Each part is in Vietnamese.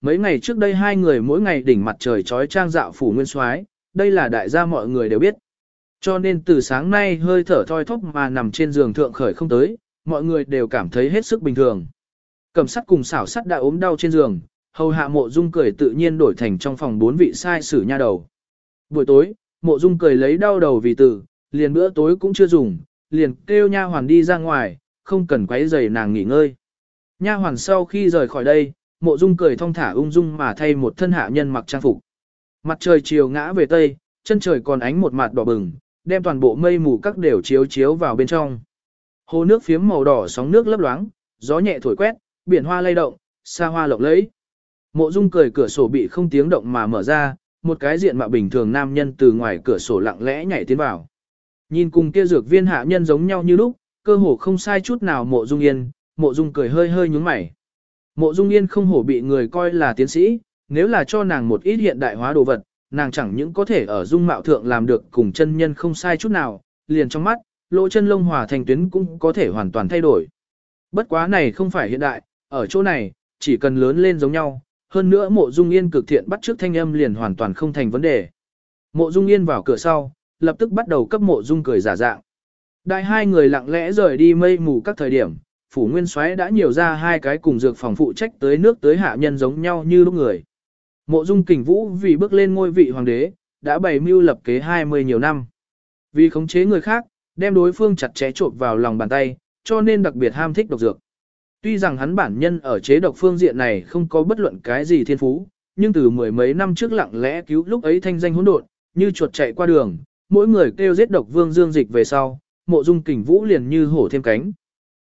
mấy ngày trước đây hai người mỗi ngày đỉnh mặt trời trói trang dạo phủ nguyên soái, đây là đại gia mọi người đều biết. Cho nên từ sáng nay hơi thở thoi thóp mà nằm trên giường thượng khởi không tới, mọi người đều cảm thấy hết sức bình thường. Cầm sắt cùng xảo sắt đã ốm đau trên giường, hầu hạ mộ dung cười tự nhiên đổi thành trong phòng bốn vị sai sử nha đầu. Buổi tối, mộ dung cười lấy đau đầu vì tử, liền bữa tối cũng chưa dùng, liền kêu nha hoàn đi ra ngoài, không cần quấy rầy nàng nghỉ ngơi. Nha hoàn sau khi rời khỏi đây, mộ dung cười thong thả ung dung mà thay một thân hạ nhân mặc trang phục. Mặt trời chiều ngã về tây, chân trời còn ánh một mặt đỏ bừng, đem toàn bộ mây mù các đều chiếu chiếu vào bên trong. Hồ nước phiếm màu đỏ sóng nước lấp loáng, gió nhẹ thổi quét, biển hoa lay động, xa hoa lộng lẫy. Mộ Dung cười cửa sổ bị không tiếng động mà mở ra, một cái diện mạo bình thường nam nhân từ ngoài cửa sổ lặng lẽ nhảy tiến vào. Nhìn cùng kia dược viên hạ nhân giống nhau như lúc, cơ hồ không sai chút nào Mộ Dung Yên, Mộ Dung cười hơi hơi nhướng mày. Mộ Dung Yên không hổ bị người coi là tiến sĩ, nếu là cho nàng một ít hiện đại hóa đồ vật, nàng chẳng những có thể ở dung mạo thượng làm được cùng chân nhân không sai chút nào, liền trong mắt, lỗ chân lông hòa thành tuyến cũng có thể hoàn toàn thay đổi. Bất quá này không phải hiện đại, ở chỗ này, chỉ cần lớn lên giống nhau, hơn nữa mộ dung yên cực thiện bắt trước thanh âm liền hoàn toàn không thành vấn đề. Mộ dung yên vào cửa sau, lập tức bắt đầu cấp mộ dung cười giả dạng. Đại hai người lặng lẽ rời đi mây mù các thời điểm, phủ nguyên soái đã nhiều ra hai cái cùng dược phòng phụ trách tới nước tới hạ nhân giống nhau như lúc người. Mộ dung kình vũ vì bước lên ngôi vị hoàng đế, đã bày mưu lập kế 20 nhiều năm. Vì khống chế người khác, đem đối phương chặt chẽ trộn vào lòng bàn tay, cho nên đặc biệt ham thích độc dược. Tuy rằng hắn bản nhân ở chế độc phương diện này không có bất luận cái gì thiên phú, nhưng từ mười mấy năm trước lặng lẽ cứu lúc ấy thanh danh hỗn độn, như chuột chạy qua đường, mỗi người kêu giết độc vương dương dịch về sau, mộ dung kình vũ liền như hổ thêm cánh.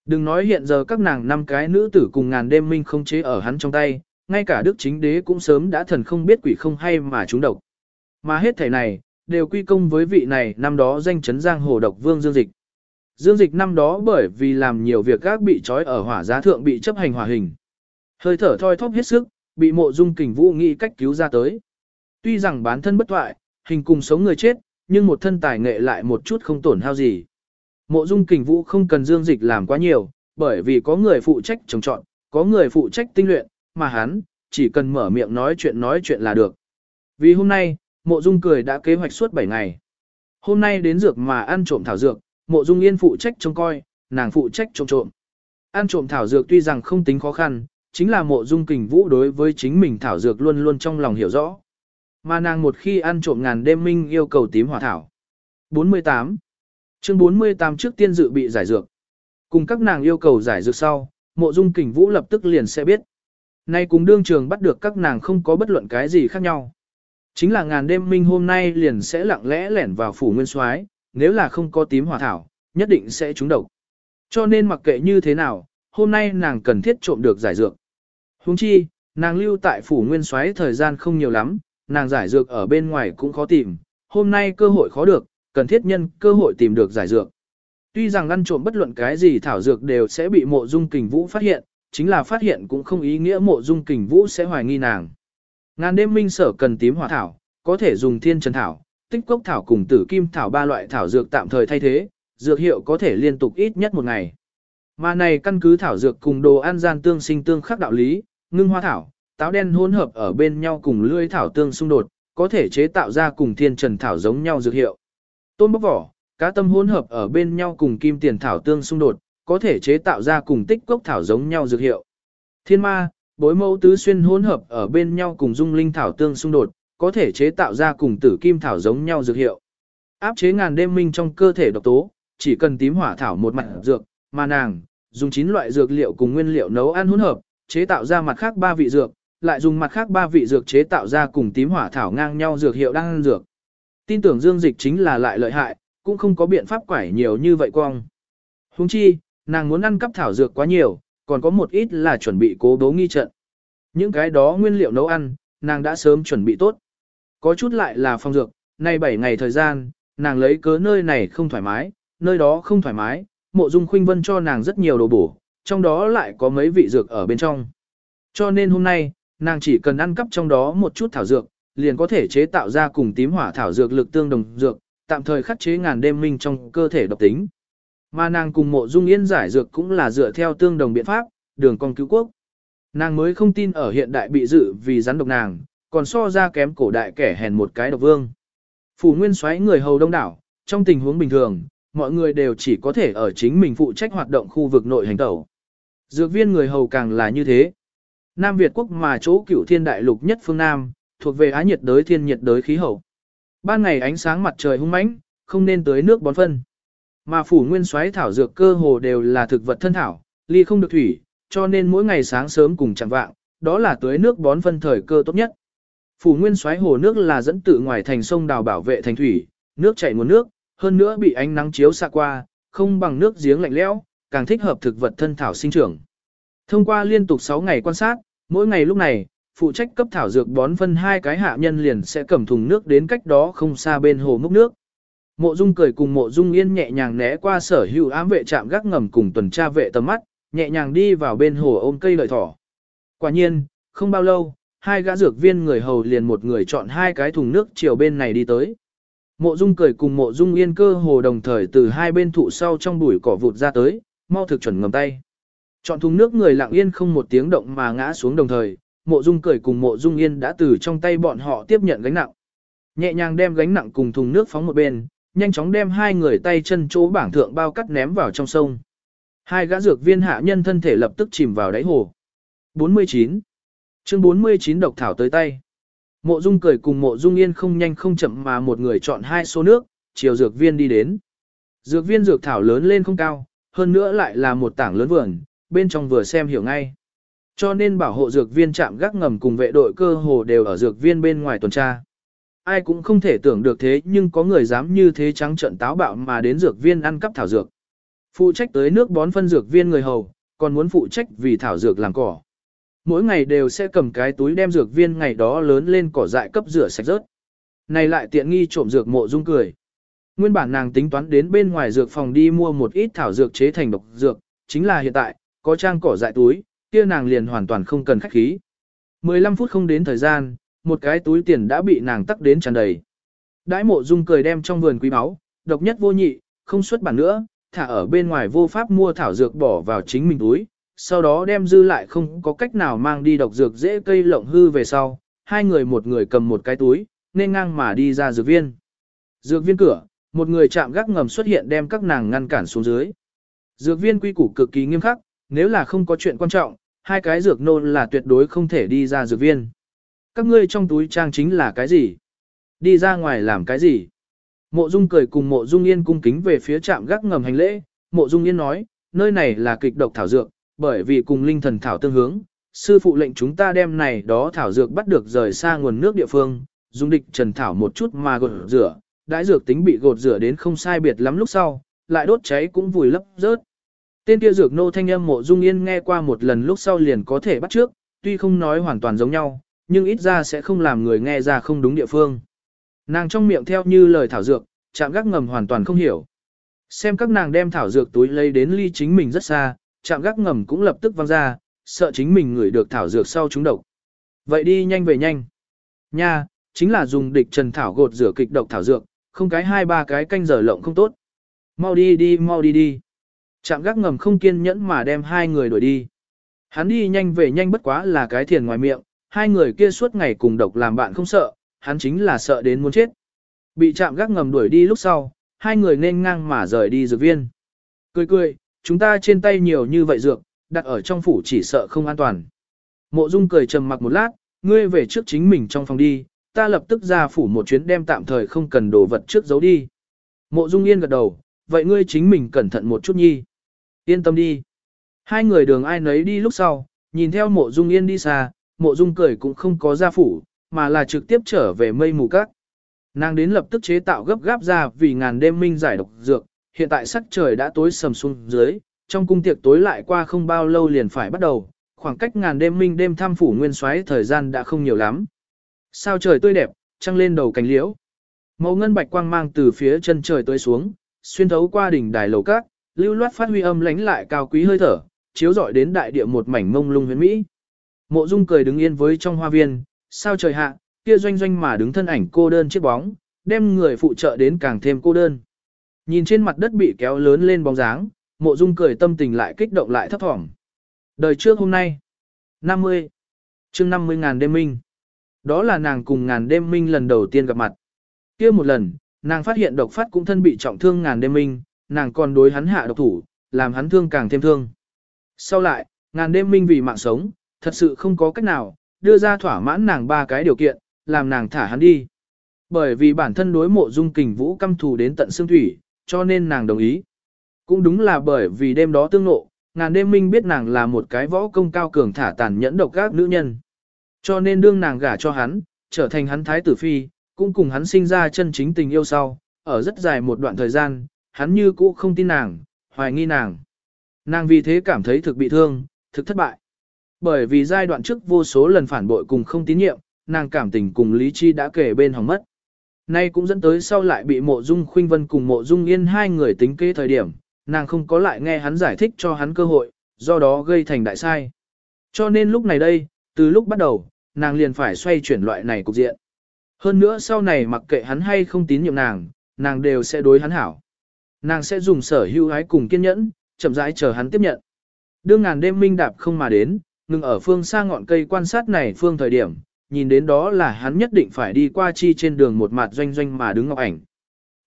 Đừng nói hiện giờ các nàng năm cái nữ tử cùng ngàn đêm minh không chế ở hắn trong tay, ngay cả đức chính đế cũng sớm đã thần không biết quỷ không hay mà chúng độc. Mà hết thể này, đều quy công với vị này năm đó danh chấn giang hồ độc vương dương dịch. Dương dịch năm đó bởi vì làm nhiều việc gác bị trói ở hỏa giá thượng bị chấp hành hỏa hình. Hơi thở thoi thóp hết sức, bị mộ dung kình vũ nghĩ cách cứu ra tới. Tuy rằng bán thân bất thoại, hình cùng sống người chết, nhưng một thân tài nghệ lại một chút không tổn hao gì. Mộ dung kình vũ không cần dương dịch làm quá nhiều, bởi vì có người phụ trách trồng trọn, có người phụ trách tinh luyện, mà hắn, chỉ cần mở miệng nói chuyện nói chuyện là được. Vì hôm nay, mộ dung cười đã kế hoạch suốt 7 ngày. Hôm nay đến dược mà ăn trộm thảo dược, mộ dung yên phụ trách trông coi, nàng phụ trách trộm trộm. Ăn trộm thảo dược tuy rằng không tính khó khăn, chính là mộ dung kình vũ đối với chính mình thảo dược luôn luôn trong lòng hiểu rõ. Mà nàng một khi ăn trộm ngàn đêm minh yêu cầu tím hỏa thảo. 48. Chương 48 trước tiên dự bị giải dược. Cùng các nàng yêu cầu giải dược sau, mộ dung kình vũ lập tức liền sẽ biết. Nay cùng đương trường bắt được các nàng không có bất luận cái gì khác nhau. Chính là ngàn đêm minh hôm nay liền sẽ lặng lẽ lẻn vào phủ nguyên soái, nếu là không có tím hỏa thảo, nhất định sẽ trúng độc. Cho nên mặc kệ như thế nào, hôm nay nàng cần thiết trộm được giải dược. Huống chi, nàng lưu tại phủ nguyên soái thời gian không nhiều lắm, nàng giải dược ở bên ngoài cũng khó tìm, hôm nay cơ hội khó được, cần thiết nhân cơ hội tìm được giải dược. Tuy rằng ăn trộm bất luận cái gì thảo dược đều sẽ bị mộ dung kình vũ phát hiện, chính là phát hiện cũng không ý nghĩa mộ dung kình vũ sẽ hoài nghi nàng. Ngàn đêm minh sở cần tím hỏa thảo, có thể dùng thiên trần thảo, tích cốc thảo cùng tử kim thảo ba loại thảo dược tạm thời thay thế, dược hiệu có thể liên tục ít nhất một ngày. Mà này căn cứ thảo dược cùng đồ ăn gian tương sinh tương khắc đạo lý, ngưng hoa thảo, táo đen hỗn hợp ở bên nhau cùng lưỡi thảo tương xung đột, có thể chế tạo ra cùng thiên trần thảo giống nhau dược hiệu. Tôm bóc vỏ, cá tâm hỗn hợp ở bên nhau cùng kim tiền thảo tương xung đột, có thể chế tạo ra cùng tích cốc thảo giống nhau dược hiệu. Thiên ma, bối mẫu tứ xuyên hỗn hợp ở bên nhau cùng dung linh thảo tương xung đột, có thể chế tạo ra cùng tử kim thảo giống nhau dược hiệu. Áp chế ngàn đêm minh trong cơ thể độc tố, chỉ cần tím hỏa thảo một mặt dược, mà nàng, dùng 9 loại dược liệu cùng nguyên liệu nấu ăn hỗn hợp, chế tạo ra mặt khác ba vị dược, lại dùng mặt khác ba vị dược chế tạo ra cùng tím hỏa thảo ngang nhau dược hiệu đang ăn dược. Tin tưởng dương dịch chính là lại lợi hại, cũng không có biện pháp quải nhiều như vậy quang. Huống chi, nàng muốn ăn cắp thảo dược quá nhiều, còn có một ít là chuẩn bị cố đố nghi trận. Những cái đó nguyên liệu nấu ăn, nàng đã sớm chuẩn bị tốt. Có chút lại là phong dược, nay 7 ngày thời gian, nàng lấy cớ nơi này không thoải mái, nơi đó không thoải mái, mộ dung khuynh vân cho nàng rất nhiều đồ bổ, trong đó lại có mấy vị dược ở bên trong. Cho nên hôm nay, nàng chỉ cần ăn cắp trong đó một chút thảo dược, liền có thể chế tạo ra cùng tím hỏa thảo dược lực tương đồng dược, tạm thời khắc chế ngàn đêm minh trong cơ thể độc tính. Mà nàng cùng mộ dung yên giải dược cũng là dựa theo tương đồng biện pháp, đường con cứu quốc. Nàng mới không tin ở hiện đại bị dự vì rắn độc nàng, còn so ra kém cổ đại kẻ hèn một cái độc vương. Phủ nguyên xoáy người hầu đông đảo, trong tình huống bình thường, mọi người đều chỉ có thể ở chính mình phụ trách hoạt động khu vực nội hành tẩu. Dược viên người hầu càng là như thế. Nam Việt quốc mà chỗ cửu thiên đại lục nhất phương Nam, thuộc về á nhiệt đới thiên nhiệt đới khí hậu. Ban ngày ánh sáng mặt trời hung mãnh, không nên tới nước bón phân. Mà phủ nguyên xoáy thảo dược cơ hồ đều là thực vật thân thảo, ly không được thủy, cho nên mỗi ngày sáng sớm cùng chẳng vạng, đó là tưới nước bón phân thời cơ tốt nhất. Phủ nguyên xoáy hồ nước là dẫn tự ngoài thành sông đào bảo vệ thành thủy, nước chảy nguồn nước, hơn nữa bị ánh nắng chiếu xa qua, không bằng nước giếng lạnh lẽo, càng thích hợp thực vật thân thảo sinh trưởng. Thông qua liên tục 6 ngày quan sát, mỗi ngày lúc này, phụ trách cấp thảo dược bón phân hai cái hạ nhân liền sẽ cầm thùng nước đến cách đó không xa bên hồ múc nước. Mộ Dung cười cùng Mộ Dung Yên nhẹ nhàng né qua sở hữu ám vệ trạm gác ngầm cùng tuần tra vệ tầm mắt, nhẹ nhàng đi vào bên hồ ôm cây lợi thỏ. Quả nhiên, không bao lâu, hai gã dược viên người hầu liền một người chọn hai cái thùng nước chiều bên này đi tới. Mộ Dung cười cùng Mộ Dung Yên cơ hồ đồng thời từ hai bên thụ sau trong bụi cỏ vụt ra tới, mau thực chuẩn ngầm tay. Chọn thùng nước người lặng yên không một tiếng động mà ngã xuống đồng thời, Mộ Dung cười cùng Mộ Dung Yên đã từ trong tay bọn họ tiếp nhận gánh nặng. Nhẹ nhàng đem gánh nặng cùng thùng nước phóng một bên, nhanh chóng đem hai người tay chân chỗ bảng thượng bao cắt ném vào trong sông. Hai gã dược viên hạ nhân thân thể lập tức chìm vào đáy hồ. 49. Chương 49 độc thảo tới tay. Mộ Dung cười cùng Mộ Dung Yên không nhanh không chậm mà một người chọn hai số nước, chiều dược viên đi đến. Dược viên dược thảo lớn lên không cao, hơn nữa lại là một tảng lớn vườn, bên trong vừa xem hiểu ngay. Cho nên bảo hộ dược viên chạm gác ngầm cùng vệ đội cơ hồ đều ở dược viên bên ngoài tuần tra. Ai cũng không thể tưởng được thế nhưng có người dám như thế trắng trận táo bạo mà đến dược viên ăn cắp thảo dược. Phụ trách tới nước bón phân dược viên người hầu, còn muốn phụ trách vì thảo dược làm cỏ. Mỗi ngày đều sẽ cầm cái túi đem dược viên ngày đó lớn lên cỏ dại cấp rửa sạch rớt. Này lại tiện nghi trộm dược mộ dung cười. Nguyên bản nàng tính toán đến bên ngoài dược phòng đi mua một ít thảo dược chế thành độc dược, chính là hiện tại, có trang cỏ dại túi, kia nàng liền hoàn toàn không cần khách khí. 15 phút không đến thời gian, một cái túi tiền đã bị nàng tắc đến tràn đầy. Đãi mộ dung cười đem trong vườn quý báu, độc nhất vô nhị, không xuất bản nữa, thả ở bên ngoài vô pháp mua thảo dược bỏ vào chính mình túi, sau đó đem dư lại không có cách nào mang đi độc dược dễ cây lộng hư về sau, hai người một người cầm một cái túi, nên ngang mà đi ra dược viên. Dược viên cửa, một người chạm gác ngầm xuất hiện đem các nàng ngăn cản xuống dưới. Dược viên quy củ cực kỳ nghiêm khắc, nếu là không có chuyện quan trọng, hai cái dược nôn là tuyệt đối không thể đi ra dược viên. Các ngươi trong túi trang chính là cái gì? Đi ra ngoài làm cái gì? Mộ Dung cười cùng Mộ Dung Yên cung kính về phía trạm gác ngầm hành lễ, Mộ Dung Yên nói, nơi này là kịch độc thảo dược, bởi vì cùng linh thần thảo tương hướng, sư phụ lệnh chúng ta đem này đó thảo dược bắt được rời xa nguồn nước địa phương, dùng địch trần thảo một chút mà gột rửa, đãi dược tính bị gột rửa đến không sai biệt lắm lúc sau, lại đốt cháy cũng vùi lấp rớt. Tên kia dược nô thanh âm Mộ Dung Yên nghe qua một lần lúc sau liền có thể bắt trước, tuy không nói hoàn toàn giống nhau, nhưng ít ra sẽ không làm người nghe ra không đúng địa phương. Nàng trong miệng theo như lời thảo dược, chạm gác ngầm hoàn toàn không hiểu. Xem các nàng đem thảo dược túi lấy đến ly chính mình rất xa, chạm gác ngầm cũng lập tức văng ra, sợ chính mình ngửi được thảo dược sau chúng độc. Vậy đi nhanh về nhanh. Nha, chính là dùng địch trần thảo gột rửa kịch độc thảo dược, không cái hai ba cái canh giờ lộng không tốt. Mau đi đi mau đi đi. Chạm gác ngầm không kiên nhẫn mà đem hai người đuổi đi. Hắn đi nhanh về nhanh bất quá là cái thiền ngoài miệng, hai người kia suốt ngày cùng độc làm bạn không sợ, hắn chính là sợ đến muốn chết. Bị chạm gác ngầm đuổi đi lúc sau, hai người nên ngang mà rời đi dược viên. Cười cười, chúng ta trên tay nhiều như vậy dược, đặt ở trong phủ chỉ sợ không an toàn. Mộ Dung cười trầm mặc một lát, ngươi về trước chính mình trong phòng đi, ta lập tức ra phủ một chuyến đem tạm thời không cần đồ vật trước giấu đi. Mộ Dung yên gật đầu, vậy ngươi chính mình cẩn thận một chút nhi. Yên tâm đi. Hai người đường ai nấy đi lúc sau, nhìn theo mộ Dung yên đi xa, mộ Dung cười cũng không có ra phủ, mà là trực tiếp trở về mây mù cát. Nàng đến lập tức chế tạo gấp gáp ra vì ngàn đêm minh giải độc dược, hiện tại sắc trời đã tối sầm xuống dưới, trong cung tiệc tối lại qua không bao lâu liền phải bắt đầu, khoảng cách ngàn đêm minh đêm thăm phủ nguyên soái thời gian đã không nhiều lắm. Sao trời tươi đẹp, trăng lên đầu cánh liễu. Màu ngân bạch quang mang từ phía chân trời tới xuống, xuyên thấu qua đỉnh đài lầu cát, lưu loát phát huy âm lánh lại cao quý hơi thở, chiếu rọi đến đại địa một mảnh mông lung huyền mỹ. Mộ Dung cười đứng yên với trong hoa viên, sao trời hạ, kia doanh doanh mà đứng thân ảnh cô đơn chiếc bóng, đem người phụ trợ đến càng thêm cô đơn. Nhìn trên mặt đất bị kéo lớn lên bóng dáng, mộ dung cười tâm tình lại kích động lại thấp thỏm. Đời trước hôm nay, 50. chương 50 ngàn đêm minh. Đó là nàng cùng ngàn đêm minh lần đầu tiên gặp mặt. kia một lần, nàng phát hiện độc phát cũng thân bị trọng thương ngàn đêm minh, nàng còn đối hắn hạ độc thủ, làm hắn thương càng thêm thương. Sau lại, ngàn đêm minh vì mạng sống, thật sự không có cách nào, đưa ra thỏa mãn nàng ba cái điều kiện, làm nàng thả hắn đi. Bởi vì bản thân đối mộ dung kình vũ căm thù đến tận xương thủy, cho nên nàng đồng ý. Cũng đúng là bởi vì đêm đó tương nộ, ngàn đêm minh biết nàng là một cái võ công cao cường thả tàn nhẫn độc các nữ nhân. Cho nên đương nàng gả cho hắn, trở thành hắn thái tử phi, cũng cùng hắn sinh ra chân chính tình yêu sau, ở rất dài một đoạn thời gian, hắn như cũ không tin nàng, hoài nghi nàng. Nàng vì thế cảm thấy thực bị thương, thực thất bại. Bởi vì giai đoạn trước vô số lần phản bội cùng không tín nhiệm, nàng cảm tình cùng lý chi đã kể bên hỏng mất. Nay cũng dẫn tới sau lại bị mộ dung khuynh vân cùng mộ dung yên hai người tính kế thời điểm, nàng không có lại nghe hắn giải thích cho hắn cơ hội, do đó gây thành đại sai. Cho nên lúc này đây, từ lúc bắt đầu, nàng liền phải xoay chuyển loại này cục diện. Hơn nữa sau này mặc kệ hắn hay không tín nhiệm nàng, nàng đều sẽ đối hắn hảo. Nàng sẽ dùng sở hữu ái cùng kiên nhẫn, chậm rãi chờ hắn tiếp nhận. Đương ngàn đêm minh đạp không mà đến, ngừng ở phương xa ngọn cây quan sát này phương thời điểm, nhìn đến đó là hắn nhất định phải đi qua chi trên đường một mặt doanh doanh mà đứng ngọc ảnh.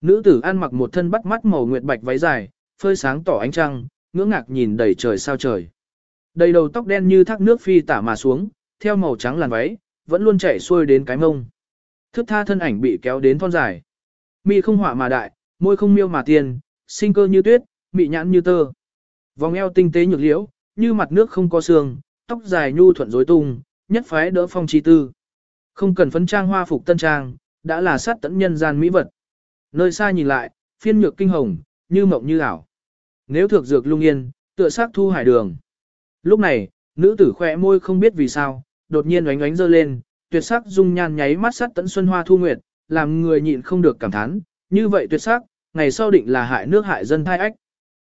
Nữ tử ăn mặc một thân bắt mắt màu nguyệt bạch váy dài, phơi sáng tỏ ánh trăng, ngưỡng ngạc nhìn đầy trời sao trời. Đầy đầu tóc đen như thác nước phi tả mà xuống, theo màu trắng làn váy, vẫn luôn chảy xuôi đến cái mông. Thức tha thân ảnh bị kéo đến thon dài. Mi không họa mà đại, môi không miêu mà tiền, sinh cơ như tuyết, mị nhãn như tơ. Vòng eo tinh tế nhược liễu, như mặt nước không có xương, tóc dài nhu thuận rối tung, nhất phái đỡ phong chi tư. Không cần phấn trang hoa phục tân trang, đã là sát tận nhân gian mỹ vật. Nơi xa nhìn lại, phiên nhược kinh hồng, như mộng như ảo. Nếu thược dược lung yên, tựa sắc thu hải đường. Lúc này, nữ tử khỏe môi không biết vì sao, đột nhiên oánh oánh dơ lên, tuyệt sắc dung nhan nháy mắt sát tận xuân hoa thu nguyệt, làm người nhịn không được cảm thán, như vậy tuyệt sắc, ngày sau định là hại nước hại dân thai ách.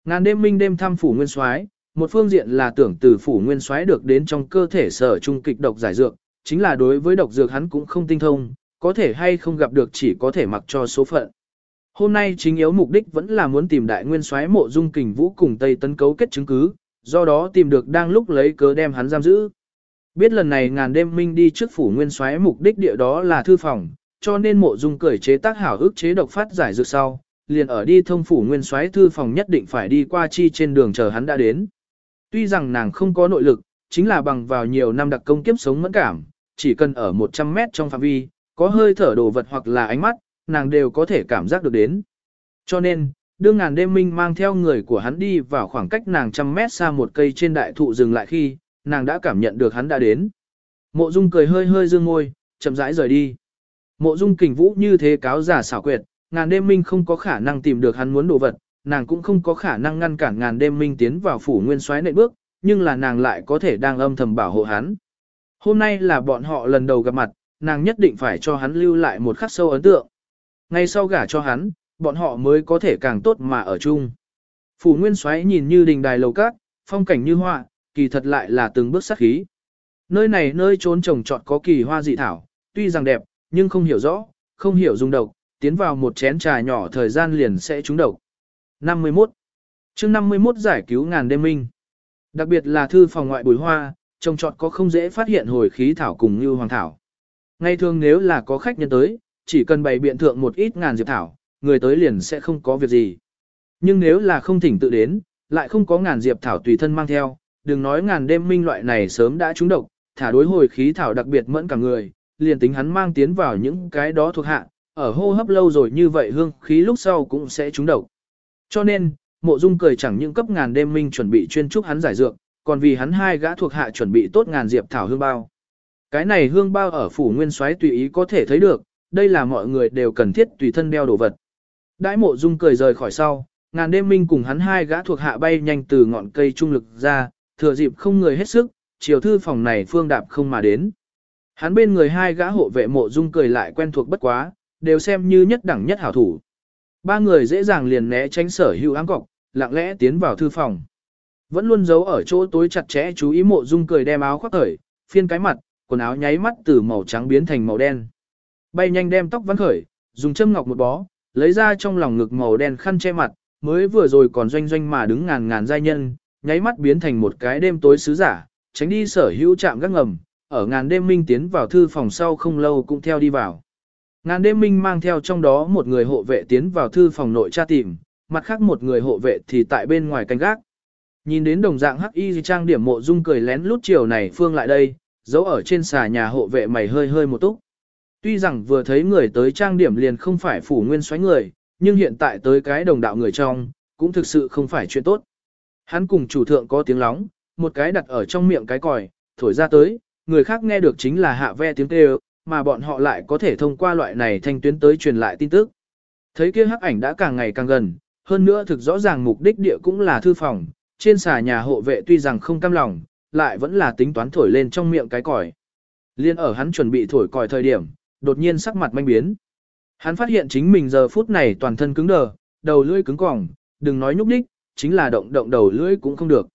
Ngàn đêm minh đêm thăm phủ nguyên soái, một phương diện là tưởng từ phủ nguyên soái được đến trong cơ thể sở trung kịch độc giải dược, chính là đối với độc dược hắn cũng không tinh thông, có thể hay không gặp được chỉ có thể mặc cho số phận. Hôm nay chính yếu mục đích vẫn là muốn tìm đại nguyên soái mộ dung kình vũ cùng Tây Tấn cấu kết chứng cứ, do đó tìm được đang lúc lấy cớ đem hắn giam giữ. Biết lần này ngàn đêm minh đi trước phủ nguyên soái mục đích địa đó là thư phòng, cho nên mộ dung cởi chế tác hảo ức chế độc phát giải dược sau, liền ở đi thông phủ nguyên soái thư phòng nhất định phải đi qua chi trên đường chờ hắn đã đến. Tuy rằng nàng không có nội lực, chính là bằng vào nhiều năm đặc công kiếp sống mẫn cảm, chỉ cần ở 100 mét trong phạm vi, có hơi thở đồ vật hoặc là ánh mắt, nàng đều có thể cảm giác được đến. Cho nên, đương ngàn đêm minh mang theo người của hắn đi vào khoảng cách nàng trăm mét xa một cây trên đại thụ dừng lại khi, nàng đã cảm nhận được hắn đã đến. Mộ Dung cười hơi hơi dương ngôi, chậm rãi rời đi. Mộ Dung kình vũ như thế cáo giả xảo quyệt, ngàn đêm minh không có khả năng tìm được hắn muốn đồ vật, nàng cũng không có khả năng ngăn cản ngàn đêm minh tiến vào phủ nguyên soái nệ bước, nhưng là nàng lại có thể đang âm thầm bảo hộ hắn. Hôm nay là bọn họ lần đầu gặp mặt, nàng nhất định phải cho hắn lưu lại một khắc sâu ấn tượng. Ngay sau gả cho hắn, bọn họ mới có thể càng tốt mà ở chung. Phủ nguyên soái nhìn như đình đài lầu cát, phong cảnh như họa, kỳ thật lại là từng bước sát khí. Nơi này nơi trốn trồng trọt có kỳ hoa dị thảo, tuy rằng đẹp, nhưng không hiểu rõ, không hiểu dùng độc, tiến vào một chén trà nhỏ thời gian liền sẽ trúng độc. 51. chương 51 giải cứu ngàn đêm minh. Đặc biệt là thư phòng ngoại bùi hoa, trồng trọt có không dễ phát hiện hồi khí thảo cùng như hoàng thảo. Ngay thường nếu là có khách nhân tới, chỉ cần bày biện thượng một ít ngàn diệp thảo, người tới liền sẽ không có việc gì. Nhưng nếu là không thỉnh tự đến, lại không có ngàn diệp thảo tùy thân mang theo, đừng nói ngàn đêm minh loại này sớm đã trúng độc, thả đối hồi khí thảo đặc biệt mẫn cả người, liền tính hắn mang tiến vào những cái đó thuộc hạ, ở hô hấp lâu rồi như vậy hương khí lúc sau cũng sẽ trúng độc. Cho nên, mộ dung cười chẳng những cấp ngàn đêm minh chuẩn bị chuyên trúc hắn giải dược, còn vì hắn hai gã thuộc hạ chuẩn bị tốt ngàn diệp thảo hương bao. Cái này hương bao ở phủ nguyên soái tùy ý có thể thấy được, đây là mọi người đều cần thiết tùy thân đeo đồ vật. Đãi mộ dung cười rời khỏi sau, ngàn đêm minh cùng hắn hai gã thuộc hạ bay nhanh từ ngọn cây trung lực ra, thừa dịp không người hết sức, chiều thư phòng này phương đạp không mà đến. Hắn bên người hai gã hộ vệ mộ dung cười lại quen thuộc bất quá, đều xem như nhất đẳng nhất hảo thủ. Ba người dễ dàng liền né tránh sở hữu áng cọc, lặng lẽ tiến vào thư phòng. Vẫn luôn giấu ở chỗ tối chặt chẽ chú ý mộ dung cười đem áo khoác khởi, phiên cái mặt, quần áo nháy mắt từ màu trắng biến thành màu đen. Bay nhanh đem tóc vắn khởi, dùng châm ngọc một bó, lấy ra trong lòng ngực màu đen khăn che mặt, mới vừa rồi còn doanh doanh mà đứng ngàn ngàn giai nhân, nháy mắt biến thành một cái đêm tối sứ giả, tránh đi sở hữu chạm gác ngầm, ở ngàn đêm minh tiến vào thư phòng sau không lâu cũng theo đi vào. Ngàn đêm minh mang theo trong đó một người hộ vệ tiến vào thư phòng nội tra tìm, mặt khác một người hộ vệ thì tại bên ngoài canh gác. Nhìn đến đồng dạng hắc y trang điểm mộ dung cười lén lút chiều này phương lại đây, giấu ở trên xà nhà hộ vệ mày hơi hơi một túc. Tuy rằng vừa thấy người tới trang điểm liền không phải phủ nguyên xoáy người, nhưng hiện tại tới cái đồng đạo người trong, cũng thực sự không phải chuyện tốt. Hắn cùng chủ thượng có tiếng lóng, một cái đặt ở trong miệng cái còi, thổi ra tới, người khác nghe được chính là hạ ve tiếng kêu, mà bọn họ lại có thể thông qua loại này thanh tuyến tới truyền lại tin tức. Thấy kia hắc ảnh đã càng ngày càng gần, hơn nữa thực rõ ràng mục đích địa cũng là thư phòng, trên xà nhà hộ vệ tuy rằng không cam lòng, lại vẫn là tính toán thổi lên trong miệng cái còi. Liên ở hắn chuẩn bị thổi còi thời điểm, đột nhiên sắc mặt manh biến. Hắn phát hiện chính mình giờ phút này toàn thân cứng đờ, đầu lưỡi cứng cỏng, đừng nói nhúc đích, chính là động động đầu lưỡi cũng không được.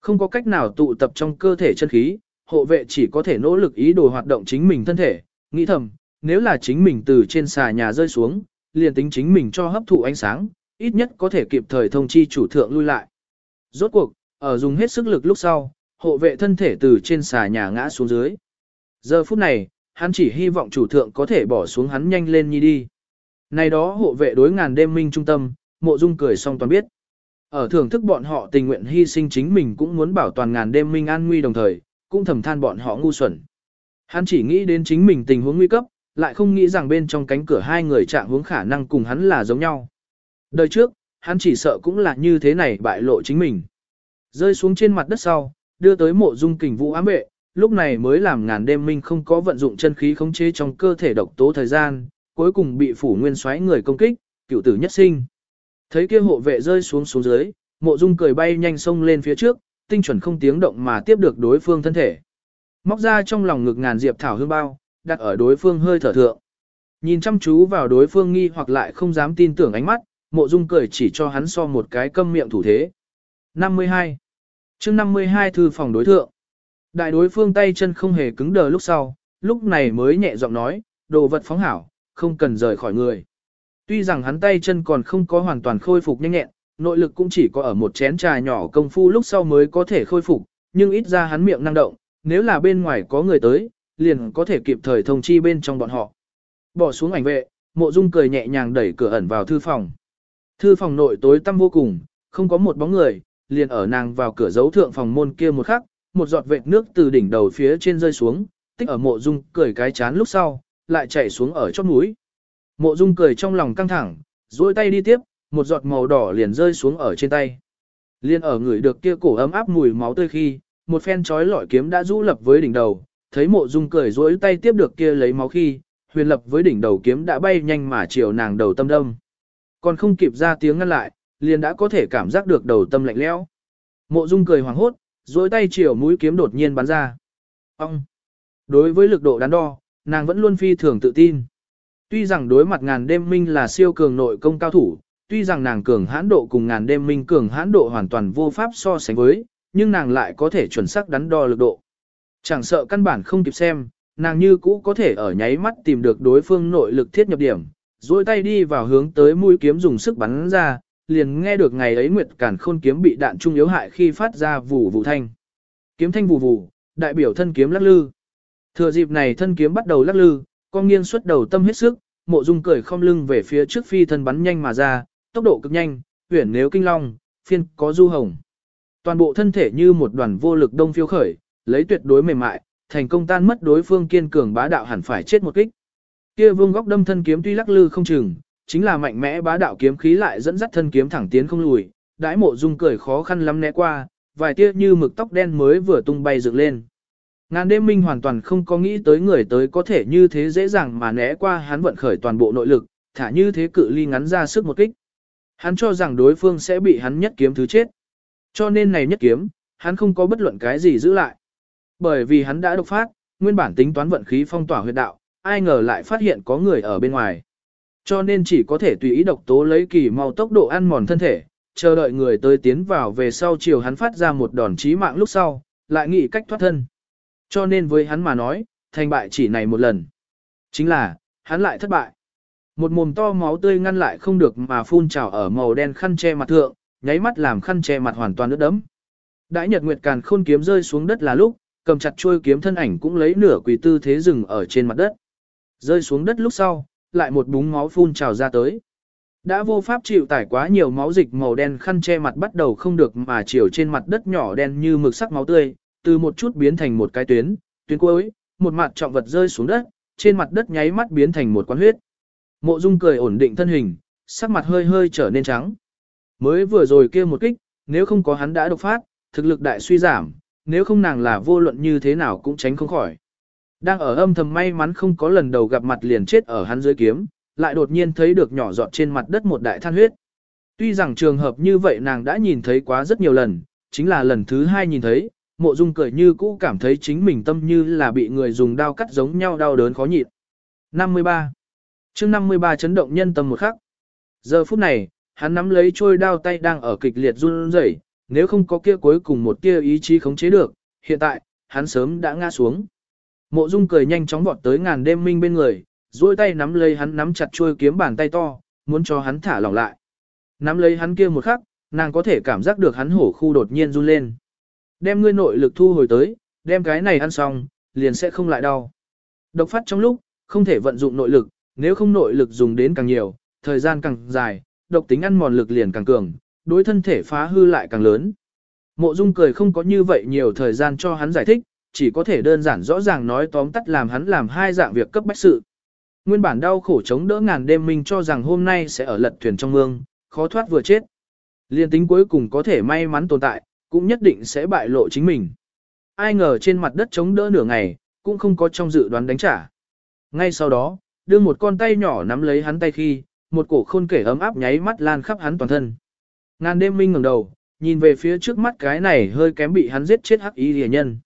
Không có cách nào tụ tập trong cơ thể chân khí, hộ vệ chỉ có thể nỗ lực ý đồ hoạt động chính mình thân thể, nghĩ thầm, nếu là chính mình từ trên xà nhà rơi xuống, liền tính chính mình cho hấp thụ ánh sáng, ít nhất có thể kịp thời thông chi chủ thượng lui lại. Rốt cuộc, ở dùng hết sức lực lúc sau, hộ vệ thân thể từ trên xà nhà ngã xuống dưới. Giờ phút này, hắn chỉ hy vọng chủ thượng có thể bỏ xuống hắn nhanh lên nhi đi. Này đó hộ vệ đối ngàn đêm minh trung tâm, mộ dung cười xong toàn biết. Ở thưởng thức bọn họ tình nguyện hy sinh chính mình cũng muốn bảo toàn ngàn đêm minh an nguy đồng thời, cũng thầm than bọn họ ngu xuẩn. Hắn chỉ nghĩ đến chính mình tình huống nguy cấp, lại không nghĩ rằng bên trong cánh cửa hai người trạng hướng khả năng cùng hắn là giống nhau. Đời trước, hắn chỉ sợ cũng là như thế này bại lộ chính mình. Rơi xuống trên mặt đất sau, đưa tới mộ dung kình vũ ám vệ, lúc này mới làm ngàn đêm minh không có vận dụng chân khí khống chế trong cơ thể độc tố thời gian, cuối cùng bị phủ nguyên xoáy người công kích, cựu tử nhất sinh. Thấy kia hộ vệ rơi xuống xuống dưới, mộ dung cười bay nhanh sông lên phía trước, tinh chuẩn không tiếng động mà tiếp được đối phương thân thể. Móc ra trong lòng ngực ngàn diệp thảo hương bao, đặt ở đối phương hơi thở thượng. Nhìn chăm chú vào đối phương nghi hoặc lại không dám tin tưởng ánh mắt, mộ dung cười chỉ cho hắn so một cái câm miệng thủ thế. 52. chương 52 thư phòng đối thượng. Đại đối phương tay chân không hề cứng đờ lúc sau, lúc này mới nhẹ giọng nói, đồ vật phóng hảo, không cần rời khỏi người. Tuy rằng hắn tay chân còn không có hoàn toàn khôi phục nhanh nhẹn, nội lực cũng chỉ có ở một chén trà nhỏ công phu lúc sau mới có thể khôi phục, nhưng ít ra hắn miệng năng động, nếu là bên ngoài có người tới, liền có thể kịp thời thông chi bên trong bọn họ. Bỏ xuống ảnh vệ, mộ dung cười nhẹ nhàng đẩy cửa ẩn vào thư phòng. Thư phòng nội tối tăm vô cùng, không có một bóng người, liền ở nàng vào cửa giấu thượng phòng môn kia một khắc, một giọt vệt nước từ đỉnh đầu phía trên rơi xuống, tích ở mộ dung cười cái chán lúc sau, lại chảy xuống ở chót mũi. Mộ dung cười trong lòng căng thẳng, duỗi tay đi tiếp, một giọt màu đỏ liền rơi xuống ở trên tay. Liên ở người được kia cổ ấm áp mùi máu tươi khi, một phen chói lọi kiếm đã rũ lập với đỉnh đầu, thấy mộ dung cười rỗi tay tiếp được kia lấy máu khi, huyền lập với đỉnh đầu kiếm đã bay nhanh mà chiều nàng đầu tâm đâm. Còn không kịp ra tiếng ngăn lại, liền đã có thể cảm giác được đầu tâm lạnh lẽo. Mộ dung cười hoảng hốt, rỗi tay chiều mũi kiếm đột nhiên bắn ra. Ông! Đối với lực độ đắn đo, nàng vẫn luôn phi thường tự tin. Tuy rằng đối mặt ngàn đêm minh là siêu cường nội công cao thủ, tuy rằng nàng cường hãn độ cùng ngàn đêm minh cường hãn độ hoàn toàn vô pháp so sánh với, nhưng nàng lại có thể chuẩn xác đắn đo lực độ. Chẳng sợ căn bản không kịp xem, nàng như cũ có thể ở nháy mắt tìm được đối phương nội lực thiết nhập điểm, duỗi tay đi vào hướng tới mũi kiếm dùng sức bắn ra, liền nghe được ngày ấy Nguyệt Cản Khôn kiếm bị đạn trung yếu hại khi phát ra vù vù thanh. Kiếm thanh vù vù, đại biểu thân kiếm lắc lư. Thừa dịp này thân kiếm bắt đầu lắc lư, con nghiêng xuất đầu tâm hết sức, mộ dung cười không lưng về phía trước phi thân bắn nhanh mà ra, tốc độ cực nhanh, huyền nếu kinh long, phiên có du hồng. Toàn bộ thân thể như một đoàn vô lực đông phiêu khởi, lấy tuyệt đối mềm mại, thành công tan mất đối phương kiên cường bá đạo hẳn phải chết một kích. Kia vương góc đâm thân kiếm tuy lắc lư không chừng, chính là mạnh mẽ bá đạo kiếm khí lại dẫn dắt thân kiếm thẳng tiến không lùi, đãi mộ dung cười khó khăn lắm né qua, vài tia như mực tóc đen mới vừa tung bay dựng lên. Ngàn đêm minh hoàn toàn không có nghĩ tới người tới có thể như thế dễ dàng mà né qua hắn vận khởi toàn bộ nội lực, thả như thế cự ly ngắn ra sức một kích. Hắn cho rằng đối phương sẽ bị hắn nhất kiếm thứ chết. Cho nên này nhất kiếm, hắn không có bất luận cái gì giữ lại. Bởi vì hắn đã độc phát, nguyên bản tính toán vận khí phong tỏa huyệt đạo, ai ngờ lại phát hiện có người ở bên ngoài. Cho nên chỉ có thể tùy ý độc tố lấy kỳ mau tốc độ ăn mòn thân thể, chờ đợi người tới tiến vào về sau chiều hắn phát ra một đòn chí mạng lúc sau, lại nghĩ cách thoát thân. Cho nên với hắn mà nói, thành bại chỉ này một lần. Chính là, hắn lại thất bại. Một mồm to máu tươi ngăn lại không được mà phun trào ở màu đen khăn che mặt thượng, nháy mắt làm khăn che mặt hoàn toàn ướt đẫm. Đãi Nhật Nguyệt Càn khôn kiếm rơi xuống đất là lúc, cầm chặt chuôi kiếm thân ảnh cũng lấy nửa quỳ tư thế dừng ở trên mặt đất. Rơi xuống đất lúc sau, lại một búng máu phun trào ra tới. Đã vô pháp chịu tải quá nhiều máu dịch màu đen khăn che mặt bắt đầu không được mà chiều trên mặt đất nhỏ đen như mực sắc máu tươi, từ một chút biến thành một cái tuyến, tuyến cuối, một mặt trọng vật rơi xuống đất, trên mặt đất nháy mắt biến thành một quán huyết. Mộ Dung cười ổn định thân hình, sắc mặt hơi hơi trở nên trắng. Mới vừa rồi kia một kích, nếu không có hắn đã độc phát, thực lực đại suy giảm, nếu không nàng là vô luận như thế nào cũng tránh không khỏi. Đang ở âm thầm may mắn không có lần đầu gặp mặt liền chết ở hắn dưới kiếm, lại đột nhiên thấy được nhỏ giọt trên mặt đất một đại than huyết. Tuy rằng trường hợp như vậy nàng đã nhìn thấy quá rất nhiều lần, chính là lần thứ hai nhìn thấy, mộ dung cười như cũ cảm thấy chính mình tâm như là bị người dùng đao cắt giống nhau đau đớn khó nhịn. 53. chương 53 chấn động nhân tâm một khắc. Giờ phút này, hắn nắm lấy trôi đao tay đang ở kịch liệt run rẩy, nếu không có kia cuối cùng một tia ý chí khống chế được, hiện tại, hắn sớm đã ngã xuống. Mộ Dung cười nhanh chóng vọt tới ngàn đêm minh bên người, duỗi tay nắm lấy hắn nắm chặt chuôi kiếm bàn tay to, muốn cho hắn thả lỏng lại. Nắm lấy hắn kia một khắc, nàng có thể cảm giác được hắn hổ khu đột nhiên run lên. Đem ngươi nội lực thu hồi tới, đem cái này ăn xong, liền sẽ không lại đau. Độc phát trong lúc, không thể vận dụng nội lực, nếu không nội lực dùng đến càng nhiều, thời gian càng dài, độc tính ăn mòn lực liền càng cường, đối thân thể phá hư lại càng lớn. Mộ Dung cười không có như vậy nhiều thời gian cho hắn giải thích, chỉ có thể đơn giản rõ ràng nói tóm tắt làm hắn làm hai dạng việc cấp bách sự. Nguyên bản đau khổ chống đỡ ngàn đêm mình cho rằng hôm nay sẽ ở lật thuyền trong mương, khó thoát vừa chết. Liên tính cuối cùng có thể may mắn tồn tại, cũng nhất định sẽ bại lộ chính mình. Ai ngờ trên mặt đất chống đỡ nửa ngày, cũng không có trong dự đoán đánh trả. Ngay sau đó, đưa một con tay nhỏ nắm lấy hắn tay khi, một cổ khôn kể ấm áp nháy mắt lan khắp hắn toàn thân. Ngàn đêm minh ngẩng đầu, nhìn về phía trước mắt cái này hơi kém bị hắn giết chết hắc ý rìa nhân.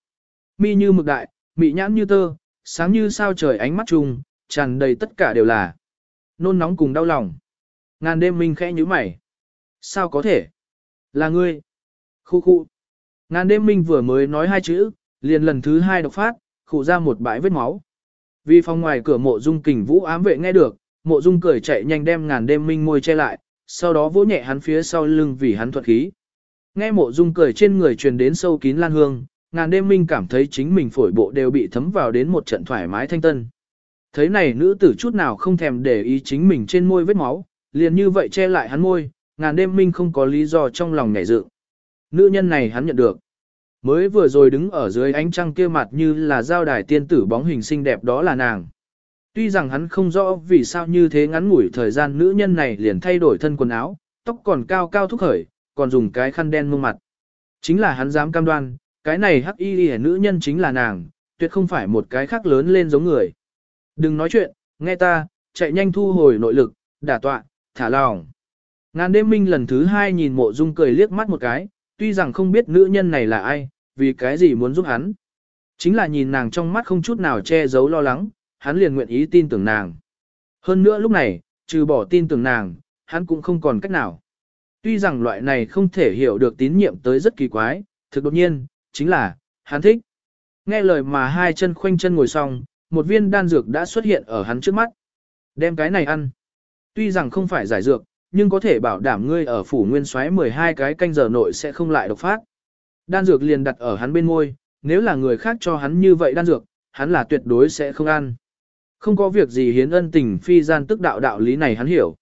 Mi như mực đại, mị nhãn như tơ, sáng như sao trời ánh mắt trùng, tràn đầy tất cả đều là nôn nóng cùng đau lòng. Ngàn đêm minh khẽ nhíu mày. Sao có thể? Là ngươi. Khu khu. Ngàn đêm minh vừa mới nói hai chữ, liền lần thứ hai độc phát, khụ ra một bãi vết máu. Vì phòng ngoài cửa mộ dung kình vũ ám vệ nghe được, mộ dung cười chạy nhanh đem ngàn đêm minh môi che lại, sau đó vỗ nhẹ hắn phía sau lưng vì hắn thuật khí. Nghe mộ dung cười trên người truyền đến sâu kín lan hương, ngàn đêm minh cảm thấy chính mình phổi bộ đều bị thấm vào đến một trận thoải mái thanh tân. Thấy này nữ tử chút nào không thèm để ý chính mình trên môi vết máu, liền như vậy che lại hắn môi, ngàn đêm minh không có lý do trong lòng nhảy dựng. Nữ nhân này hắn nhận được. Mới vừa rồi đứng ở dưới ánh trăng kia mặt như là giao đài tiên tử bóng hình xinh đẹp đó là nàng. Tuy rằng hắn không rõ vì sao như thế ngắn ngủi thời gian nữ nhân này liền thay đổi thân quần áo, tóc còn cao cao thúc khởi, còn dùng cái khăn đen mông mặt. Chính là hắn dám cam đoan, cái này hắc y y nữ nhân chính là nàng, tuyệt không phải một cái khác lớn lên giống người. Đừng nói chuyện, nghe ta, chạy nhanh thu hồi nội lực, đả tọa, thả lòng. Ngàn đêm minh lần thứ hai nhìn mộ dung cười liếc mắt một cái, tuy rằng không biết nữ nhân này là ai, vì cái gì muốn giúp hắn. Chính là nhìn nàng trong mắt không chút nào che giấu lo lắng, hắn liền nguyện ý tin tưởng nàng. Hơn nữa lúc này, trừ bỏ tin tưởng nàng, hắn cũng không còn cách nào. Tuy rằng loại này không thể hiểu được tín nhiệm tới rất kỳ quái, thực đột nhiên, chính là, hắn thích. Nghe lời mà hai chân khoanh chân ngồi xong, một viên đan dược đã xuất hiện ở hắn trước mắt. Đem cái này ăn. Tuy rằng không phải giải dược, nhưng có thể bảo đảm ngươi ở phủ nguyên xoáy 12 cái canh giờ nội sẽ không lại độc phát. Đan dược liền đặt ở hắn bên môi, nếu là người khác cho hắn như vậy đan dược, hắn là tuyệt đối sẽ không ăn. Không có việc gì hiến ân tình phi gian tức đạo đạo lý này hắn hiểu.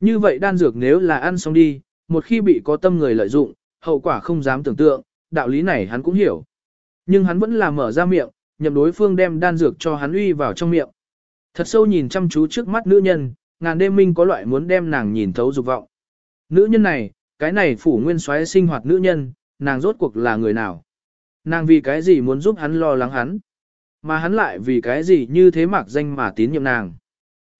Như vậy đan dược nếu là ăn xong đi, một khi bị có tâm người lợi dụng, hậu quả không dám tưởng tượng, đạo lý này hắn cũng hiểu. Nhưng hắn vẫn là mở ra miệng, nhậm đối phương đem đan dược cho hắn uy vào trong miệng. Thật sâu nhìn chăm chú trước mắt nữ nhân, ngàn đêm minh có loại muốn đem nàng nhìn thấu dục vọng. Nữ nhân này, cái này phủ nguyên xoáy sinh hoạt nữ nhân, nàng rốt cuộc là người nào? Nàng vì cái gì muốn giúp hắn lo lắng hắn? Mà hắn lại vì cái gì như thế mặc danh mà tín nhiệm nàng?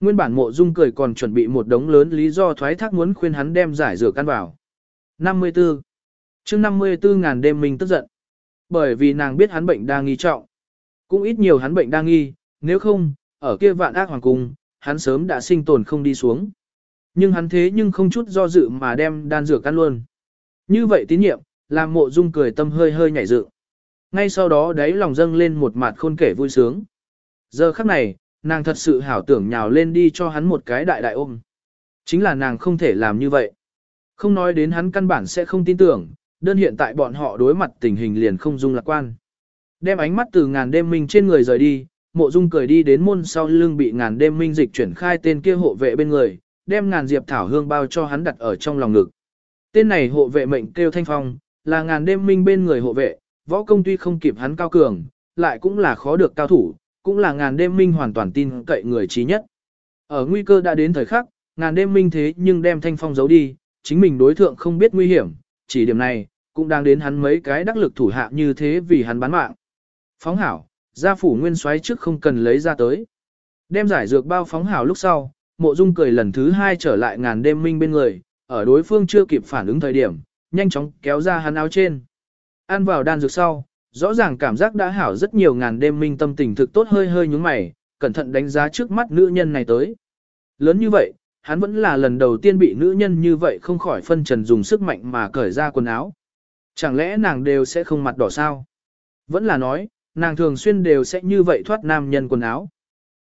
Nguyên bản mộ dung cười còn chuẩn bị một đống lớn lý do thoái thác muốn khuyên hắn đem giải dược căn vào. 54. chương 54 ngàn đêm mình tức giận. Bởi vì nàng biết hắn bệnh đang nghi trọng. Cũng ít nhiều hắn bệnh đang nghi, nếu không, ở kia vạn ác hoàng cung, hắn sớm đã sinh tồn không đi xuống. Nhưng hắn thế nhưng không chút do dự mà đem đan dược ăn luôn. Như vậy tín nhiệm, làm mộ dung cười tâm hơi hơi nhảy dự. Ngay sau đó đáy lòng dâng lên một mặt khôn kể vui sướng. Giờ khắc này, nàng thật sự hảo tưởng nhào lên đi cho hắn một cái đại đại ôm. Chính là nàng không thể làm như vậy. Không nói đến hắn căn bản sẽ không tin tưởng, đơn hiện tại bọn họ đối mặt tình hình liền không dung lạc quan. Đem ánh mắt từ ngàn đêm minh trên người rời đi, mộ dung cười đi đến môn sau lưng bị ngàn đêm minh dịch chuyển khai tên kia hộ vệ bên người, đem ngàn diệp thảo hương bao cho hắn đặt ở trong lòng ngực. Tên này hộ vệ mệnh kêu thanh phong, là ngàn đêm minh bên người hộ vệ, võ công tuy không kịp hắn cao cường, lại cũng là khó được cao thủ, cũng là ngàn đêm minh hoàn toàn tin cậy người trí nhất. Ở nguy cơ đã đến thời khắc, ngàn đêm minh thế nhưng đem thanh phong giấu đi, chính mình đối thượng không biết nguy hiểm, chỉ điểm này, cũng đang đến hắn mấy cái đắc lực thủ hạ như thế vì hắn bán mạng. Phóng hảo, gia phủ nguyên xoáy trước không cần lấy ra tới. Đem giải dược bao phóng hảo lúc sau, mộ dung cười lần thứ hai trở lại ngàn đêm minh bên người, ở đối phương chưa kịp phản ứng thời điểm, nhanh chóng kéo ra hắn áo trên. Ăn vào đan dược sau, rõ ràng cảm giác đã hảo rất nhiều ngàn đêm minh tâm tình thực tốt hơi hơi nhúng mày, cẩn thận đánh giá trước mắt nữ nhân này tới. Lớn như vậy, hắn vẫn là lần đầu tiên bị nữ nhân như vậy không khỏi phân trần dùng sức mạnh mà cởi ra quần áo. Chẳng lẽ nàng đều sẽ không mặt đỏ sao? Vẫn là nói, nàng thường xuyên đều sẽ như vậy thoát nam nhân quần áo.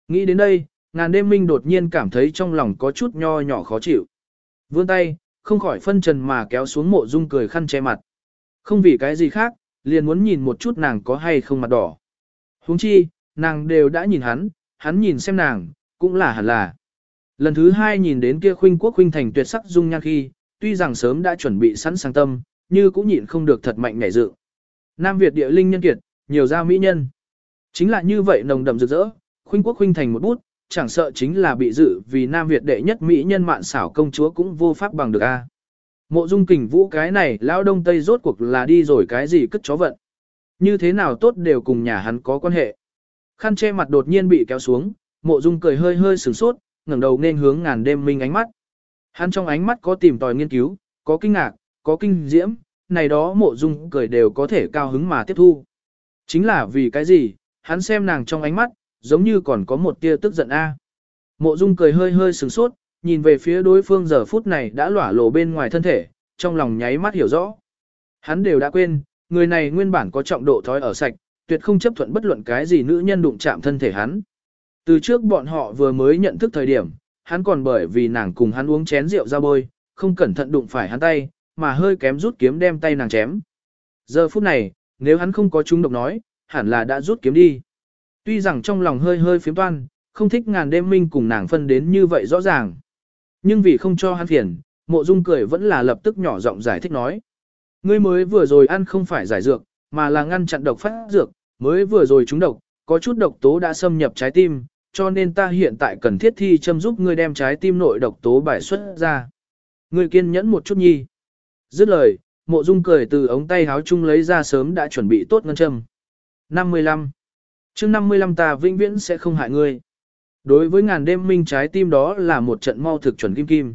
Nghĩ đến đây, ngàn đêm minh đột nhiên cảm thấy trong lòng có chút nho nhỏ khó chịu. Vươn tay, không khỏi phân trần mà kéo xuống mộ dung cười khăn che mặt. Không vì cái gì khác, liền muốn nhìn một chút nàng có hay không mặt đỏ. huống chi, nàng đều đã nhìn hắn, hắn nhìn xem nàng, cũng là hẳn là. Lần thứ hai nhìn đến kia khuynh quốc khuynh thành tuyệt sắc dung nhan khi, tuy rằng sớm đã chuẩn bị sẵn sàng tâm, như cũng nhịn không được thật mạnh nhảy dự. Nam Việt địa linh nhân kiệt, nhiều gia mỹ nhân. Chính là như vậy nồng đậm rực rỡ, khuynh quốc khuynh thành một bút, chẳng sợ chính là bị dự vì Nam Việt đệ nhất mỹ nhân mạn xảo công chúa cũng vô pháp bằng được a. Mộ dung kình vũ cái này lão đông tây rốt cuộc là đi rồi cái gì cất chó vận. Như thế nào tốt đều cùng nhà hắn có quan hệ. Khăn che mặt đột nhiên bị kéo xuống, mộ dung cười hơi hơi sửng sốt, ngẩng đầu nên hướng ngàn đêm minh ánh mắt. Hắn trong ánh mắt có tìm tòi nghiên cứu, có kinh ngạc, có kinh diễm, này đó mộ dung cười đều có thể cao hứng mà tiếp thu. Chính là vì cái gì, hắn xem nàng trong ánh mắt, giống như còn có một tia tức giận a. Mộ dung cười hơi hơi sửng sốt, nhìn về phía đối phương giờ phút này đã lỏa lộ bên ngoài thân thể, trong lòng nháy mắt hiểu rõ. Hắn đều đã quên, người này nguyên bản có trọng độ thói ở sạch, tuyệt không chấp thuận bất luận cái gì nữ nhân đụng chạm thân thể hắn. Từ trước bọn họ vừa mới nhận thức thời điểm, hắn còn bởi vì nàng cùng hắn uống chén rượu ra bôi, không cẩn thận đụng phải hắn tay, mà hơi kém rút kiếm đem tay nàng chém. Giờ phút này, nếu hắn không có chúng độc nói, hẳn là đã rút kiếm đi. Tuy rằng trong lòng hơi hơi phiếm toan, không thích ngàn đêm minh cùng nàng phân đến như vậy rõ ràng. Nhưng vì không cho hắn phiền, mộ dung cười vẫn là lập tức nhỏ giọng giải thích nói. Ngươi mới vừa rồi ăn không phải giải dược, mà là ngăn chặn độc phát dược, mới vừa rồi trúng độc, có chút độc tố đã xâm nhập trái tim, cho nên ta hiện tại cần thiết thi châm giúp ngươi đem trái tim nội độc tố bài xuất ra. Ngươi kiên nhẫn một chút nhi. Dứt lời, mộ dung cười từ ống tay háo chung lấy ra sớm đã chuẩn bị tốt ngân châm. 55. chương 55 ta vĩnh viễn sẽ không hại ngươi. Đối với ngàn đêm minh trái tim đó là một trận mau thực chuẩn kim kim.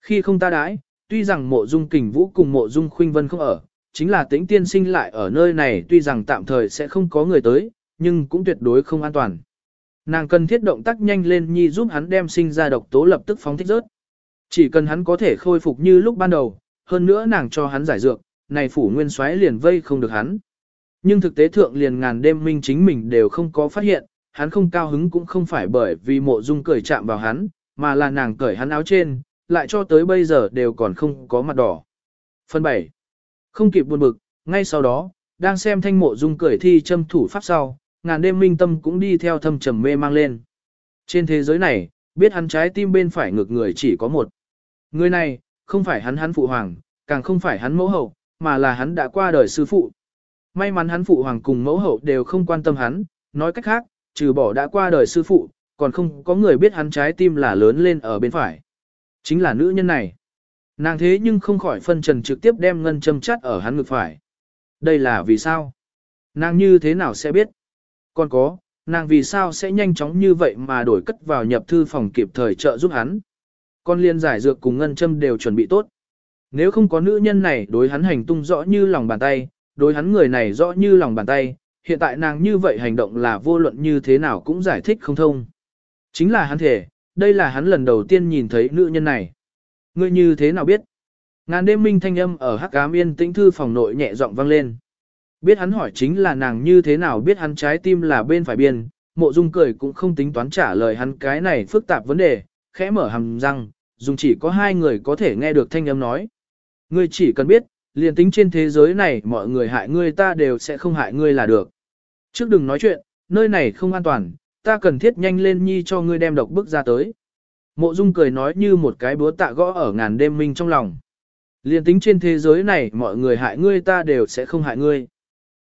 Khi không ta đãi, tuy rằng mộ dung kình vũ cùng mộ dung khuynh vân không ở, chính là tĩnh tiên sinh lại ở nơi này tuy rằng tạm thời sẽ không có người tới, nhưng cũng tuyệt đối không an toàn. Nàng cần thiết động tác nhanh lên nhi giúp hắn đem sinh ra độc tố lập tức phóng thích rớt. Chỉ cần hắn có thể khôi phục như lúc ban đầu, hơn nữa nàng cho hắn giải dược, này phủ nguyên xoáy liền vây không được hắn. Nhưng thực tế thượng liền ngàn đêm minh chính mình đều không có phát hiện, hắn không cao hứng cũng không phải bởi vì mộ dung cười chạm vào hắn, mà là nàng cởi hắn áo trên, lại cho tới bây giờ đều còn không có mặt đỏ. Phần 7. Không kịp buồn bực, ngay sau đó, đang xem thanh mộ dung cười thi châm thủ pháp sau, ngàn đêm minh tâm cũng đi theo thâm trầm mê mang lên. Trên thế giới này, biết hắn trái tim bên phải ngược người chỉ có một. Người này, không phải hắn hắn phụ hoàng, càng không phải hắn mẫu hậu, mà là hắn đã qua đời sư phụ. May mắn hắn phụ hoàng cùng mẫu hậu đều không quan tâm hắn, nói cách khác, trừ bỏ đã qua đời sư phụ, còn không có người biết hắn trái tim là lớn lên ở bên phải. Chính là nữ nhân này. Nàng thế nhưng không khỏi phân trần trực tiếp đem ngân châm chắt ở hắn ngực phải. Đây là vì sao? Nàng như thế nào sẽ biết? Còn có, nàng vì sao sẽ nhanh chóng như vậy mà đổi cất vào nhập thư phòng kịp thời trợ giúp hắn? Con liên giải dược cùng ngân châm đều chuẩn bị tốt. Nếu không có nữ nhân này đối hắn hành tung rõ như lòng bàn tay, đối hắn người này rõ như lòng bàn tay, hiện tại nàng như vậy hành động là vô luận như thế nào cũng giải thích không thông. Chính là hắn thể, đây là hắn lần đầu tiên nhìn thấy nữ nhân này. Ngươi như thế nào biết? Ngàn đêm minh thanh âm ở hắc ám yên tĩnh thư phòng nội nhẹ giọng vang lên. Biết hắn hỏi chính là nàng như thế nào biết hắn trái tim là bên phải biên, mộ dung cười cũng không tính toán trả lời hắn cái này phức tạp vấn đề, khẽ mở hàm răng, dùng chỉ có hai người có thể nghe được thanh âm nói. Ngươi chỉ cần biết, liền tính trên thế giới này mọi người hại ngươi ta đều sẽ không hại ngươi là được. Trước đừng nói chuyện, nơi này không an toàn, ta cần thiết nhanh lên nhi cho ngươi đem độc bức ra tới. Mộ Dung cười nói như một cái búa tạ gõ ở ngàn đêm minh trong lòng. Liền tính trên thế giới này mọi người hại ngươi ta đều sẽ không hại ngươi.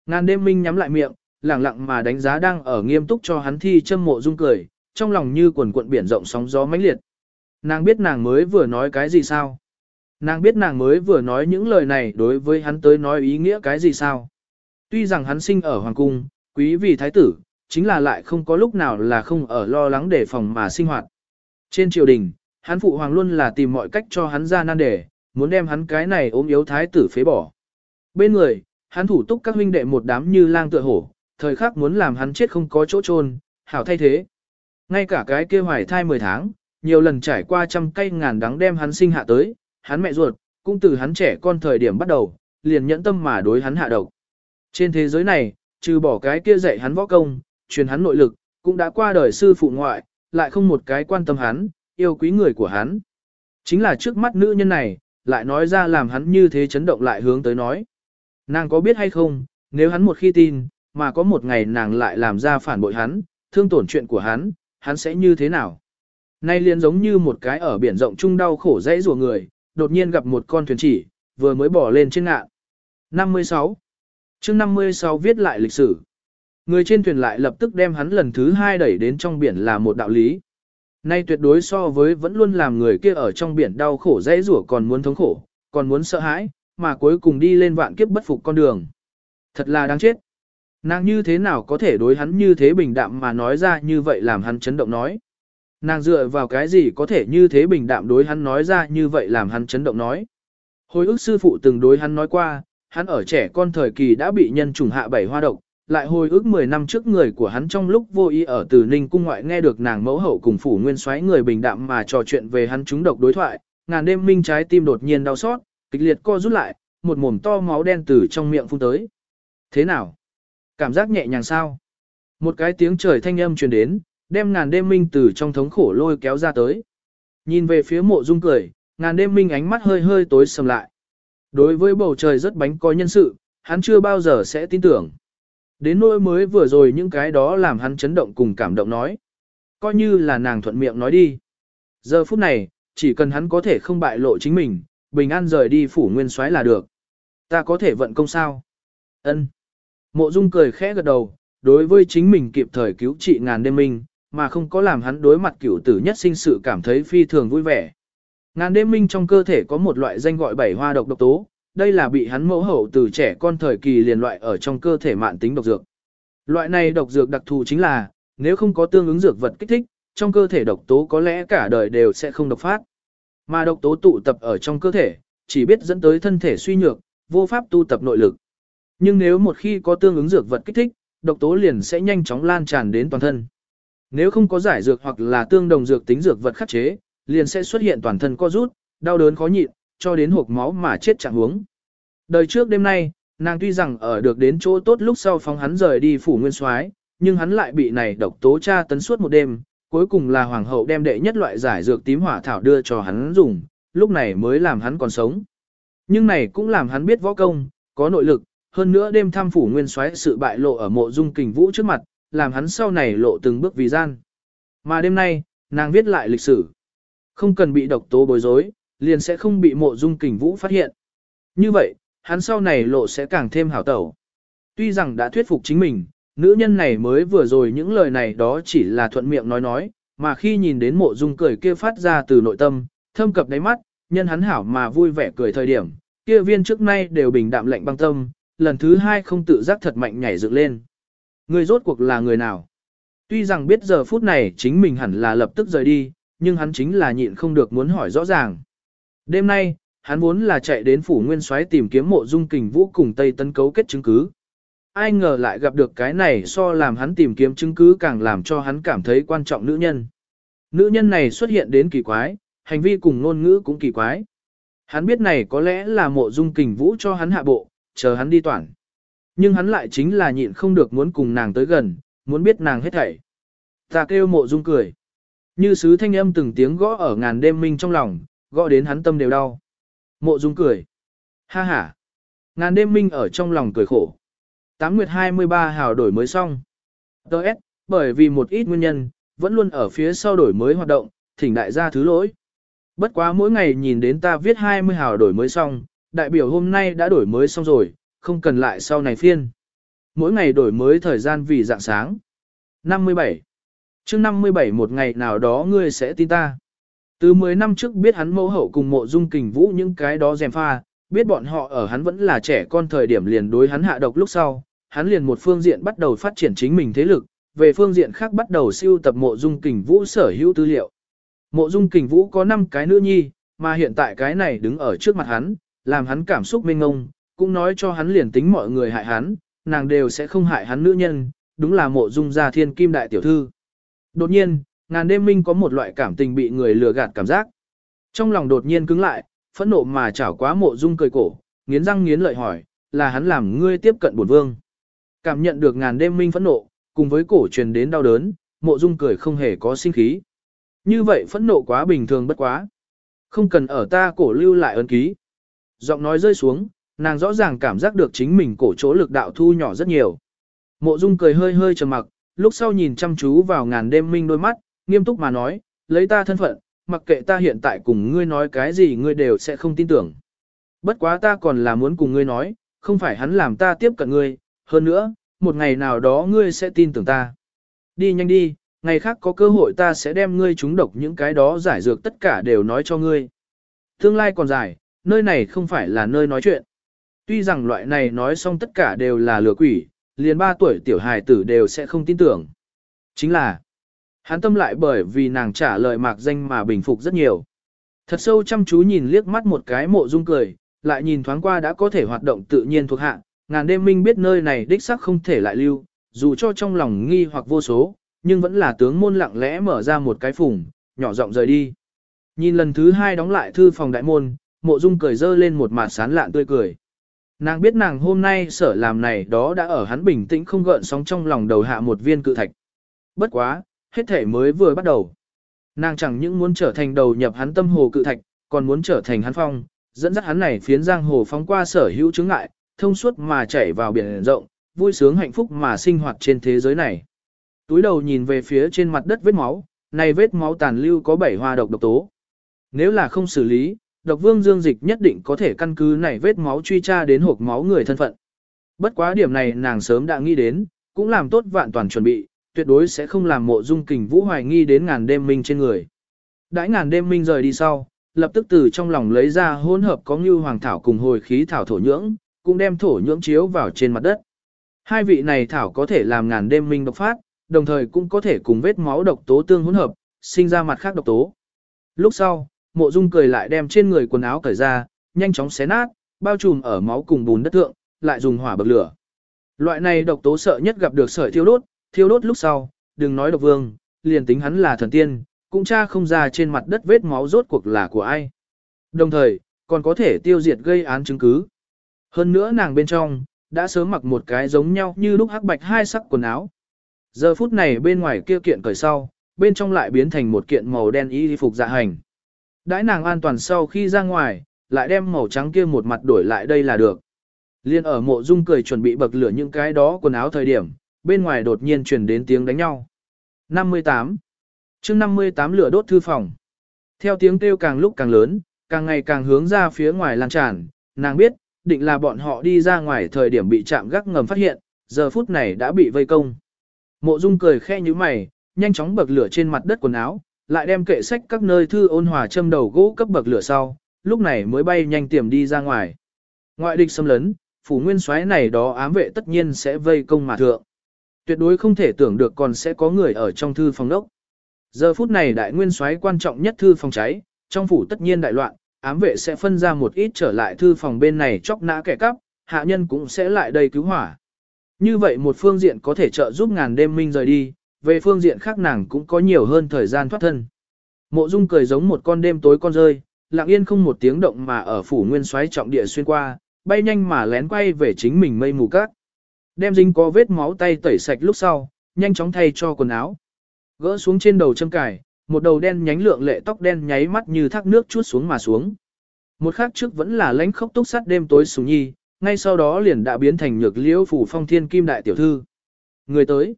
Ngàn đêm minh nhắm lại miệng, lặng lặng mà đánh giá đang ở nghiêm túc cho hắn thi châm mộ dung cười, trong lòng như quần cuộn biển rộng sóng gió mãnh liệt. Nàng biết nàng mới vừa nói cái gì sao? Nàng biết nàng mới vừa nói những lời này đối với hắn tới nói ý nghĩa cái gì sao? Tuy rằng hắn sinh ở hoàng cung, quý vì thái tử, chính là lại không có lúc nào là không ở lo lắng để phòng mà sinh hoạt. Trên triều đình, hắn phụ hoàng luôn là tìm mọi cách cho hắn ra nan đề, muốn đem hắn cái này ốm yếu thái tử phế bỏ. Bên người, hắn thủ túc các huynh đệ một đám như lang tựa hổ, thời khắc muốn làm hắn chết không có chỗ chôn, hảo thay thế. Ngay cả cái kia hoài thai 10 tháng, nhiều lần trải qua trăm cây ngàn đắng đem hắn sinh hạ tới, hắn mẹ ruột, cũng từ hắn trẻ con thời điểm bắt đầu, liền nhẫn tâm mà đối hắn hạ độc. Trên thế giới này, trừ bỏ cái kia dạy hắn võ công, truyền hắn nội lực, cũng đã qua đời sư phụ ngoại, lại không một cái quan tâm hắn, yêu quý người của hắn. Chính là trước mắt nữ nhân này, lại nói ra làm hắn như thế chấn động lại hướng tới nói. Nàng có biết hay không, nếu hắn một khi tin, mà có một ngày nàng lại làm ra phản bội hắn, thương tổn chuyện của hắn, hắn sẽ như thế nào? Nay liền giống như một cái ở biển rộng chung đau khổ dãy rùa người, đột nhiên gặp một con thuyền chỉ, vừa mới bỏ lên trên ngạn. 56. chương 56 viết lại lịch sử. Người trên thuyền lại lập tức đem hắn lần thứ hai đẩy đến trong biển là một đạo lý. Nay tuyệt đối so với vẫn luôn làm người kia ở trong biển đau khổ dễ rủa còn muốn thống khổ, còn muốn sợ hãi, mà cuối cùng đi lên vạn kiếp bất phục con đường. Thật là đáng chết. Nàng như thế nào có thể đối hắn như thế bình đạm mà nói ra như vậy làm hắn chấn động nói. Nàng dựa vào cái gì có thể như thế bình đạm đối hắn nói ra như vậy làm hắn chấn động nói. Hồi ức sư phụ từng đối hắn nói qua, hắn ở trẻ con thời kỳ đã bị nhân trùng hạ bảy hoa độc, lại hồi ức 10 năm trước người của hắn trong lúc vô ý ở Từ Ninh cung ngoại nghe được nàng mẫu hậu cùng phủ nguyên soái người bình đạm mà trò chuyện về hắn trúng độc đối thoại, ngàn đêm minh trái tim đột nhiên đau xót, kịch liệt co rút lại, một mồm to máu đen từ trong miệng phun tới. Thế nào? Cảm giác nhẹ nhàng sao? Một cái tiếng trời thanh âm truyền đến, đem ngàn đêm minh từ trong thống khổ lôi kéo ra tới. Nhìn về phía mộ dung cười, ngàn đêm minh ánh mắt hơi hơi tối sầm lại. Đối với bầu trời rất bánh có nhân sự, hắn chưa bao giờ sẽ tin tưởng. Đến nỗi mới vừa rồi những cái đó làm hắn chấn động cùng cảm động nói. Coi như là nàng thuận miệng nói đi. Giờ phút này, chỉ cần hắn có thể không bại lộ chính mình, bình an rời đi phủ nguyên soái là được. Ta có thể vận công sao? Ân. Mộ Dung cười khẽ gật đầu, đối với chính mình kịp thời cứu trị ngàn đêm minh, mà không có làm hắn đối mặt cửu tử nhất sinh sự cảm thấy phi thường vui vẻ. Ngàn đêm minh trong cơ thể có một loại danh gọi bảy hoa độc độc tố, đây là bị hắn mẫu hậu từ trẻ con thời kỳ liền loại ở trong cơ thể mạn tính độc dược. Loại này độc dược đặc thù chính là, nếu không có tương ứng dược vật kích thích, trong cơ thể độc tố có lẽ cả đời đều sẽ không độc phát. Mà độc tố tụ tập ở trong cơ thể, chỉ biết dẫn tới thân thể suy nhược, vô pháp tu tập nội lực. Nhưng nếu một khi có tương ứng dược vật kích thích, độc tố liền sẽ nhanh chóng lan tràn đến toàn thân. Nếu không có giải dược hoặc là tương đồng dược tính dược vật khắc chế, liền sẽ xuất hiện toàn thân co rút, đau đớn khó nhịn, cho đến hộp máu mà chết chẳng huống. Đời trước đêm nay, nàng tuy rằng ở được đến chỗ tốt lúc sau phóng hắn rời đi phủ nguyên soái, nhưng hắn lại bị này độc tố tra tấn suốt một đêm, cuối cùng là hoàng hậu đem đệ nhất loại giải dược tím hỏa thảo đưa cho hắn dùng, lúc này mới làm hắn còn sống. Nhưng này cũng làm hắn biết võ công, có nội lực, hơn nữa đêm thăm phủ nguyên soái sự bại lộ ở mộ dung kình vũ trước mặt, làm hắn sau này lộ từng bước vì gian. Mà đêm nay, nàng viết lại lịch sử. Không cần bị độc tố bối rối, liền sẽ không bị mộ dung kình vũ phát hiện. Như vậy, hắn sau này lộ sẽ càng thêm hảo tẩu. Tuy rằng đã thuyết phục chính mình, nữ nhân này mới vừa rồi những lời này đó chỉ là thuận miệng nói nói, mà khi nhìn đến mộ dung cười kia phát ra từ nội tâm, thâm cập đáy mắt, nhân hắn hảo mà vui vẻ cười thời điểm, kia viên trước nay đều bình đạm lạnh băng tâm, lần thứ hai không tự giác thật mạnh nhảy dựng lên. Người rốt cuộc là người nào? Tuy rằng biết giờ phút này chính mình hẳn là lập tức rời đi, nhưng hắn chính là nhịn không được muốn hỏi rõ ràng. Đêm nay, hắn muốn là chạy đến phủ nguyên soái tìm kiếm mộ dung kình vũ cùng Tây Tân cấu kết chứng cứ. Ai ngờ lại gặp được cái này so làm hắn tìm kiếm chứng cứ càng làm cho hắn cảm thấy quan trọng nữ nhân. Nữ nhân này xuất hiện đến kỳ quái, hành vi cùng ngôn ngữ cũng kỳ quái. Hắn biết này có lẽ là mộ dung kình vũ cho hắn hạ bộ, chờ hắn đi toàn. Nhưng hắn lại chính là nhịn không được muốn cùng nàng tới gần, muốn biết nàng hết thảy. Ta kêu mộ dung cười. Như sứ thanh âm từng tiếng gõ ở ngàn đêm minh trong lòng, gõ đến hắn tâm đều đau. Mộ dung cười. Ha ha. Ngàn đêm minh ở trong lòng cười khổ. Tám nguyệt 23 hào đổi mới xong. Đợt, bởi vì một ít nguyên nhân, vẫn luôn ở phía sau đổi mới hoạt động, thỉnh đại gia thứ lỗi. Bất quá mỗi ngày nhìn đến ta viết 20 hào đổi mới xong, đại biểu hôm nay đã đổi mới xong rồi, không cần lại sau này phiên. Mỗi ngày đổi mới thời gian vì dạng sáng. 57. Trước 57 một ngày nào đó ngươi sẽ tin ta. Từ 10 năm trước biết hắn mẫu hậu cùng mộ dung kình vũ những cái đó dèm pha, biết bọn họ ở hắn vẫn là trẻ con thời điểm liền đối hắn hạ độc lúc sau, hắn liền một phương diện bắt đầu phát triển chính mình thế lực, về phương diện khác bắt đầu siêu tập mộ dung kình vũ sở hữu tư liệu. Mộ dung kình vũ có 5 cái nữ nhi, mà hiện tại cái này đứng ở trước mặt hắn, làm hắn cảm xúc mênh ngông, cũng nói cho hắn liền tính mọi người hại hắn, nàng đều sẽ không hại hắn nữ nhân, đúng là mộ dung gia thiên kim đại tiểu thư. Đột nhiên, ngàn đêm minh có một loại cảm tình bị người lừa gạt cảm giác. Trong lòng đột nhiên cứng lại, phẫn nộ mà chảo quá mộ dung cười cổ, nghiến răng nghiến lợi hỏi, là hắn làm ngươi tiếp cận bổn vương. Cảm nhận được ngàn đêm minh phẫn nộ, cùng với cổ truyền đến đau đớn, mộ dung cười không hề có sinh khí. Như vậy phẫn nộ quá bình thường bất quá. Không cần ở ta cổ lưu lại ấn ký. Giọng nói rơi xuống, nàng rõ ràng cảm giác được chính mình cổ chỗ lực đạo thu nhỏ rất nhiều. Mộ dung cười hơi hơi trầm mặc, lúc sau nhìn chăm chú vào ngàn đêm minh đôi mắt, nghiêm túc mà nói, lấy ta thân phận, mặc kệ ta hiện tại cùng ngươi nói cái gì ngươi đều sẽ không tin tưởng. Bất quá ta còn là muốn cùng ngươi nói, không phải hắn làm ta tiếp cận ngươi, hơn nữa, một ngày nào đó ngươi sẽ tin tưởng ta. Đi nhanh đi, ngày khác có cơ hội ta sẽ đem ngươi trúng độc những cái đó giải dược tất cả đều nói cho ngươi. Tương lai còn dài, nơi này không phải là nơi nói chuyện. Tuy rằng loại này nói xong tất cả đều là lừa quỷ, liền 3 tuổi tiểu hài tử đều sẽ không tin tưởng. Chính là, hắn tâm lại bởi vì nàng trả lời mạc danh mà bình phục rất nhiều. Thật sâu chăm chú nhìn liếc mắt một cái mộ dung cười, lại nhìn thoáng qua đã có thể hoạt động tự nhiên thuộc hạ, ngàn đêm minh biết nơi này đích sắc không thể lại lưu, dù cho trong lòng nghi hoặc vô số, nhưng vẫn là tướng môn lặng lẽ mở ra một cái phùng, nhỏ giọng rời đi. Nhìn lần thứ hai đóng lại thư phòng đại môn, mộ dung cười dơ lên một mặt sán lạn tươi cười. Nàng biết nàng hôm nay sở làm này đó đã ở hắn bình tĩnh không gợn sóng trong lòng đầu hạ một viên cự thạch. Bất quá, hết thể mới vừa bắt đầu. Nàng chẳng những muốn trở thành đầu nhập hắn tâm hồ cự thạch, còn muốn trở thành hắn phong, dẫn dắt hắn này phiến giang hồ phóng qua sở hữu chứng ngại, thông suốt mà chảy vào biển rộng, vui sướng hạnh phúc mà sinh hoạt trên thế giới này. Túi đầu nhìn về phía trên mặt đất vết máu, này vết máu tàn lưu có bảy hoa độc độc tố. Nếu là không xử lý, độc vương dương dịch nhất định có thể căn cứ này vết máu truy tra đến hộp máu người thân phận. Bất quá điểm này nàng sớm đã nghĩ đến, cũng làm tốt vạn toàn chuẩn bị, tuyệt đối sẽ không làm mộ dung kình vũ hoài nghi đến ngàn đêm minh trên người. Đãi ngàn đêm minh rời đi sau, lập tức từ trong lòng lấy ra hỗn hợp có như hoàng thảo cùng hồi khí thảo thổ nhưỡng, cũng đem thổ nhưỡng chiếu vào trên mặt đất. Hai vị này thảo có thể làm ngàn đêm minh độc phát, đồng thời cũng có thể cùng vết máu độc tố tương hỗn hợp, sinh ra mặt khác độc tố. Lúc sau, mộ dung cười lại đem trên người quần áo cởi ra, nhanh chóng xé nát, bao trùm ở máu cùng bùn đất thượng, lại dùng hỏa bậc lửa. Loại này độc tố sợ nhất gặp được sợi thiêu đốt, thiêu đốt lúc sau, đừng nói độc vương, liền tính hắn là thần tiên, cũng cha không ra trên mặt đất vết máu rốt cuộc là của ai. Đồng thời, còn có thể tiêu diệt gây án chứng cứ. Hơn nữa nàng bên trong, đã sớm mặc một cái giống nhau như lúc hắc bạch hai sắc quần áo. Giờ phút này bên ngoài kia kiện cởi sau, bên trong lại biến thành một kiện màu đen y phục dạ hành. Đãi nàng an toàn sau khi ra ngoài, lại đem màu trắng kia một mặt đổi lại đây là được. Liên ở mộ dung cười chuẩn bị bậc lửa những cái đó quần áo thời điểm, bên ngoài đột nhiên truyền đến tiếng đánh nhau. 58. chương 58 lửa đốt thư phòng. Theo tiếng kêu càng lúc càng lớn, càng ngày càng hướng ra phía ngoài lan tràn, nàng biết, định là bọn họ đi ra ngoài thời điểm bị chạm gác ngầm phát hiện, giờ phút này đã bị vây công. Mộ Dung cười khe như mày, nhanh chóng bậc lửa trên mặt đất quần áo, lại đem kệ sách các nơi thư ôn hòa châm đầu gỗ cấp bậc lửa sau, lúc này mới bay nhanh tiềm đi ra ngoài. Ngoại địch xâm lấn, phủ nguyên soái này đó ám vệ tất nhiên sẽ vây công mà thượng. Tuyệt đối không thể tưởng được còn sẽ có người ở trong thư phòng đốc. Giờ phút này đại nguyên soái quan trọng nhất thư phòng cháy, trong phủ tất nhiên đại loạn, ám vệ sẽ phân ra một ít trở lại thư phòng bên này chóc nã kẻ cắp, hạ nhân cũng sẽ lại đây cứu hỏa. Như vậy một phương diện có thể trợ giúp ngàn đêm minh rời đi, về phương diện khác nàng cũng có nhiều hơn thời gian thoát thân. Mộ Dung cười giống một con đêm tối con rơi, lặng yên không một tiếng động mà ở phủ nguyên xoáy trọng địa xuyên qua, bay nhanh mà lén quay về chính mình mây mù cát. Đem dính có vết máu tay tẩy sạch lúc sau, nhanh chóng thay cho quần áo. Gỡ xuống trên đầu châm cài, một đầu đen nhánh lượng lệ tóc đen nháy mắt như thác nước chút xuống mà xuống. Một khắc trước vẫn là lãnh khốc túc sắt đêm tối sùng nhi, ngay sau đó liền đã biến thành nhược liễu phủ phong thiên kim đại tiểu thư. Người tới.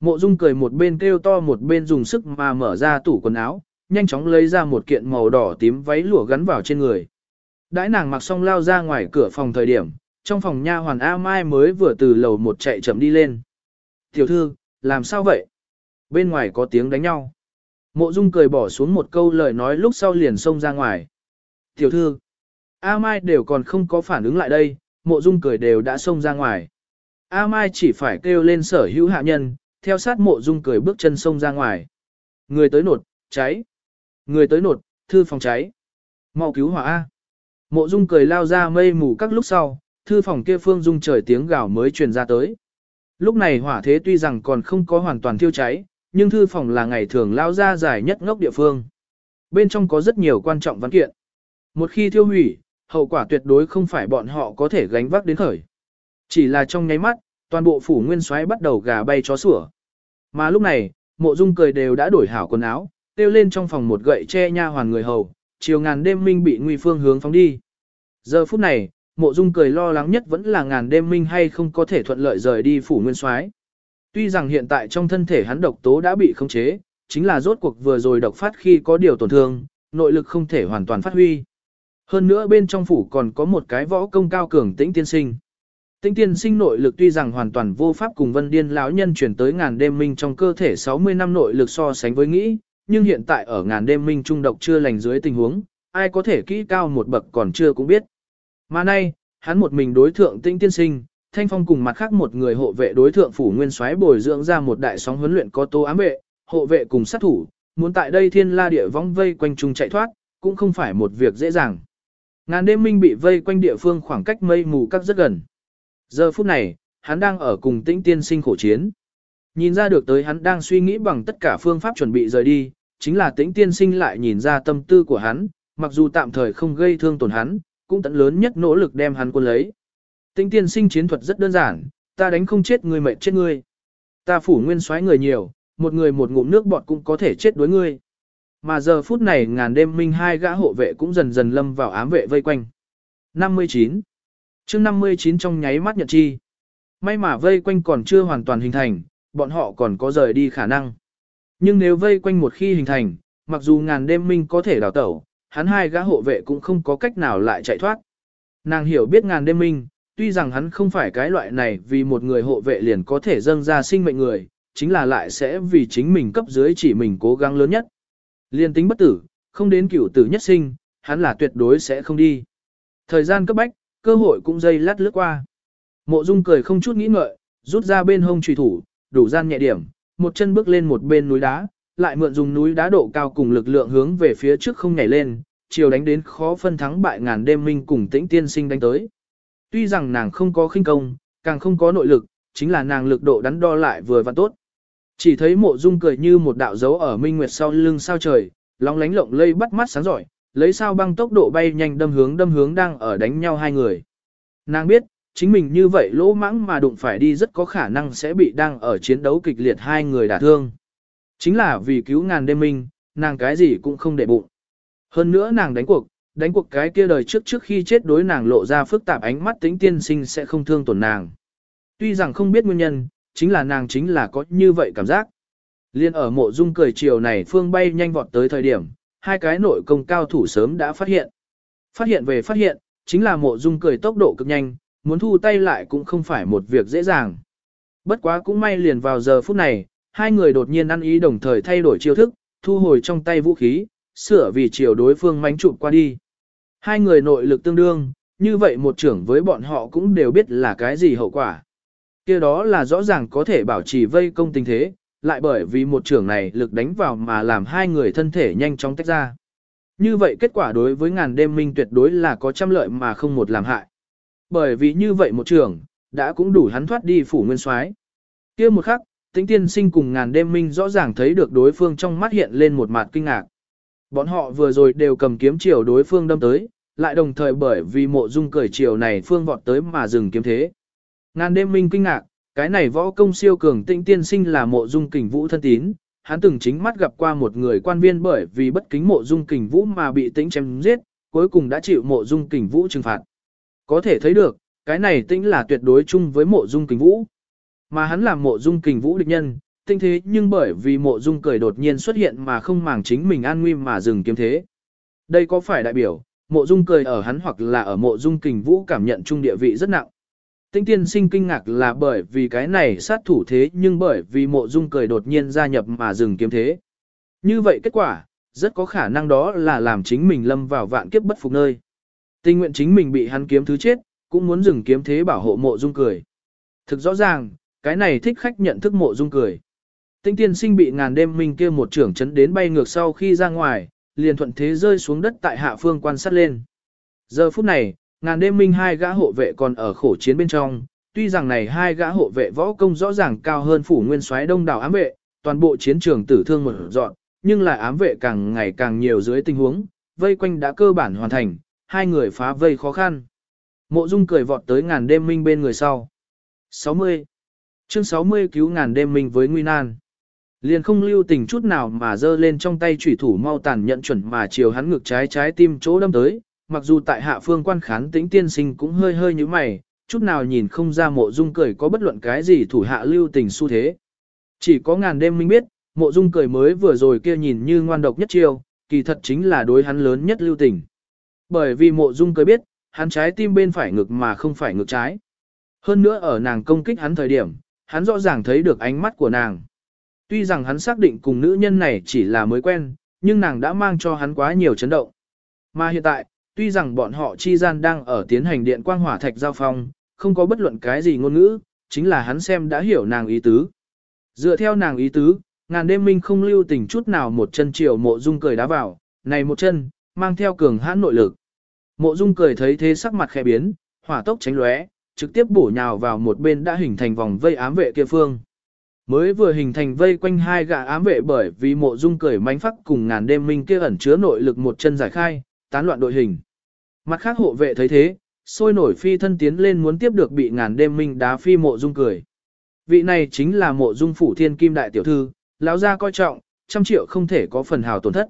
Mộ Dung cười một bên kêu to một bên dùng sức mà mở ra tủ quần áo, nhanh chóng lấy ra một kiện màu đỏ tím váy lụa gắn vào trên người. Đãi nàng mặc xong lao ra ngoài cửa phòng thời điểm, trong phòng nha hoàn A Mai mới vừa từ lầu một chạy chậm đi lên. Tiểu thư, làm sao vậy? Bên ngoài có tiếng đánh nhau. Mộ Dung cười bỏ xuống một câu lời nói lúc sau liền xông ra ngoài. Tiểu thư, A Mai đều còn không có phản ứng lại đây, mộ Dung cười đều đã xông ra ngoài. A Mai chỉ phải kêu lên sở hữu hạ nhân, theo sát mộ Dung cười bước chân sông ra ngoài. Người tới nột, cháy. Người tới nột, thư phòng cháy. mau cứu hỏa A. Mộ Dung cười lao ra mây mù các lúc sau, thư phòng kia phương dung trời tiếng gào mới truyền ra tới. Lúc này hỏa thế tuy rằng còn không có hoàn toàn thiêu cháy, nhưng thư phòng là ngày thường lao ra dài nhất ngốc địa phương. Bên trong có rất nhiều quan trọng văn kiện. Một khi thiêu hủy, hậu quả tuyệt đối không phải bọn họ có thể gánh vác đến khởi. Chỉ là trong nháy mắt, toàn bộ phủ nguyên soái bắt đầu gà bay chó sủa. Mà lúc này, mộ dung cười đều đã đổi hảo quần áo, tiêu lên trong phòng một gậy che nha hoàn người hầu, chiều ngàn đêm minh bị nguy phương hướng phóng đi. Giờ phút này, mộ dung cười lo lắng nhất vẫn là ngàn đêm minh hay không có thể thuận lợi rời đi phủ nguyên soái. Tuy rằng hiện tại trong thân thể hắn độc tố đã bị khống chế, chính là rốt cuộc vừa rồi độc phát khi có điều tổn thương, nội lực không thể hoàn toàn phát huy. Hơn nữa bên trong phủ còn có một cái võ công cao cường tĩnh tiên sinh. Tinh tiên sinh nội lực tuy rằng hoàn toàn vô pháp cùng vân điên lão nhân chuyển tới ngàn đêm minh trong cơ thể 60 năm nội lực so sánh với nghĩ, nhưng hiện tại ở ngàn đêm minh trung độc chưa lành dưới tình huống, ai có thể kỹ cao một bậc còn chưa cũng biết. Mà nay, hắn một mình đối thượng tinh tiên sinh, thanh phong cùng mặt khác một người hộ vệ đối thượng phủ nguyên soái bồi dưỡng ra một đại sóng huấn luyện có tố ám vệ, hộ vệ cùng sát thủ, muốn tại đây thiên la địa vong vây quanh trung chạy thoát, cũng không phải một việc dễ dàng. Ngàn đêm minh bị vây quanh địa phương khoảng cách mây mù các rất gần. Giờ phút này, hắn đang ở cùng tĩnh tiên sinh khổ chiến. Nhìn ra được tới hắn đang suy nghĩ bằng tất cả phương pháp chuẩn bị rời đi, chính là tĩnh tiên sinh lại nhìn ra tâm tư của hắn, mặc dù tạm thời không gây thương tổn hắn, cũng tận lớn nhất nỗ lực đem hắn quân lấy. Tĩnh tiên sinh chiến thuật rất đơn giản, ta đánh không chết người mệt chết ngươi. Ta phủ nguyên soái người nhiều, một người một ngụm nước bọt cũng có thể chết đối ngươi. Mà giờ phút này ngàn đêm minh hai gã hộ vệ cũng dần dần lâm vào ám vệ vây quanh. 59 chương 59 trong nháy mắt nhận chi. May mà vây quanh còn chưa hoàn toàn hình thành, bọn họ còn có rời đi khả năng. Nhưng nếu vây quanh một khi hình thành, mặc dù ngàn đêm minh có thể đào tẩu, hắn hai gã hộ vệ cũng không có cách nào lại chạy thoát. Nàng hiểu biết ngàn đêm minh, tuy rằng hắn không phải cái loại này vì một người hộ vệ liền có thể dâng ra sinh mệnh người, chính là lại sẽ vì chính mình cấp dưới chỉ mình cố gắng lớn nhất. Liên tính bất tử, không đến cửu tử nhất sinh, hắn là tuyệt đối sẽ không đi. Thời gian cấp bách, cơ hội cũng dây lát lướt qua. Mộ Dung cười không chút nghĩ ngợi, rút ra bên hông trùy thủ, đủ gian nhẹ điểm, một chân bước lên một bên núi đá, lại mượn dùng núi đá độ cao cùng lực lượng hướng về phía trước không nhảy lên, chiều đánh đến khó phân thắng bại ngàn đêm minh cùng tĩnh tiên sinh đánh tới. Tuy rằng nàng không có khinh công, càng không có nội lực, chính là nàng lực độ đắn đo lại vừa và tốt. Chỉ thấy mộ dung cười như một đạo dấu ở minh nguyệt sau lưng sao trời, lóng lánh lộng lây bắt mắt sáng giỏi, lấy sao băng tốc độ bay nhanh đâm hướng đâm hướng đang ở đánh nhau hai người. Nàng biết, chính mình như vậy lỗ mãng mà đụng phải đi rất có khả năng sẽ bị đang ở chiến đấu kịch liệt hai người đả thương. Chính là vì cứu ngàn đêm minh, nàng cái gì cũng không để bụng. Hơn nữa nàng đánh cuộc, đánh cuộc cái kia đời trước trước khi chết đối nàng lộ ra phức tạp ánh mắt tính tiên sinh sẽ không thương tổn nàng. Tuy rằng không biết nguyên nhân, chính là nàng chính là có như vậy cảm giác. Liên ở mộ dung cười chiều này phương bay nhanh vọt tới thời điểm, hai cái nội công cao thủ sớm đã phát hiện. Phát hiện về phát hiện, chính là mộ dung cười tốc độ cực nhanh, muốn thu tay lại cũng không phải một việc dễ dàng. Bất quá cũng may liền vào giờ phút này, hai người đột nhiên ăn ý đồng thời thay đổi chiêu thức, thu hồi trong tay vũ khí, sửa vì chiều đối phương mánh chụp qua đi. Hai người nội lực tương đương, như vậy một trưởng với bọn họ cũng đều biết là cái gì hậu quả kia đó là rõ ràng có thể bảo trì vây công tình thế, lại bởi vì một trưởng này lực đánh vào mà làm hai người thân thể nhanh chóng tách ra. Như vậy kết quả đối với ngàn đêm minh tuyệt đối là có trăm lợi mà không một làm hại. Bởi vì như vậy một trưởng, đã cũng đủ hắn thoát đi phủ nguyên soái. kia một khắc, tĩnh tiên sinh cùng ngàn đêm minh rõ ràng thấy được đối phương trong mắt hiện lên một mặt kinh ngạc. Bọn họ vừa rồi đều cầm kiếm chiều đối phương đâm tới, lại đồng thời bởi vì mộ dung cởi chiều này phương vọt tới mà dừng kiếm thế. Ngàn đêm minh kinh ngạc, cái này võ công siêu cường tĩnh tiên sinh là mộ dung kình vũ thân tín, hắn từng chính mắt gặp qua một người quan viên bởi vì bất kính mộ dung kình vũ mà bị tĩnh chém giết, cuối cùng đã chịu mộ dung kình vũ trừng phạt. Có thể thấy được, Cái này tĩnh là tuyệt đối chung với mộ dung kình vũ. Mà hắn làm mộ dung kình vũ địch nhân, tinh thế nhưng bởi vì mộ dung cười đột nhiên xuất hiện mà không màng chính mình an nguy mà dừng kiếm thế. Đây có phải đại biểu, mộ dung cười ở hắn hoặc là ở mộ dung kình vũ cảm nhận trung địa vị rất nặng. Tinh tiên sinh kinh ngạc là bởi vì cái này sát thủ thế nhưng bởi vì mộ dung cười đột nhiên gia nhập mà dừng kiếm thế. Như vậy kết quả, rất có khả năng đó là làm chính mình lâm vào vạn kiếp bất phục nơi. Tình nguyện chính mình bị hắn kiếm thứ chết, cũng muốn dừng kiếm thế bảo hộ mộ dung cười. Thực rõ ràng, cái này thích khách nhận thức mộ dung cười. Tinh tiên sinh bị ngàn đêm minh kia một trưởng chấn đến bay ngược sau khi ra ngoài, liền thuận thế rơi xuống đất tại hạ phương quan sát lên. Giờ phút này, ngàn đêm minh hai gã hộ vệ còn ở khổ chiến bên trong, tuy rằng này hai gã hộ vệ võ công rõ ràng cao hơn phủ nguyên soái đông đảo ám vệ, toàn bộ chiến trường tử thương một dọn, nhưng lại ám vệ càng ngày càng nhiều dưới tình huống, vây quanh đã cơ bản hoàn thành, hai người phá vây khó khăn. Mộ Dung cười vọt tới ngàn đêm minh bên người sau. 60. Chương 60 cứu ngàn đêm minh với nguy nan. Liền không lưu tình chút nào mà giơ lên trong tay chủy thủ mau tàn nhận chuẩn mà chiều hắn ngực trái trái tim chỗ đâm tới, mặc dù tại hạ phương quan khán tĩnh tiên sinh cũng hơi hơi như mày, chút nào nhìn không ra mộ dung cười có bất luận cái gì thủ hạ lưu tình xu thế. Chỉ có ngàn đêm minh biết, mộ dung cười mới vừa rồi kia nhìn như ngoan độc nhất chiêu, kỳ thật chính là đối hắn lớn nhất lưu tình. Bởi vì mộ dung cười biết, hắn trái tim bên phải ngực mà không phải ngực trái. Hơn nữa ở nàng công kích hắn thời điểm, hắn rõ ràng thấy được ánh mắt của nàng. Tuy rằng hắn xác định cùng nữ nhân này chỉ là mới quen, nhưng nàng đã mang cho hắn quá nhiều chấn động. Mà hiện tại, tuy rằng bọn họ chi gian đang ở tiến hành điện quang hỏa thạch giao phong, không có bất luận cái gì ngôn ngữ, chính là hắn xem đã hiểu nàng ý tứ. Dựa theo nàng ý tứ, ngàn đêm minh không lưu tình chút nào một chân chiều mộ dung cười đá vào, này một chân, mang theo cường hãn nội lực. Mộ dung cười thấy thế sắc mặt khẽ biến, hỏa tốc tránh lóe, trực tiếp bổ nhào vào một bên đã hình thành vòng vây ám vệ kia phương. Mới vừa hình thành vây quanh hai gã ám vệ bởi vì mộ dung cười mánh phát cùng ngàn đêm minh kia ẩn chứa nội lực một chân giải khai, tán loạn đội hình. Mặt khác hộ vệ thấy thế, sôi nổi phi thân tiến lên muốn tiếp được bị ngàn đêm minh đá phi mộ dung cười. Vị này chính là mộ dung phủ thiên kim đại tiểu thư, lão gia coi trọng, trăm triệu không thể có phần hào tổn thất.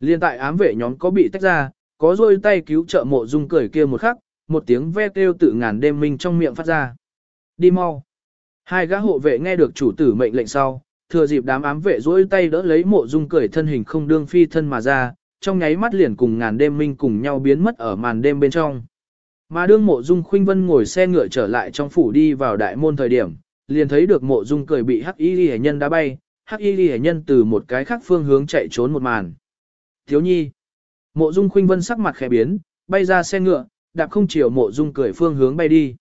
Liên tại ám vệ nhóm có bị tách ra, có rôi tay cứu trợ mộ dung cười kia một khắc, một tiếng ve kêu tự ngàn đêm minh trong miệng phát ra. Đi mau. Hai gã hộ vệ nghe được chủ tử mệnh lệnh sau, thừa dịp đám ám vệ rỗi tay đỡ lấy mộ dung cười thân hình không đương phi thân mà ra, trong nháy mắt liền cùng ngàn đêm minh cùng nhau biến mất ở màn đêm bên trong. Mà đương mộ dung khuynh vân ngồi xe ngựa trở lại trong phủ đi vào đại môn thời điểm, liền thấy được mộ dung cười bị hắc y ghi nhân đá bay, hắc y ghi nhân từ một cái khác phương hướng chạy trốn một màn. Thiếu nhi, mộ dung khuynh vân sắc mặt khẽ biến, bay ra xe ngựa, đạp không chiều mộ dung cười phương hướng bay đi.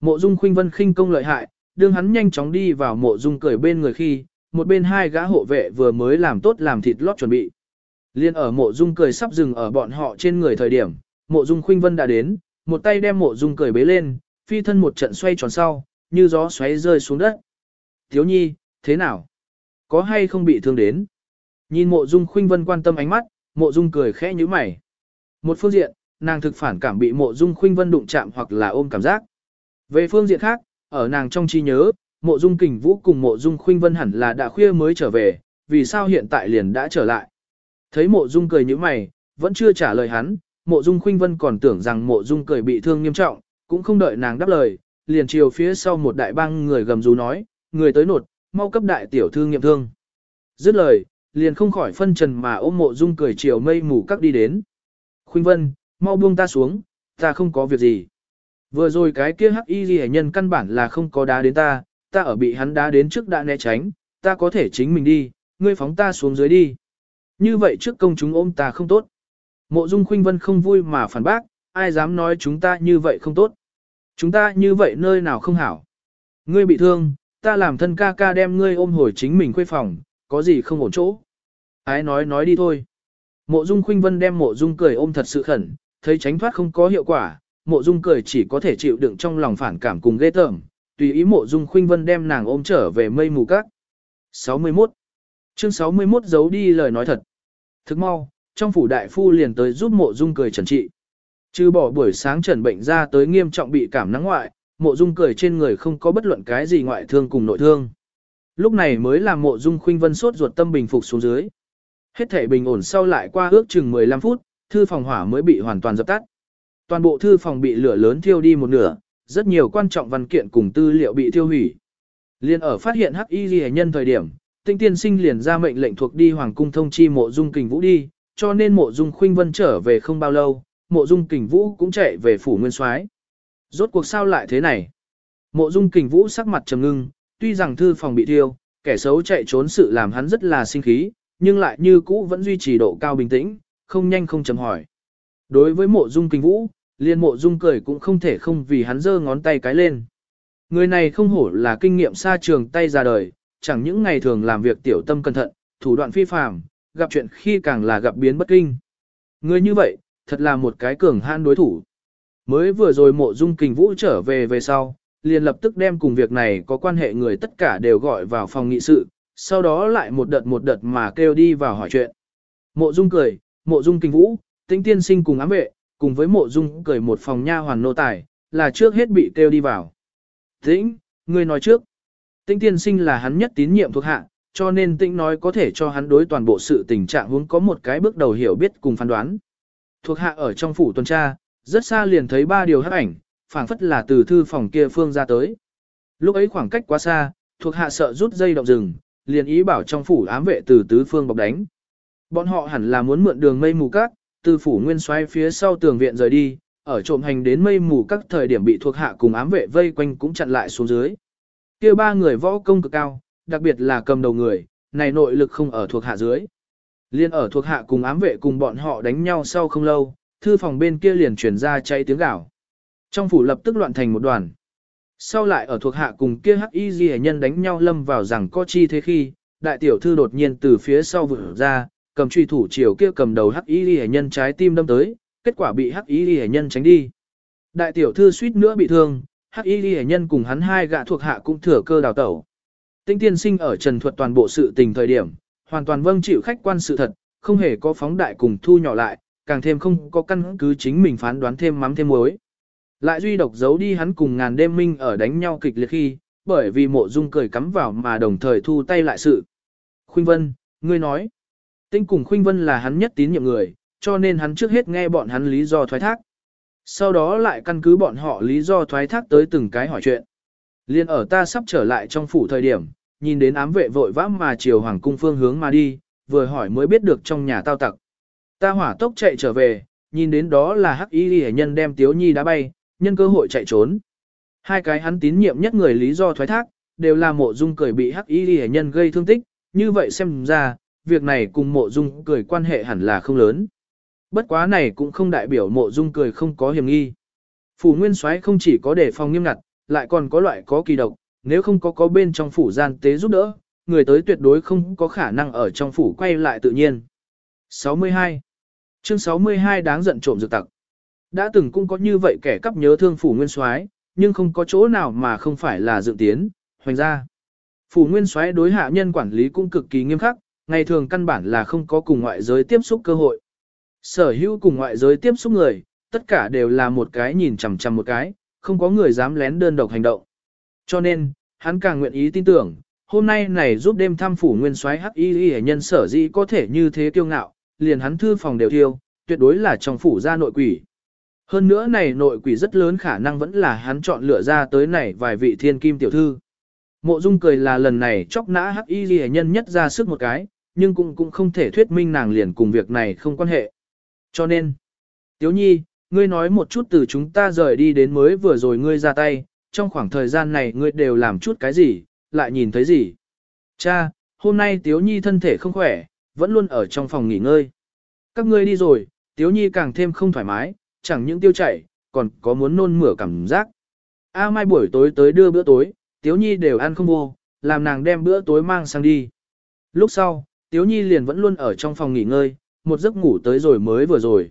Mộ dung khuynh vân khinh công lợi hại, đương hắn nhanh chóng đi vào mộ dung cười bên người khi, một bên hai gã hộ vệ vừa mới làm tốt làm thịt lót chuẩn bị. Liên ở mộ dung cười sắp dừng ở bọn họ trên người thời điểm, mộ dung khuynh vân đã đến, một tay đem mộ dung cười bế lên, phi thân một trận xoay tròn sau, như gió xoáy rơi xuống đất. Thiếu nhi, thế nào? Có hay không bị thương đến? Nhìn mộ dung khuynh vân quan tâm ánh mắt, mộ dung cười khẽ như mày. Một phương diện, nàng thực phản cảm bị mộ dung khuynh vân đụng chạm hoặc là ôm cảm giác. Về phương diện khác, ở nàng trong trí nhớ, mộ dung kình vũ cùng mộ dung khuynh vân hẳn là đã khuya mới trở về, vì sao hiện tại liền đã trở lại. Thấy mộ dung cười như mày, vẫn chưa trả lời hắn, mộ dung khuynh vân còn tưởng rằng mộ dung cười bị thương nghiêm trọng, cũng không đợi nàng đáp lời, liền chiều phía sau một đại bang người gầm rú nói, người tới nột, mau cấp đại tiểu thư nghiệm thương. Dứt lời, liền không khỏi phân trần mà ôm mộ dung cười chiều mây mù các đi đến. Khuynh vân, mau buông ta xuống, ta không có việc gì. Vừa rồi cái kia hắc y ghi nhân căn bản là không có đá đến ta, ta ở bị hắn đá đến trước đã né tránh, ta có thể chính mình đi, ngươi phóng ta xuống dưới đi. Như vậy trước công chúng ôm ta không tốt. Mộ dung khuynh vân không vui mà phản bác, ai dám nói chúng ta như vậy không tốt. Chúng ta như vậy nơi nào không hảo. Ngươi bị thương, ta làm thân ca ca đem ngươi ôm hồi chính mình khuê phòng, có gì không ổn chỗ. Ái nói nói đi thôi. Mộ dung khuynh vân đem mộ dung cười ôm thật sự khẩn, thấy tránh thoát không có hiệu quả, mộ dung cười chỉ có thể chịu đựng trong lòng phản cảm cùng ghê tởm, tùy ý mộ dung khuynh vân đem nàng ôm trở về mây mù các. 61. Chương 61 giấu đi lời nói thật. Thức mau, trong phủ đại phu liền tới giúp mộ dung cười trần trị. Trừ bỏ buổi sáng trần bệnh ra tới nghiêm trọng bị cảm nắng ngoại, mộ dung cười trên người không có bất luận cái gì ngoại thương cùng nội thương. Lúc này mới làm mộ dung khuynh vân sốt ruột tâm bình phục xuống dưới. Hết thể bình ổn sau lại qua ước chừng 15 phút, thư phòng hỏa mới bị hoàn toàn dập tắt. Toàn bộ thư phòng bị lửa lớn thiêu đi một nửa, rất nhiều quan trọng văn kiện cùng tư liệu bị tiêu hủy. Liên ở phát hiện hắc y ghi nhân thời điểm, tinh tiên sinh liền ra mệnh lệnh thuộc đi hoàng cung thông chi mộ dung kình vũ đi, cho nên mộ dung khuynh vân trở về không bao lâu, mộ dung kình vũ cũng chạy về phủ nguyên soái. Rốt cuộc sao lại thế này? Mộ dung kình vũ sắc mặt trầm ngưng, tuy rằng thư phòng bị thiêu, kẻ xấu chạy trốn sự làm hắn rất là sinh khí, nhưng lại như cũ vẫn duy trì độ cao bình tĩnh, không nhanh không chậm hỏi. Đối với mộ dung kình vũ, liên mộ dung cười cũng không thể không vì hắn giơ ngón tay cái lên. Người này không hổ là kinh nghiệm xa trường tay ra đời, chẳng những ngày thường làm việc tiểu tâm cẩn thận, thủ đoạn phi phàm, gặp chuyện khi càng là gặp biến bất kinh. Người như vậy, thật là một cái cường han đối thủ. Mới vừa rồi mộ dung kình vũ trở về về sau, liền lập tức đem cùng việc này có quan hệ người tất cả đều gọi vào phòng nghị sự, sau đó lại một đợt một đợt mà kêu đi vào hỏi chuyện. Mộ dung cười, mộ dung kình vũ, tinh tiên sinh cùng ám vệ, cùng với mộ dung cười một phòng nha hoàn nô tài, là trước hết bị kêu đi vào. Tĩnh, ngươi nói trước. Tĩnh tiên sinh là hắn nhất tín nhiệm thuộc hạ, cho nên tĩnh nói có thể cho hắn đối toàn bộ sự tình trạng huống có một cái bước đầu hiểu biết cùng phán đoán. Thuộc hạ ở trong phủ tuần tra, rất xa liền thấy ba điều hắc ảnh, phảng phất là từ thư phòng kia phương ra tới. Lúc ấy khoảng cách quá xa, thuộc hạ sợ rút dây động rừng, liền ý bảo trong phủ ám vệ từ tứ phương bọc đánh. Bọn họ hẳn là muốn mượn đường mây mù cát, từ phủ nguyên xoay phía sau tường viện rời đi, ở trộm hành đến mây mù các thời điểm bị thuộc hạ cùng ám vệ vây quanh cũng chặn lại xuống dưới kia ba người võ công cực cao, đặc biệt là cầm đầu người, này nội lực không ở thuộc hạ dưới. Liên ở thuộc hạ cùng ám vệ cùng bọn họ đánh nhau sau không lâu, thư phòng bên kia liền chuyển ra cháy tiếng gào. Trong phủ lập tức loạn thành một đoàn. Sau lại ở thuộc hạ cùng kia hắc y di nhân đánh nhau lâm vào rằng có chi thế khi, đại tiểu thư đột nhiên từ phía sau vừa ra, cầm truy thủ chiều kia cầm đầu hắc y di nhân trái tim đâm tới, kết quả bị hắc y di nhân tránh đi. Đại tiểu thư suýt nữa bị thương, hắc y ghi nhân cùng hắn hai gã thuộc hạ cũng thừa cơ đào tẩu. Tinh tiên sinh ở trần thuật toàn bộ sự tình thời điểm, hoàn toàn vâng chịu khách quan sự thật, không hề có phóng đại cùng thu nhỏ lại, càng thêm không có căn cứ chính mình phán đoán thêm mắm thêm muối. Lại duy độc giấu đi hắn cùng ngàn đêm minh ở đánh nhau kịch liệt khi, bởi vì mộ dung cười cắm vào mà đồng thời thu tay lại sự. Khuynh Vân, ngươi nói, tinh cùng Khuynh Vân là hắn nhất tín nhiệm người, cho nên hắn trước hết nghe bọn hắn lý do thoái thác. Sau đó lại căn cứ bọn họ lý do thoái thác tới từng cái hỏi chuyện. Liên ở ta sắp trở lại trong phủ thời điểm, nhìn đến ám vệ vội vã mà chiều hoàng cung phương hướng mà đi, vừa hỏi mới biết được trong nhà tao tặc. Ta hỏa tốc chạy trở về, nhìn đến đó là hắc y hệ nhân đem tiếu nhi đá bay, nhân cơ hội chạy trốn. Hai cái hắn tín nhiệm nhất người lý do thoái thác, đều là mộ dung cười bị hắc y hệ nhân gây thương tích, như vậy xem ra, việc này cùng mộ dung cười quan hệ hẳn là không lớn. Bất quá này cũng không đại biểu mộ dung cười không có hiểm nghi. Phủ nguyên soái không chỉ có đề phòng nghiêm ngặt, lại còn có loại có kỳ độc, nếu không có có bên trong phủ gian tế giúp đỡ, người tới tuyệt đối không có khả năng ở trong phủ quay lại tự nhiên. 62. Chương 62 đáng giận trộm dược tặc. Đã từng cũng có như vậy kẻ cắp nhớ thương phủ nguyên soái, nhưng không có chỗ nào mà không phải là dự tiến, hoành ra. Phủ nguyên soái đối hạ nhân quản lý cũng cực kỳ nghiêm khắc, ngày thường căn bản là không có cùng ngoại giới tiếp xúc cơ hội. Sở hữu cùng ngoại giới tiếp xúc người, tất cả đều là một cái nhìn chằm chằm một cái, không có người dám lén đơn độc hành động. Cho nên, hắn càng nguyện ý tin tưởng, hôm nay này giúp đêm thăm phủ nguyên soái hắc y y nhân sở dĩ có thể như thế kiêu ngạo, liền hắn thư phòng đều thiêu, tuyệt đối là trong phủ ra nội quỷ. Hơn nữa này nội quỷ rất lớn khả năng vẫn là hắn chọn lựa ra tới này vài vị thiên kim tiểu thư. Mộ Dung cười là lần này chóc nã hắc y ghi nhân nhất ra sức một cái, nhưng cũng cũng không thể thuyết minh nàng liền cùng việc này không quan hệ. Cho nên, Tiếu Nhi, ngươi nói một chút từ chúng ta rời đi đến mới vừa rồi ngươi ra tay, trong khoảng thời gian này ngươi đều làm chút cái gì, lại nhìn thấy gì. Cha, hôm nay Tiếu Nhi thân thể không khỏe, vẫn luôn ở trong phòng nghỉ ngơi. Các ngươi đi rồi, Tiếu Nhi càng thêm không thoải mái, chẳng những tiêu chảy, còn có muốn nôn mửa cảm giác. A Mai buổi tối tới đưa bữa tối, Tiếu Nhi đều ăn không vô, làm nàng đem bữa tối mang sang đi. Lúc sau, Tiếu Nhi liền vẫn luôn ở trong phòng nghỉ ngơi, một giấc ngủ tới rồi mới vừa rồi.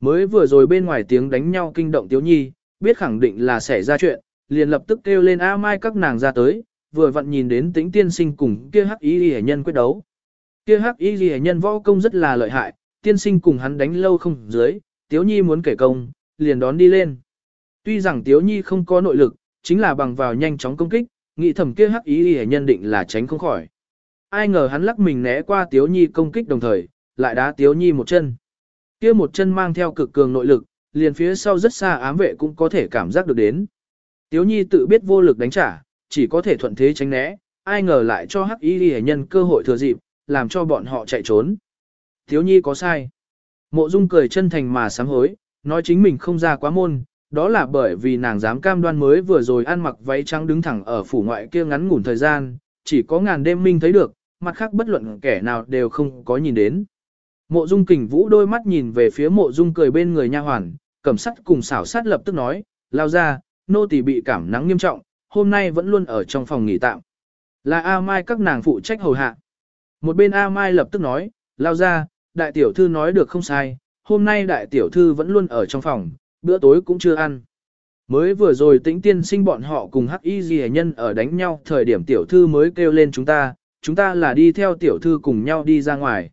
Mới vừa rồi bên ngoài tiếng đánh nhau kinh động Tiếu Nhi, biết khẳng định là xảy ra chuyện, liền lập tức kêu lên A Mai các nàng ra tới, vừa vặn nhìn đến tĩnh tiên sinh cùng kia hắc y ghi nhân quyết đấu. Kia hắc y ghi nhân võ công rất là lợi hại, tiên sinh cùng hắn đánh lâu không dưới, Tiếu Nhi muốn kể công, liền đón đi lên. Tuy rằng Tiếu Nhi không có nội lực, chính là bằng vào nhanh chóng công kích, nghĩ thầm kia hắc ý ghi nhân định là tránh không khỏi. Ai ngờ hắn lắc mình né qua Tiếu Nhi công kích đồng thời, lại đá Tiếu Nhi một chân. Kia một chân mang theo cực cường nội lực, liền phía sau rất xa ám vệ cũng có thể cảm giác được đến. Tiếu nhi tự biết vô lực đánh trả, chỉ có thể thuận thế tránh né, ai ngờ lại cho hắc y ghi nhân cơ hội thừa dịp, làm cho bọn họ chạy trốn. Tiếu nhi có sai. Mộ dung cười chân thành mà sám hối, nói chính mình không ra quá môn, đó là bởi vì nàng dám cam đoan mới vừa rồi ăn mặc váy trắng đứng thẳng ở phủ ngoại kia ngắn ngủn thời gian, chỉ có ngàn đêm minh thấy được, mặt khác bất luận kẻ nào đều không có nhìn đến. Mộ Dung Kình Vũ đôi mắt nhìn về phía Mộ Dung cười bên người nha hoàn, cẩm sắt cùng xảo sát lập tức nói, lao ra, nô tỳ bị cảm nắng nghiêm trọng, hôm nay vẫn luôn ở trong phòng nghỉ tạm. Là A Mai các nàng phụ trách hầu hạ. Một bên A Mai lập tức nói, lao ra, đại tiểu thư nói được không sai, hôm nay đại tiểu thư vẫn luôn ở trong phòng, bữa tối cũng chưa ăn. Mới vừa rồi tĩnh tiên sinh bọn họ cùng hắc y Dì nhân ở đánh nhau thời điểm tiểu thư mới kêu lên chúng ta, chúng ta là đi theo tiểu thư cùng nhau đi ra ngoài.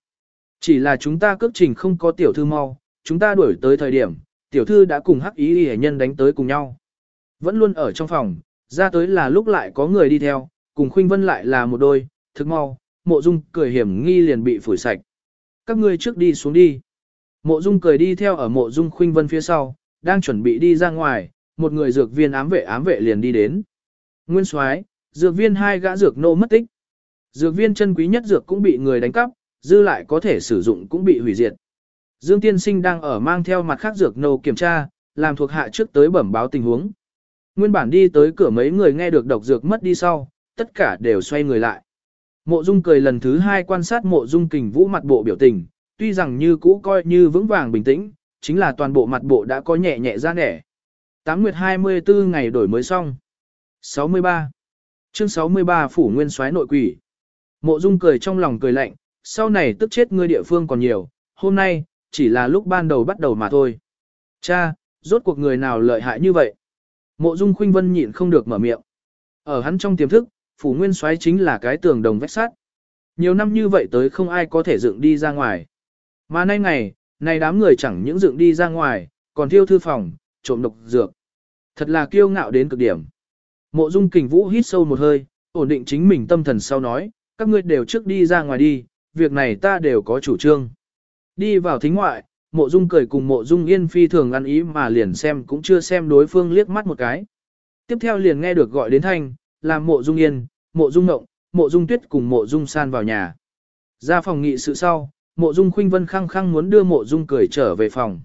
Chỉ là chúng ta cước trình không có tiểu thư mau, chúng ta đuổi tới thời điểm, tiểu thư đã cùng hắc y nhân đánh tới cùng nhau. Vẫn luôn ở trong phòng, ra tới là lúc lại có người đi theo, cùng khuynh vân lại là một đôi, thức mau, mộ dung cười hiểm nghi liền bị phủi sạch. Các ngươi trước đi xuống đi. Mộ dung cười đi theo ở mộ dung khuynh vân phía sau, đang chuẩn bị đi ra ngoài, một người dược viên ám vệ ám vệ liền đi đến. Nguyên soái, dược viên hai gã dược nô mất tích. Dược viên chân quý nhất dược cũng bị người đánh cắp, dư lại có thể sử dụng cũng bị hủy diệt. Dương tiên sinh đang ở mang theo mặt khác dược nô kiểm tra, làm thuộc hạ trước tới bẩm báo tình huống. Nguyên bản đi tới cửa mấy người nghe được độc dược mất đi sau, tất cả đều xoay người lại. Mộ Dung cười lần thứ hai quan sát Mộ Dung Kình Vũ mặt bộ biểu tình, tuy rằng như cũ coi như vững vàng bình tĩnh, chính là toàn bộ mặt bộ đã có nhẹ nhẹ ra nẻ. 8 nguyệt 24 ngày đổi mới xong. 63. Chương 63 Phủ Nguyên soái nội quỷ. Mộ Dung cười trong lòng cười lạnh, sau này tức chết ngươi địa phương còn nhiều, hôm nay, chỉ là lúc ban đầu bắt đầu mà thôi. Cha, rốt cuộc người nào lợi hại như vậy? Mộ Dung Khuynh Vân nhịn không được mở miệng. Ở hắn trong tiềm thức, Phủ Nguyên soái chính là cái tường đồng vách sắt. Nhiều năm như vậy tới không ai có thể dựng đi ra ngoài. Mà nay ngày, này đám người chẳng những dựng đi ra ngoài, còn thiêu thư phòng, trộm độc dược. Thật là kiêu ngạo đến cực điểm. Mộ Dung Kình Vũ hít sâu một hơi, ổn định chính mình tâm thần sau nói, các ngươi đều trước đi ra ngoài đi, việc này ta đều có chủ trương. Đi vào thính ngoại, Mộ Dung cười cùng Mộ Dung Yên phi thường ăn ý mà liền xem cũng chưa xem đối phương liếc mắt một cái. Tiếp theo liền nghe được gọi đến thanh, là Mộ Dung Yên, Mộ Dung Ngộng, Mộ Dung Tuyết cùng Mộ Dung San vào nhà. Ra phòng nghị sự sau, Mộ Dung Khuynh Vân khăng khăng muốn đưa Mộ Dung cười trở về phòng.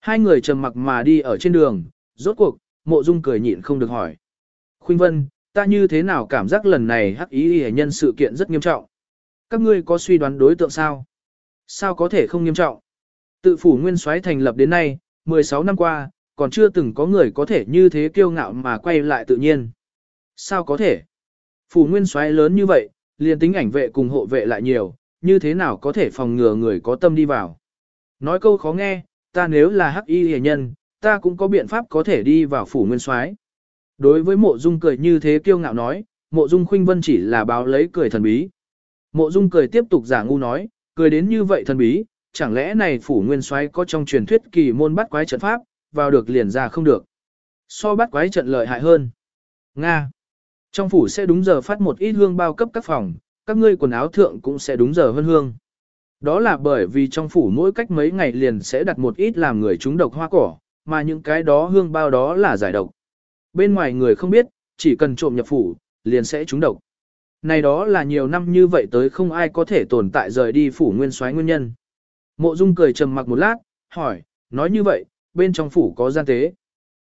Hai người trầm mặc mà đi ở trên đường, rốt cuộc, Mộ Dung cười nhịn không được hỏi. Khuynh Vân, ta như thế nào cảm giác lần này hắc ý hệ nhân sự kiện rất nghiêm trọng? Các ngươi có suy đoán đối tượng sao? Sao có thể không nghiêm trọng? Tự phủ nguyên soái thành lập đến nay, 16 năm qua, còn chưa từng có người có thể như thế kiêu ngạo mà quay lại tự nhiên. Sao có thể? Phủ nguyên soái lớn như vậy, liền tính ảnh vệ cùng hộ vệ lại nhiều, như thế nào có thể phòng ngừa người có tâm đi vào. Nói câu khó nghe, ta nếu là hắc y hề nhân, ta cũng có biện pháp có thể đi vào phủ nguyên soái. Đối với mộ dung cười như thế kiêu ngạo nói, mộ dung khuynh vân chỉ là báo lấy cười thần bí. Mộ dung cười tiếp tục giả ngu nói, cười đến như vậy thần bí, chẳng lẽ này phủ nguyên soái có trong truyền thuyết kỳ môn bắt quái trận pháp, vào được liền ra không được. So bắt quái trận lợi hại hơn. Nga. Trong phủ sẽ đúng giờ phát một ít hương bao cấp các phòng, các ngươi quần áo thượng cũng sẽ đúng giờ hơn hương. Đó là bởi vì trong phủ mỗi cách mấy ngày liền sẽ đặt một ít làm người trúng độc hoa cỏ, mà những cái đó hương bao đó là giải độc. Bên ngoài người không biết, chỉ cần trộm nhập phủ, liền sẽ trúng độc. Này đó là nhiều năm như vậy tới không ai có thể tồn tại rời đi phủ nguyên soái nguyên nhân. Mộ Dung cười trầm mặc một lát, hỏi, nói như vậy, bên trong phủ có gian tế.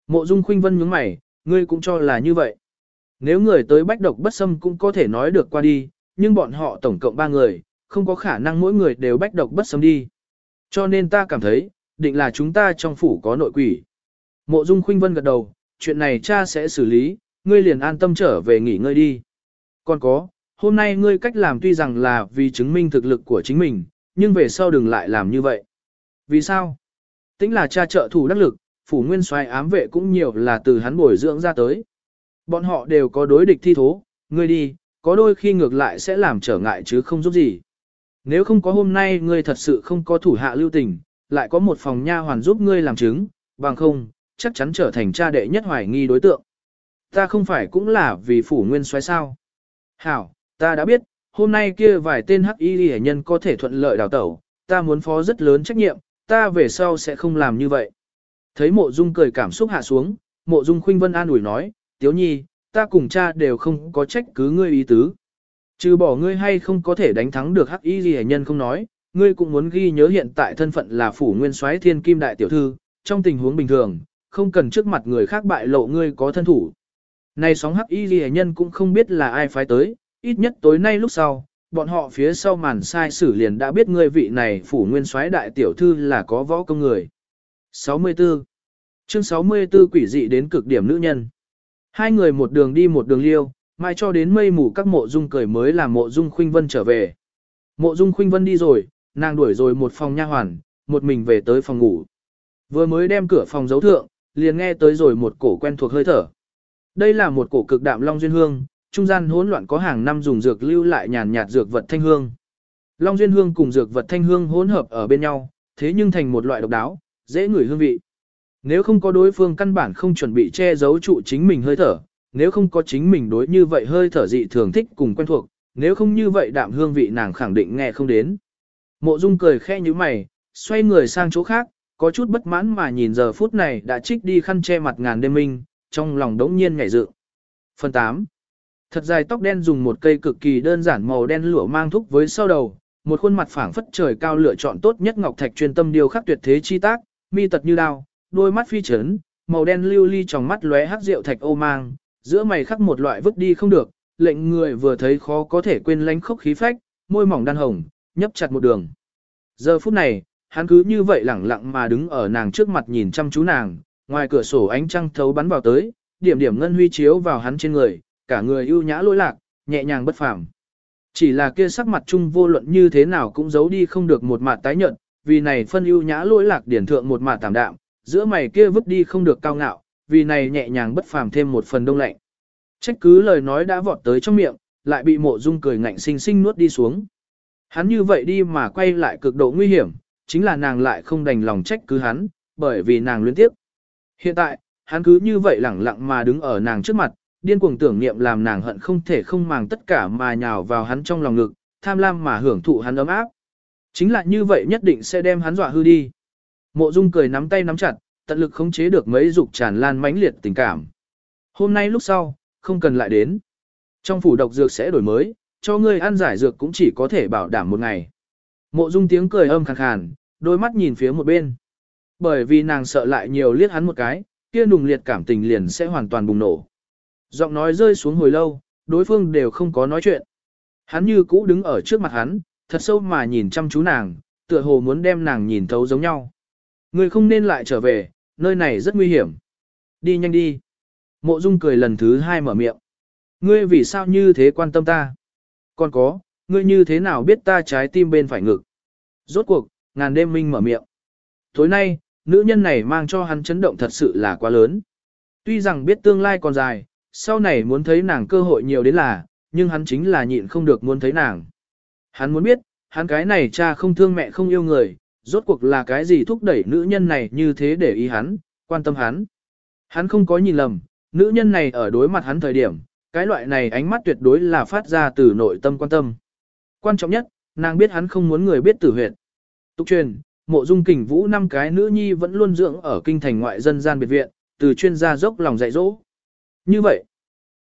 Mộ Dung khuynh vân nhướng mày, ngươi cũng cho là như vậy. Nếu người tới bách độc bất xâm cũng có thể nói được qua đi, nhưng bọn họ tổng cộng ba người, không có khả năng mỗi người đều bách độc bất xâm đi. Cho nên ta cảm thấy, định là chúng ta trong phủ có nội quỷ. Mộ Dung Khuynh Vân gật đầu, chuyện này cha sẽ xử lý, ngươi liền an tâm trở về nghỉ ngơi đi. Còn có, hôm nay ngươi cách làm tuy rằng là vì chứng minh thực lực của chính mình, nhưng về sau đừng lại làm như vậy. Vì sao? Tính là cha trợ thủ đắc lực, phủ nguyên soái ám vệ cũng nhiều là từ hắn bồi dưỡng ra tới. Bọn họ đều có đối địch thi thố, ngươi đi, có đôi khi ngược lại sẽ làm trở ngại chứ không giúp gì. Nếu không có hôm nay ngươi thật sự không có thủ hạ lưu tình, lại có một phòng nha hoàn giúp ngươi làm chứng, bằng không, chắc chắn trở thành cha đệ nhất hoài nghi đối tượng. Ta không phải cũng là vì phủ nguyên xoay sao. Hảo, ta đã biết, hôm nay kia vài tên hắc y hệ nhân có thể thuận lợi đào tẩu, ta muốn phó rất lớn trách nhiệm, ta về sau sẽ không làm như vậy. Thấy mộ dung cười cảm xúc hạ xuống, mộ dung khuynh vân an ủi nói, tiếu nhi, ta cùng cha đều không có trách cứ ngươi ý tứ. Trừ bỏ ngươi hay không có thể đánh thắng được hắc y hệ nhân không nói, ngươi cũng muốn ghi nhớ hiện tại thân phận là phủ nguyên soái thiên kim đại tiểu thư, trong tình huống bình thường, không cần trước mặt người khác bại lộ ngươi có thân thủ. Này sóng hắc y gì nhân cũng không biết là ai phái tới, ít nhất tối nay lúc sau, bọn họ phía sau màn sai sử liền đã biết ngươi vị này phủ nguyên soái đại tiểu thư là có võ công người. 64. Chương 64 quỷ dị đến cực điểm nữ nhân. Hai người một đường đi một đường liêu, mai cho đến mây mù các mộ dung cười mới là mộ dung khuynh vân trở về. Mộ dung khuynh vân đi rồi, nàng đuổi rồi một phòng nha hoàn, một mình về tới phòng ngủ. Vừa mới đem cửa phòng giấu thượng, liền nghe tới rồi một cổ quen thuộc hơi thở. Đây là một cổ cực đạm long duyên hương, trung gian hỗn loạn có hàng năm dùng dược lưu lại nhàn nhạt dược vật thanh hương. Long duyên hương cùng dược vật thanh hương hỗn hợp ở bên nhau, thế nhưng thành một loại độc đáo, dễ ngửi hương vị. Nếu không có đối phương căn bản không chuẩn bị che giấu trụ chính mình hơi thở, nếu không có chính mình đối như vậy hơi thở dị thường thích cùng quen thuộc, nếu không như vậy đạm hương vị nàng khẳng định nghe không đến. Mộ Dung cười khẽ như mày, xoay người sang chỗ khác, có chút bất mãn mà nhìn giờ phút này đã trích đi khăn che mặt ngàn đêm minh, trong lòng đống nhiên nhảy dự Phần 8. Thật dài tóc đen dùng một cây cực kỳ đơn giản màu đen lửa mang thúc với sau đầu, một khuôn mặt phảng phất trời cao lựa chọn tốt nhất ngọc thạch chuyên tâm điều khắc tuyệt thế chi tác, mi tật như đao, đôi mắt phi chấn, màu đen lưu ly trong mắt lóe hắc rượu thạch ô mang, giữa mày khắc một loại vứt đi không được, lệnh người vừa thấy khó có thể quên lánh khốc khí phách, môi mỏng đan hồng, nhấp chặt một đường. Giờ phút này, hắn cứ như vậy lẳng lặng mà đứng ở nàng trước mặt nhìn chăm chú nàng, ngoài cửa sổ ánh trăng thấu bắn vào tới, điểm điểm ngân huy chiếu vào hắn trên người, cả người ưu nhã lỗi lạc, nhẹ nhàng bất phàm. Chỉ là kia sắc mặt chung vô luận như thế nào cũng giấu đi không được một mặt tái nhợt, vì này phân ưu nhã lỗi lạc điển thượng một mặt tạm đạm, giữa mày kia vứt đi không được cao ngạo, vì này nhẹ nhàng bất phàm thêm một phần đông lạnh. Trách cứ lời nói đã vọt tới trong miệng, lại bị mộ dung cười ngạnh sinh sinh nuốt đi xuống. Hắn như vậy đi mà quay lại cực độ nguy hiểm, chính là nàng lại không đành lòng trách cứ hắn, bởi vì nàng luyến tiếp. Hiện tại, hắn cứ như vậy lẳng lặng mà đứng ở nàng trước mặt, điên cuồng tưởng niệm làm nàng hận không thể không màng tất cả mà nhào vào hắn trong lòng ngực, tham lam mà hưởng thụ hắn ấm áp. Chính là như vậy nhất định sẽ đem hắn dọa hư đi. Mộ Dung cười nắm tay nắm chặt, tận lực khống chế được mấy dục tràn lan mãnh liệt tình cảm. Hôm nay lúc sau, không cần lại đến. Trong phủ độc dược sẽ đổi mới, cho ngươi ăn giải dược cũng chỉ có thể bảo đảm một ngày. Mộ Dung tiếng cười âm khàn khàn, đôi mắt nhìn phía một bên. Bởi vì nàng sợ lại nhiều liếc hắn một cái, kia nùng liệt cảm tình liền sẽ hoàn toàn bùng nổ. Giọng nói rơi xuống hồi lâu, đối phương đều không có nói chuyện. Hắn như cũ đứng ở trước mặt hắn, thật sâu mà nhìn chăm chú nàng, tựa hồ muốn đem nàng nhìn thấu giống nhau. Ngươi không nên lại trở về, nơi này rất nguy hiểm. Đi nhanh đi. Mộ Dung cười lần thứ hai mở miệng. Ngươi vì sao như thế quan tâm ta? Còn có, ngươi như thế nào biết ta trái tim bên phải ngực? Rốt cuộc, ngàn đêm minh mở miệng. Tối nay, nữ nhân này mang cho hắn chấn động thật sự là quá lớn. Tuy rằng biết tương lai còn dài, sau này muốn thấy nàng cơ hội nhiều đến là, nhưng hắn chính là nhịn không được muốn thấy nàng. Hắn muốn biết, hắn cái này cha không thương mẹ không yêu người, rốt cuộc là cái gì thúc đẩy nữ nhân này như thế để ý hắn, quan tâm hắn. Hắn không có nhìn lầm, nữ nhân này ở đối mặt hắn thời điểm, cái loại này ánh mắt tuyệt đối là phát ra từ nội tâm quan tâm. Quan trọng nhất, nàng biết hắn không muốn người biết tử huyệt. Tục truyền, mộ dung kình vũ năm cái nữ nhi vẫn luôn dưỡng ở kinh thành ngoại dân gian biệt viện, từ chuyên gia dốc lòng dạy dỗ. Như vậy,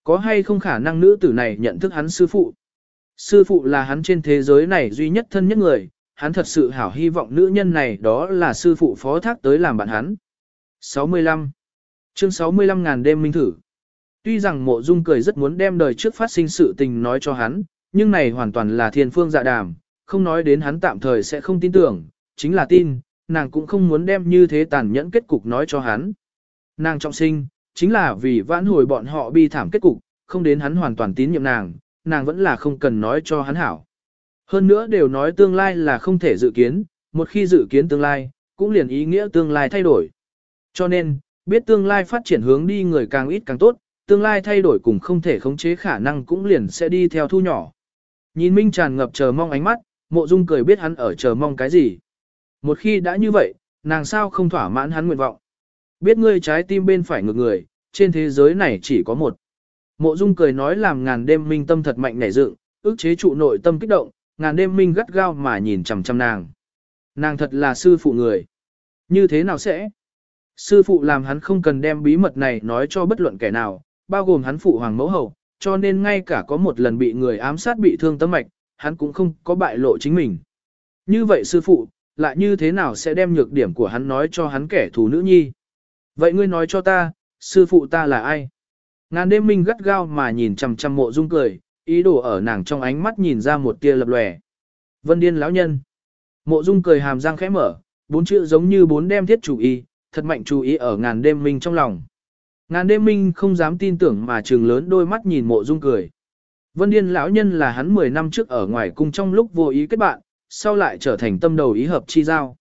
có hay không khả năng nữ tử này nhận thức hắn sư phụ? Sư phụ là hắn trên thế giới này duy nhất thân nhất người, hắn thật sự hảo hy vọng nữ nhân này đó là sư phụ phó thác tới làm bạn hắn. 65. Chương 65 ngàn đêm minh thử. Tuy rằng mộ dung cười rất muốn đem đời trước phát sinh sự tình nói cho hắn, nhưng này hoàn toàn là thiên phương dạ đàm, không nói đến hắn tạm thời sẽ không tin tưởng, chính là tin, nàng cũng không muốn đem như thế tàn nhẫn kết cục nói cho hắn. Nàng trọng sinh, chính là vì vãn hồi bọn họ bi thảm kết cục, không đến hắn hoàn toàn tín nhiệm nàng, nàng vẫn là không cần nói cho hắn hảo. Hơn nữa đều nói tương lai là không thể dự kiến, một khi dự kiến tương lai, cũng liền ý nghĩa tương lai thay đổi. Cho nên, biết tương lai phát triển hướng đi người càng ít càng tốt, tương lai thay đổi cùng không thể khống chế khả năng cũng liền sẽ đi theo thu nhỏ. Nhìn Minh tràn ngập chờ mong ánh mắt, mộ dung cười biết hắn ở chờ mong cái gì. Một khi đã như vậy, nàng sao không thỏa mãn hắn nguyện vọng. Biết ngươi trái tim bên phải ngược người, trên thế giới này chỉ có một. Mộ dung cười nói làm ngàn đêm minh tâm thật mạnh nảy dựng, ức chế trụ nội tâm kích động, ngàn đêm minh gắt gao mà nhìn chằm chằm nàng. Nàng thật là sư phụ người. Như thế nào sẽ? Sư phụ làm hắn không cần đem bí mật này nói cho bất luận kẻ nào, bao gồm hắn phụ hoàng mẫu hậu, cho nên ngay cả có một lần bị người ám sát bị thương tâm mạch, hắn cũng không có bại lộ chính mình. Như vậy sư phụ, lại như thế nào sẽ đem nhược điểm của hắn nói cho hắn kẻ thù nữ nhi? Vậy ngươi nói cho ta, sư phụ ta là ai? Ngàn đêm minh gắt gao mà nhìn chằm chằm mộ dung cười, ý đồ ở nàng trong ánh mắt nhìn ra một tia lập lòe. Vân điên lão nhân. Mộ dung cười hàm răng khẽ mở, bốn chữ giống như bốn đem thiết chủ ý, thật mạnh chú ý ở ngàn đêm minh trong lòng. Ngàn đêm minh không dám tin tưởng mà trường lớn đôi mắt nhìn mộ dung cười. Vân điên lão nhân là hắn 10 năm trước ở ngoài cung trong lúc vô ý kết bạn, sau lại trở thành tâm đầu ý hợp chi giao.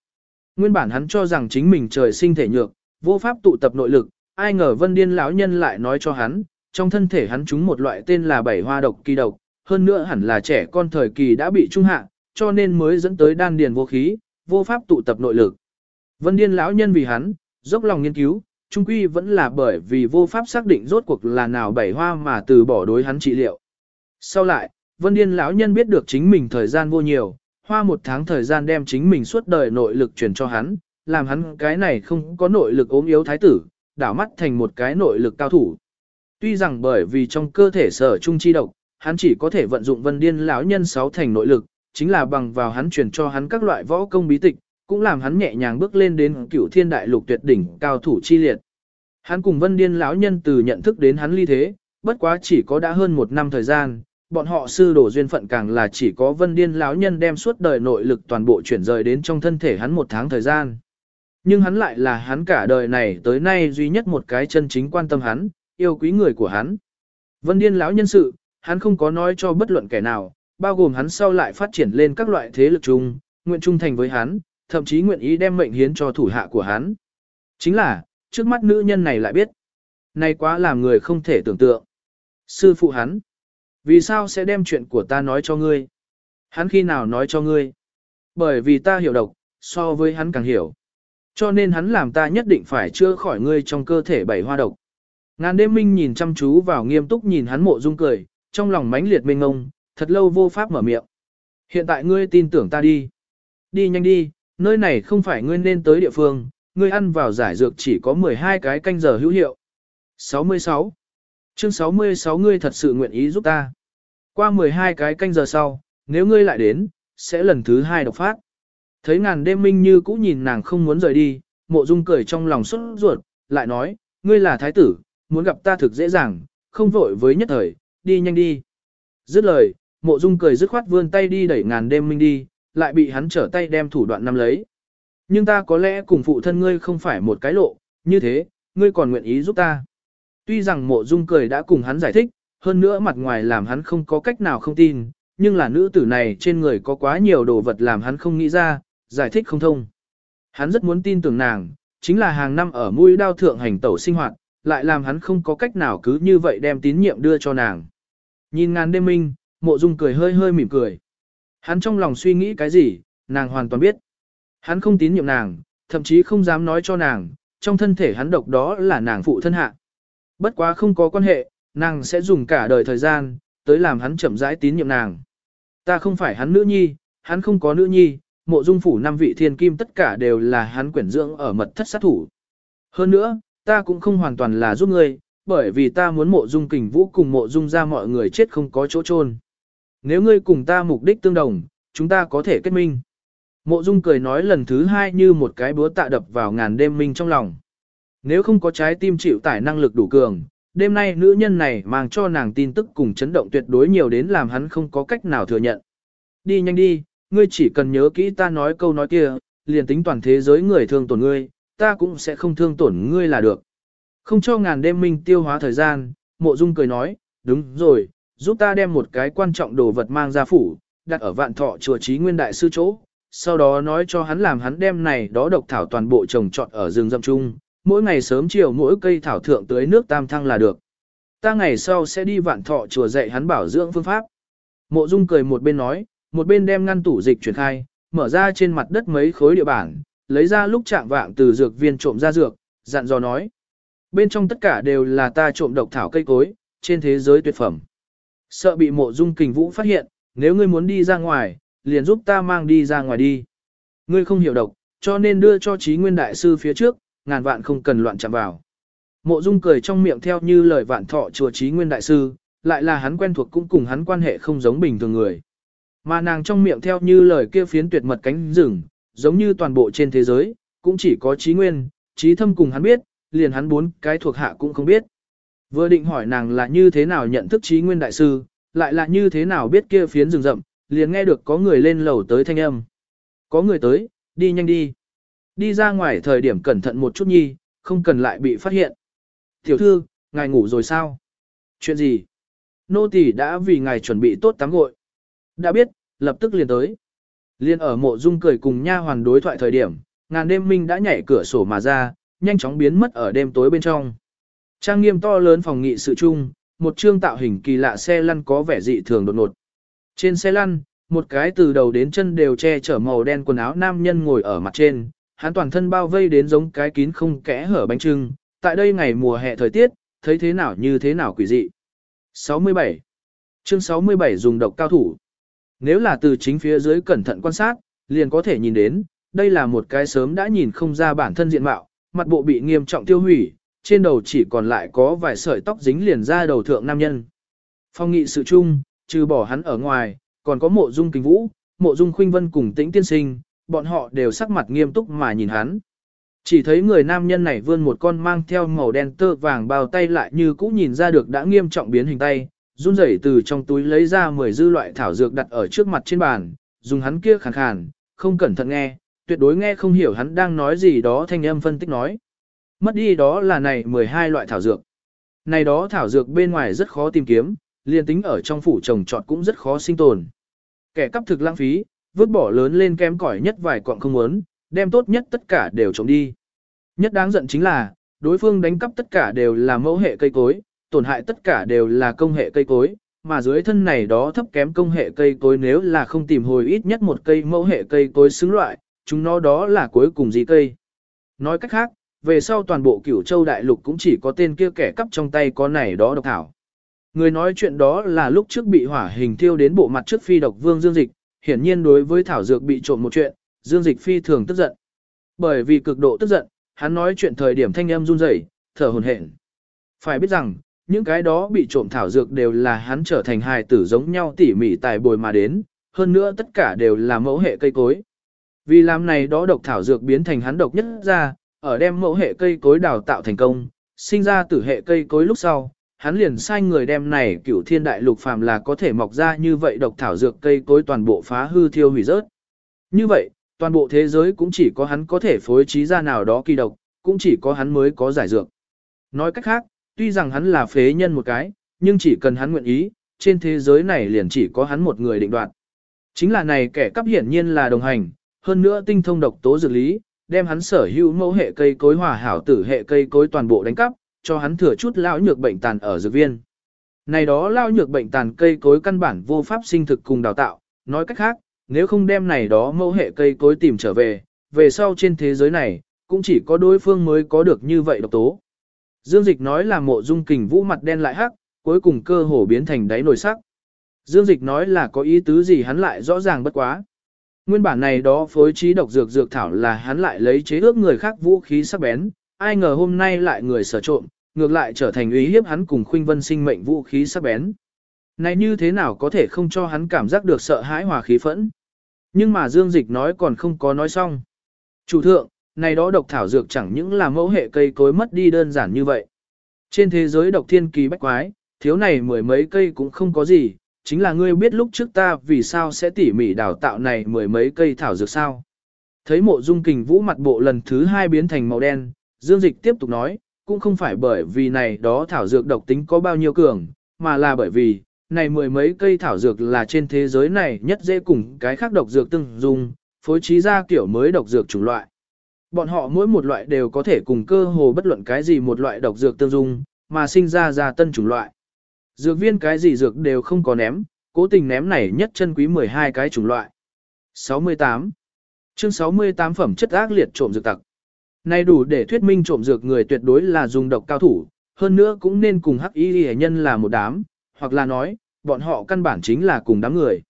Nguyên bản hắn cho rằng chính mình trời sinh thể nhược, vô pháp tụ tập nội lực, ai ngờ Vân Điên lão nhân lại nói cho hắn, trong thân thể hắn trúng một loại tên là bảy hoa độc kỳ độc, hơn nữa hẳn là trẻ con thời kỳ đã bị trung hạ, cho nên mới dẫn tới đan điền vô khí, vô pháp tụ tập nội lực. Vân Điên lão nhân vì hắn, dốc lòng nghiên cứu, trung quy vẫn là bởi vì vô pháp xác định rốt cuộc là nào bảy hoa mà từ bỏ đối hắn trị liệu. Sau lại, Vân Điên lão nhân biết được chính mình thời gian vô nhiều, hoa một tháng thời gian đem chính mình suốt đời nội lực truyền cho hắn, làm hắn cái này không có nội lực ốm yếu thái tử, đảo mắt thành một cái nội lực cao thủ. Tuy rằng bởi vì trong cơ thể sở trung chi độc, hắn chỉ có thể vận dụng vân điên lão nhân sáu thành nội lực, chính là bằng vào hắn truyền cho hắn các loại võ công bí tịch, cũng làm hắn nhẹ nhàng bước lên đến cửu thiên đại lục tuyệt đỉnh cao thủ chi liệt. Hắn cùng vân điên lão nhân từ nhận thức đến hắn ly thế, bất quá chỉ có đã hơn một năm thời gian, bọn họ sư đổ duyên phận càng là chỉ có vân điên lão nhân đem suốt đời nội lực toàn bộ chuyển rời đến trong thân thể hắn một tháng thời gian. Nhưng hắn lại là hắn cả đời này tới nay duy nhất một cái chân chính quan tâm hắn, yêu quý người của hắn. Vân điên lão nhân sự, hắn không có nói cho bất luận kẻ nào, bao gồm hắn sau lại phát triển lên các loại thế lực chung, nguyện trung thành với hắn, thậm chí nguyện ý đem mệnh hiến cho thủ hạ của hắn. Chính là, trước mắt nữ nhân này lại biết. Này quá làm người không thể tưởng tượng. Sư phụ hắn. Vì sao sẽ đem chuyện của ta nói cho ngươi? Hắn khi nào nói cho ngươi? Bởi vì ta hiểu độc, so với hắn càng hiểu. Cho nên hắn làm ta nhất định phải chữa khỏi ngươi trong cơ thể bảy hoa độc. Ngàn đêm minh nhìn chăm chú vào nghiêm túc nhìn hắn mộ dung cười, trong lòng mãnh liệt mênh ngông, thật lâu vô pháp mở miệng. Hiện tại ngươi tin tưởng ta đi. Đi nhanh đi, nơi này không phải ngươi nên tới địa phương, ngươi ăn vào giải dược chỉ có 12 cái canh giờ hữu hiệu. 66. Chương 66 ngươi thật sự nguyện ý giúp ta. Qua 12 cái canh giờ sau, nếu ngươi lại đến, sẽ lần thứ hai độc phát. Thấy ngàn đêm minh như cũ nhìn nàng không muốn rời đi, mộ dung cười trong lòng xuất ruột, lại nói, ngươi là thái tử, muốn gặp ta thực dễ dàng, không vội với nhất thời, đi nhanh đi. Dứt lời, mộ dung cười dứt khoát vươn tay đi đẩy ngàn đêm minh đi, lại bị hắn trở tay đem thủ đoạn nắm lấy. Nhưng ta có lẽ cùng phụ thân ngươi không phải một cái lộ, như thế, ngươi còn nguyện ý giúp ta. Tuy rằng mộ dung cười đã cùng hắn giải thích, hơn nữa mặt ngoài làm hắn không có cách nào không tin, nhưng là nữ tử này trên người có quá nhiều đồ vật làm hắn không nghĩ ra, giải thích không thông. Hắn rất muốn tin tưởng nàng, chính là hàng năm ở mũi đao thượng hành tẩu sinh hoạt, lại làm hắn không có cách nào cứ như vậy đem tín nhiệm đưa cho nàng. Nhìn ngàn đêm minh, mộ dung cười hơi hơi mỉm cười. Hắn trong lòng suy nghĩ cái gì, nàng hoàn toàn biết. Hắn không tín nhiệm nàng, thậm chí không dám nói cho nàng, trong thân thể hắn độc đó là nàng phụ thân hạ. Bất quá không có quan hệ, nàng sẽ dùng cả đời thời gian, tới làm hắn chậm rãi tín nhiệm nàng. Ta không phải hắn nữ nhi, hắn không có nữ nhi, mộ dung phủ năm vị thiên kim tất cả đều là hắn quyển dưỡng ở mật thất sát thủ. Hơn nữa, ta cũng không hoàn toàn là giúp ngươi, bởi vì ta muốn mộ dung kình vũ cùng mộ dung ra mọi người chết không có chỗ chôn. Nếu ngươi cùng ta mục đích tương đồng, chúng ta có thể kết minh. Mộ dung cười nói lần thứ hai như một cái búa tạ đập vào ngàn đêm minh trong lòng. Nếu không có trái tim chịu tải năng lực đủ cường, đêm nay nữ nhân này mang cho nàng tin tức cùng chấn động tuyệt đối nhiều đến làm hắn không có cách nào thừa nhận. Đi nhanh đi, ngươi chỉ cần nhớ kỹ ta nói câu nói kia, liền tính toàn thế giới người thương tổn ngươi, ta cũng sẽ không thương tổn ngươi là được. Không cho ngàn đêm minh tiêu hóa thời gian, mộ dung cười nói, đúng rồi, giúp ta đem một cái quan trọng đồ vật mang ra phủ, đặt ở vạn thọ chùa trí nguyên đại sư chỗ, sau đó nói cho hắn làm hắn đem này đó độc thảo toàn bộ trồng trọt ở rừng rậm chung, mỗi ngày sớm chiều mỗi cây thảo thượng tưới nước tam thăng là được. Ta ngày sau sẽ đi vạn thọ chùa dạy hắn bảo dưỡng phương pháp. Mộ Dung cười một bên nói, một bên đem ngăn tủ dịch chuyển khai, mở ra trên mặt đất mấy khối địa bản, lấy ra lúc chạm vạng từ dược viên trộm ra dược, dặn dò nói. Bên trong tất cả đều là ta trộm độc thảo cây cối, trên thế giới tuyệt phẩm. Sợ bị mộ dung kình vũ phát hiện, nếu ngươi muốn đi ra ngoài, liền giúp ta mang đi ra ngoài đi. Ngươi không hiểu độc, cho nên đưa cho trí nguyên đại sư phía trước, ngàn vạn không cần loạn chạm vào. Mộ Dung cười trong miệng theo như lời vạn thọ chùa trí nguyên đại sư, lại là hắn quen thuộc cũng cùng hắn quan hệ không giống bình thường người. Mà nàng trong miệng theo như lời kia phiến tuyệt mật cánh rừng, giống như toàn bộ trên thế giới, cũng chỉ có trí nguyên, trí thâm cùng hắn biết, liền hắn bốn cái thuộc hạ cũng không biết. Vừa định hỏi nàng là như thế nào nhận thức trí nguyên đại sư, lại là như thế nào biết kia phiến rừng rậm, liền nghe được có người lên lầu tới thanh âm. Có người tới, đi nhanh đi. Đi ra ngoài thời điểm cẩn thận một chút nhi, không cần lại bị phát hiện. Tiểu thư, ngài ngủ rồi sao? Chuyện gì? Nô tỳ đã vì ngài chuẩn bị tốt tắm gội. Đã biết, lập tức liền tới. Liên ở mộ dung cười cùng nha hoàn đối thoại thời điểm, ngàn đêm minh đã nhảy cửa sổ mà ra, nhanh chóng biến mất ở đêm tối bên trong. Trang nghiêm to lớn phòng nghị sự chung, một trương tạo hình kỳ lạ xe lăn có vẻ dị thường đột ngột. Trên xe lăn, một cái từ đầu đến chân đều che chở màu đen quần áo nam nhân ngồi ở mặt trên, hắn toàn thân bao vây đến giống cái kín không kẽ hở bánh trưng, tại đây ngày mùa hè thời tiết, thấy thế nào như thế nào quỷ dị. 67. Chương 67 dùng độc cao thủ. Nếu là từ chính phía dưới cẩn thận quan sát, liền có thể nhìn đến, đây là một cái sớm đã nhìn không ra bản thân diện mạo, mặt bộ bị nghiêm trọng tiêu hủy, trên đầu chỉ còn lại có vài sợi tóc dính liền ra đầu thượng nam nhân. Phong nghị sự chung, trừ bỏ hắn ở ngoài, còn có mộ dung kinh vũ, mộ dung khuynh vân cùng tĩnh tiên sinh, bọn họ đều sắc mặt nghiêm túc mà nhìn hắn. Chỉ thấy người nam nhân này vươn một con mang theo màu đen tơ vàng bao tay lại như cũ nhìn ra được đã nghiêm trọng biến hình tay, run rẩy từ trong túi lấy ra 10 dư loại thảo dược đặt ở trước mặt trên bàn, dùng hắn kia khàn khàn, không cẩn thận nghe, tuyệt đối nghe không hiểu hắn đang nói gì đó thanh âm phân tích nói. Mất đi đó là này 12 loại thảo dược. Này đó thảo dược bên ngoài rất khó tìm kiếm, liền tính ở trong phủ trồng trọt cũng rất khó sinh tồn. Kẻ cắp thực lãng phí, vứt bỏ lớn lên kém cỏi nhất vài quặng không muốn, đem tốt nhất tất cả đều trồng đi. Nhất đáng giận chính là, đối phương đánh cắp tất cả đều là mẫu hệ cây cối, tổn hại tất cả đều là công hệ cây cối, mà dưới thân này đó thấp kém công hệ cây cối nếu là không tìm hồi ít nhất một cây mẫu hệ cây cối xứng loại, chúng nó đó là cuối cùng gì cây. Nói cách khác, về sau toàn bộ cửu châu đại lục cũng chỉ có tên kia kẻ cắp trong tay có này đó độc thảo. Người nói chuyện đó là lúc trước bị hỏa hình thiêu đến bộ mặt trước phi độc vương Dương Dịch, hiển nhiên đối với thảo dược bị trộm một chuyện, Dương Dịch phi thường tức giận. Bởi vì cực độ tức giận, hắn nói chuyện thời điểm thanh âm run rẩy, thở hổn hển. Phải biết rằng, những cái đó bị trộm thảo dược đều là hắn trở thành hài tử giống nhau tỉ mỉ tài bồi mà đến, hơn nữa tất cả đều là mẫu hệ cây cối. Vì làm này đó độc thảo dược biến thành hắn độc nhất ra, ở đem mẫu hệ cây cối đào tạo thành công, sinh ra tử hệ cây cối lúc sau, hắn liền sai người đem này cửu thiên đại lục phàm là có thể mọc ra như vậy độc thảo dược cây cối toàn bộ phá hư thiêu hủy rớt. Như vậy, toàn bộ thế giới cũng chỉ có hắn có thể phối trí ra nào đó kỳ độc, cũng chỉ có hắn mới có giải dược. Nói cách khác, tuy rằng hắn là phế nhân một cái, nhưng chỉ cần hắn nguyện ý, trên thế giới này liền chỉ có hắn một người định đoạt. Chính là này kẻ cấp hiển nhiên là đồng hành, hơn nữa tinh thông độc tố dược lý, đem hắn sở hữu mẫu hệ cây cối hòa hảo tử hệ cây cối toàn bộ đánh cắp, cho hắn thừa chút lão nhược bệnh tàn ở dược viên. Này đó lao nhược bệnh tàn cây cối căn bản vô pháp sinh thực cùng đào tạo, nói cách khác, nếu không đem này đó mẫu hệ cây cối tìm trở về, về sau trên thế giới này, cũng chỉ có đối phương mới có được như vậy độc tố. Dương Dịch nói là mộ dung kình vũ mặt đen lại hắc, cuối cùng cơ hồ biến thành đáy nổi sắc. Dương Dịch nói là có ý tứ gì hắn lại rõ ràng bất quá. Nguyên bản này đó phối trí độc dược dược thảo là hắn lại lấy chế ước người khác vũ khí sắc bén, ai ngờ hôm nay lại người sở trộm, ngược lại trở thành ý hiếp hắn cùng khuynh vân sinh mệnh vũ khí sắc bén. Này như thế nào có thể không cho hắn cảm giác được sợ hãi hòa khí phẫn. Nhưng mà Dương Dịch nói còn không có nói xong. Chủ thượng, này đó độc thảo dược chẳng những là mẫu hệ cây cối mất đi đơn giản như vậy. Trên thế giới độc thiên kỳ bách quái, thiếu này mười mấy cây cũng không có gì, chính là ngươi biết lúc trước ta vì sao sẽ tỉ mỉ đào tạo này mười mấy cây thảo dược sao. Thấy mộ dung kình vũ mặt bộ lần thứ hai biến thành màu đen, Dương Dịch tiếp tục nói, cũng không phải bởi vì này đó thảo dược độc tính có bao nhiêu cường, mà là bởi vì, này mười mấy cây thảo dược là trên thế giới này nhất dễ cùng cái khác độc dược tương dung, phối trí ra kiểu mới độc dược chủng loại. Bọn họ mỗi một loại đều có thể cùng cơ hồ bất luận cái gì một loại độc dược tương dung, mà sinh ra ra tân chủng loại. Dược viên cái gì dược đều không có ném, cố tình ném này nhất chân quý 12 cái chủng loại. 68. Chương 68 phẩm chất ác liệt trộm dược tặc. Này đủ để thuyết minh trộm dược người tuyệt đối là dùng độc cao thủ, hơn nữa cũng nên cùng hắc y hệ nhân là một đám, hoặc là nói, bọn họ căn bản chính là cùng đám người.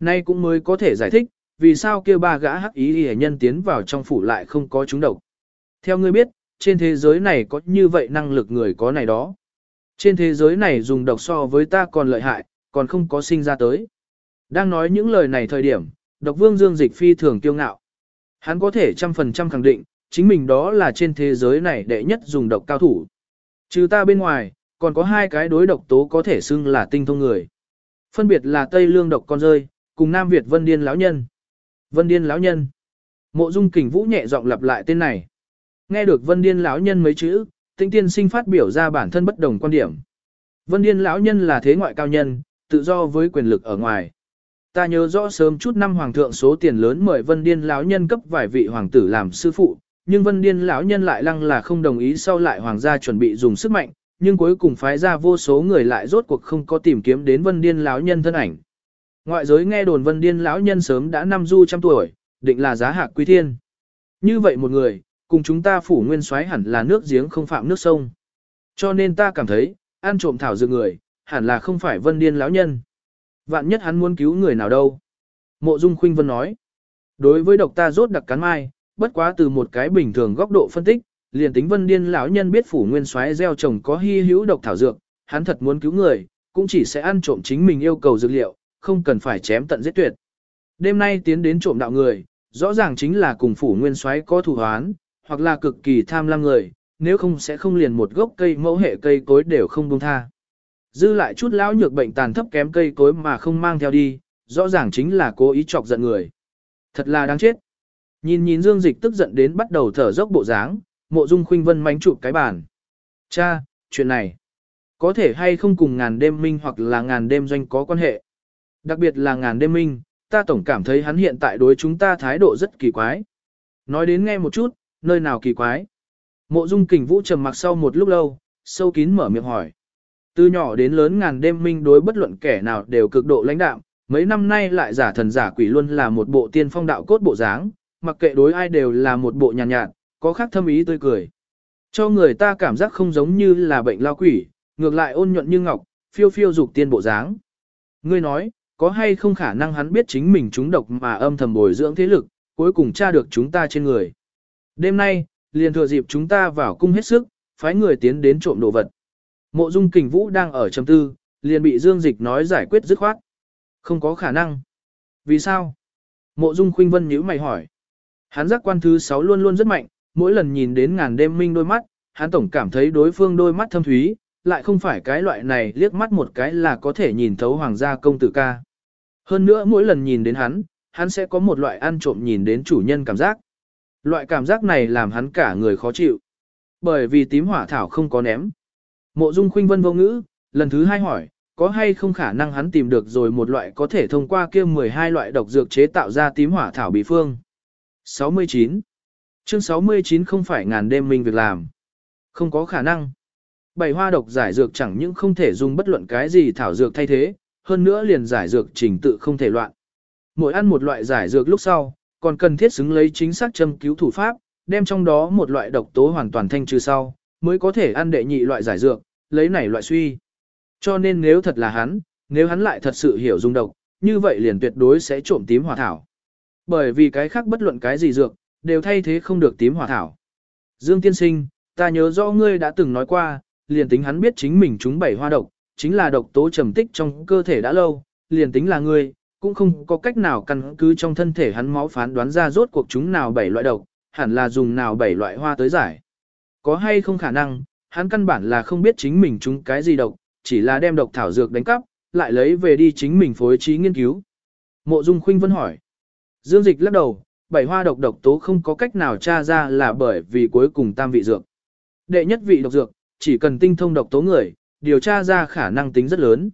Nay cũng mới có thể giải thích, vì sao kia ba gã hắc y hệ nhân tiến vào trong phủ lại không có chúng độc. Theo ngươi biết, trên thế giới này có như vậy năng lực người có này đó. Trên thế giới này dùng độc so với ta còn lợi hại, còn không có sinh ra tới. Đang nói những lời này thời điểm, độc vương Dương Dịch phi thường kiêu ngạo. Hắn có thể trăm phần trăm khẳng định, chính mình đó là trên thế giới này đệ nhất dùng độc cao thủ. Trừ ta bên ngoài, còn có hai cái đối độc tố có thể xưng là tinh thông người. Phân biệt là Tây Lương độc con rơi, cùng Nam Việt Vân Điên lão nhân. Vân Điên lão nhân. Mộ Dung Kình Vũ nhẹ giọng lặp lại tên này. Nghe được Vân Điên lão nhân mấy chữ, Tĩnh Tiên Sinh phát biểu ra bản thân bất đồng quan điểm. Vân Điên lão nhân là thế ngoại cao nhân, tự do với quyền lực ở ngoài. Ta nhớ rõ sớm chút năm hoàng thượng số tiền lớn mời Vân Điên lão nhân cấp vài vị hoàng tử làm sư phụ, nhưng Vân Điên lão nhân lại lăng là không đồng ý sau lại hoàng gia chuẩn bị dùng sức mạnh, nhưng cuối cùng phái ra vô số người lại rốt cuộc không có tìm kiếm đến Vân Điên lão nhân thân ảnh. Ngoại giới nghe đồn Vân Điên lão nhân sớm đã năm du trăm tuổi, định là giá hạ quý thiên. Như vậy một người, cùng chúng ta phủ nguyên soái hẳn là nước giếng không phạm nước sông. Cho nên ta cảm thấy, ăn trộm thảo dược người, hẳn là không phải Vân Điên lão nhân. Vạn nhất hắn muốn cứu người nào đâu. Mộ Dung Khuynh Vân nói. Đối với độc ta rốt đặc cắn mai, bất quá từ một cái bình thường góc độ phân tích, liền tính Vân Điên lão nhân biết phủ nguyên soái gieo trồng có hy hữu độc thảo dược, hắn thật muốn cứu người, cũng chỉ sẽ ăn trộm chính mình yêu cầu dược liệu, không cần phải chém tận giết tuyệt. Đêm nay tiến đến trộm đạo người, rõ ràng chính là cùng phủ nguyên soái có thủ hoán, hoặc là cực kỳ tham lam người, nếu không sẽ không liền một gốc cây mẫu hệ cây cối đều không buông tha. Dư lại chút lão nhược bệnh tàn thấp kém cây cối mà không mang theo đi, rõ ràng chính là cố ý chọc giận người. Thật là đáng chết. Nhìn nhìn Dương Dịch tức giận đến bắt đầu thở dốc bộ dáng, mộ dung khuynh vân mánh chụp cái bàn. Cha, chuyện này, có thể hay không cùng ngàn đêm minh hoặc là ngàn đêm doanh có quan hệ. Đặc biệt là ngàn đêm minh, ta tổng cảm thấy hắn hiện tại đối chúng ta thái độ rất kỳ quái. Nói đến nghe một chút, nơi nào kỳ quái. Mộ dung kình vũ trầm mặc sau một lúc lâu, sâu kín mở miệng hỏi. Từ nhỏ đến lớn ngàn đêm minh đối bất luận kẻ nào đều cực độ lãnh đạm, mấy năm nay lại giả thần giả quỷ luôn là một bộ tiên phong đạo cốt bộ dáng, mặc kệ đối ai đều là một bộ nhàn nhạt, nhạt, có khác thâm ý tươi cười. Cho người ta cảm giác không giống như là bệnh lao quỷ, ngược lại ôn nhuận như ngọc, phiêu phiêu dục tiên bộ dáng. Ngươi nói, có hay không khả năng hắn biết chính mình trúng độc mà âm thầm bồi dưỡng thế lực, cuối cùng tra được chúng ta trên người. Đêm nay, liền thừa dịp chúng ta vào cung hết sức, phái người tiến đến trộm đồ vật. Mộ dung kình vũ đang ở trầm tư, liền bị Dương Dịch nói giải quyết dứt khoát. Không có khả năng. Vì sao? Mộ dung khuynh vân nhíu mày hỏi. Hắn giác quan thứ 6 luôn luôn rất mạnh, mỗi lần nhìn đến ngàn đêm minh đôi mắt, hắn tổng cảm thấy đối phương đôi mắt thâm thúy, lại không phải cái loại này liếc mắt một cái là có thể nhìn thấu hoàng gia công tử ca. Hơn nữa mỗi lần nhìn đến hắn, hắn sẽ có một loại ăn trộm nhìn đến chủ nhân cảm giác. Loại cảm giác này làm hắn cả người khó chịu. Bởi vì tím hỏa thảo không có ném. Mộ dung khuynh vân vô ngữ, lần thứ hai hỏi, có hay không khả năng hắn tìm được rồi một loại có thể thông qua kia 12 loại độc dược chế tạo ra tím hỏa thảo bị phương. 69. Chương 69 không phải ngàn đêm minh việc làm. Không có khả năng. Bảy hoa độc giải dược chẳng những không thể dùng bất luận cái gì thảo dược thay thế, hơn nữa liền giải dược trình tự không thể loạn. Mỗi ăn một loại giải dược lúc sau, còn cần thiết xứng lấy chính xác châm cứu thủ pháp, đem trong đó một loại độc tố hoàn toàn thanh trừ sau, mới có thể ăn đệ nhị loại giải dược, lấy này loại suy. Cho nên nếu thật là hắn, nếu hắn lại thật sự hiểu dùng độc, như vậy liền tuyệt đối sẽ trộm tím hỏa thảo. Bởi vì cái khác bất luận cái gì dược, đều thay thế không được tím hỏa thảo. Dương tiên sinh, ta nhớ rõ ngươi đã từng nói qua, liền tính hắn biết chính mình trúng bảy hoa độc, chính là độc tố trầm tích trong cơ thể đã lâu, liền tính là ngươi, cũng không có cách nào căn cứ trong thân thể hắn máu phán đoán ra rốt cuộc chúng nào bảy loại độc, hẳn là dùng nào bảy loại hoa tới giải. Có hay không khả năng, hắn căn bản là không biết chính mình trúng cái gì độc, chỉ là đem độc thảo dược đánh cắp, lại lấy về đi chính mình phối trí nghiên cứu. Mộ Dung Khuynh Vân hỏi. Dương Dịch lắc đầu, bảy hoa độc độc tố không có cách nào tra ra là bởi vì cuối cùng tam vị dược. Đệ nhất vị độc dược, chỉ cần tinh thông độc tố người, điều tra ra khả năng tính rất lớn.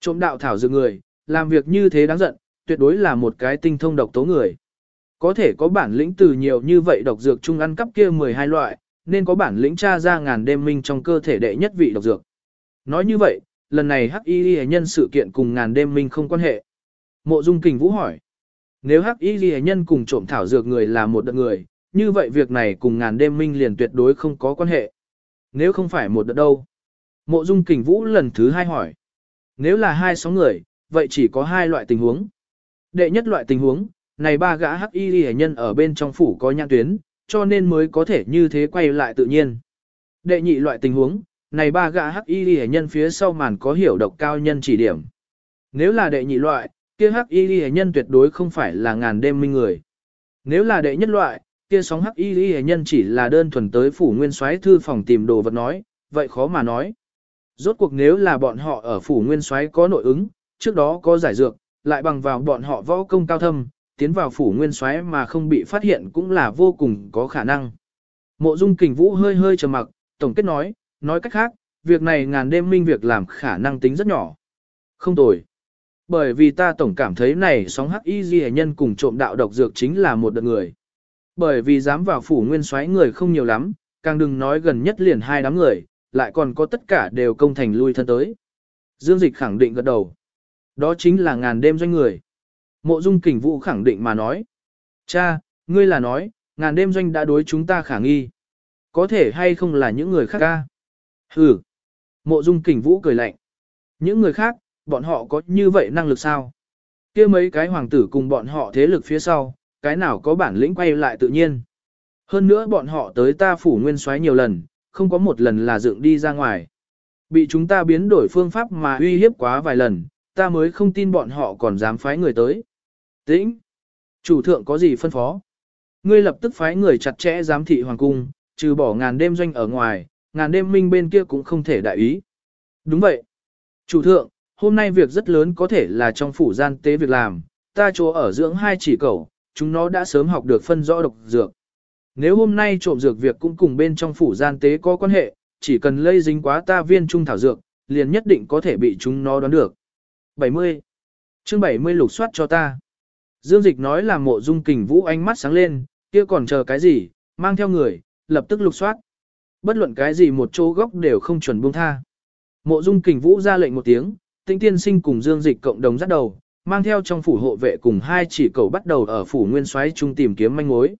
Trộm đạo thảo dược người, làm việc như thế đáng giận, tuyệt đối là một cái tinh thông độc tố người. Có thể có bản lĩnh từ nhiều như vậy độc dược chung ăn cắp kia 12 loại, nên có bản lĩnh tra ra ngàn đêm minh trong cơ thể đệ nhất vị độc dược. Nói như vậy, lần này hắc y nhân sự kiện cùng ngàn đêm minh không quan hệ. Mộ Dung Kình Vũ hỏi, nếu hắc y nhân cùng trộm thảo dược người là một đợt người, như vậy việc này cùng ngàn đêm minh liền tuyệt đối không có quan hệ. Nếu không phải một đợt đâu. Mộ Dung Kình Vũ lần thứ hai hỏi, nếu là hai sóng người, vậy chỉ có hai loại tình huống. Đệ nhất loại tình huống, này ba gã hắc y nhân ở bên trong phủ có nhãn tuyến, cho nên mới có thể như thế quay lại tự nhiên. Đệ nhị loại tình huống, này ba gã hắc y ghi nhân phía sau màn có hiểu độc cao nhân chỉ điểm. Nếu là đệ nhị loại, kia hắc y hệ nhân tuyệt đối không phải là ngàn đêm minh người. Nếu là đệ nhất loại, kia sóng hắc y hệ nhân chỉ là đơn thuần tới phủ nguyên soái thư phòng tìm đồ vật nói, vậy khó mà nói. Rốt cuộc nếu là bọn họ ở phủ nguyên soái có nội ứng, trước đó có giải dược, lại bằng vào bọn họ võ công cao thâm, tiến vào phủ nguyên soái mà không bị phát hiện cũng là vô cùng có khả năng. Mộ Dung Kình Vũ hơi hơi trầm mặc, tổng kết nói, nói cách khác, việc này ngàn đêm minh việc làm khả năng tính rất nhỏ. Không tồi. Bởi vì ta tổng cảm thấy này sóng hắc y di nhân cùng trộm đạo độc dược chính là một đợt người. Bởi vì dám vào phủ nguyên soái người không nhiều lắm, càng đừng nói gần nhất liền hai đám người, lại còn có tất cả đều công thành lui thân tới. Dương Dịch khẳng định gật đầu. Đó chính là ngàn đêm doanh người. Mộ Dung Kình Vũ khẳng định mà nói. Cha, ngươi là nói, ngàn đêm doanh đã đối chúng ta khả nghi. Có thể hay không là những người khác ca? ừ Mộ Dung Kình Vũ cười lạnh. Những người khác, bọn họ có như vậy năng lực sao? kia mấy cái hoàng tử cùng bọn họ thế lực phía sau, cái nào có bản lĩnh quay lại tự nhiên. Hơn nữa bọn họ tới ta phủ nguyên soái nhiều lần, không có một lần là dựng đi ra ngoài. Bị chúng ta biến đổi phương pháp mà uy hiếp quá vài lần, ta mới không tin bọn họ còn dám phái người tới. Tĩnh! Chủ thượng có gì phân phó? Ngươi lập tức phái người chặt chẽ giám thị hoàng cung, trừ bỏ ngàn đêm doanh ở ngoài, ngàn đêm minh bên kia cũng không thể đại ý. Đúng vậy. Chủ thượng, hôm nay việc rất lớn có thể là trong phủ gian tế việc làm, ta chỗ ở dưỡng hai chỉ cẩu, chúng nó đã sớm học được phân rõ độc dược. Nếu hôm nay trộm dược việc cũng cùng bên trong phủ gian tế có quan hệ, chỉ cần lây dính quá ta viên trung thảo dược, liền nhất định có thể bị chúng nó đoán được. 70. chương 70 lục soát cho ta. Dương Dịch nói là mộ dung kình vũ ánh mắt sáng lên, kia còn chờ cái gì, mang theo người, lập tức lục soát. Bất luận cái gì một chỗ góc đều không chuẩn buông tha. Mộ dung kình vũ ra lệnh một tiếng, tinh tiên sinh cùng Dương Dịch cộng đồng dắt đầu, mang theo trong phủ hộ vệ cùng hai chỉ cầu bắt đầu ở phủ nguyên soái trung tìm kiếm manh mối.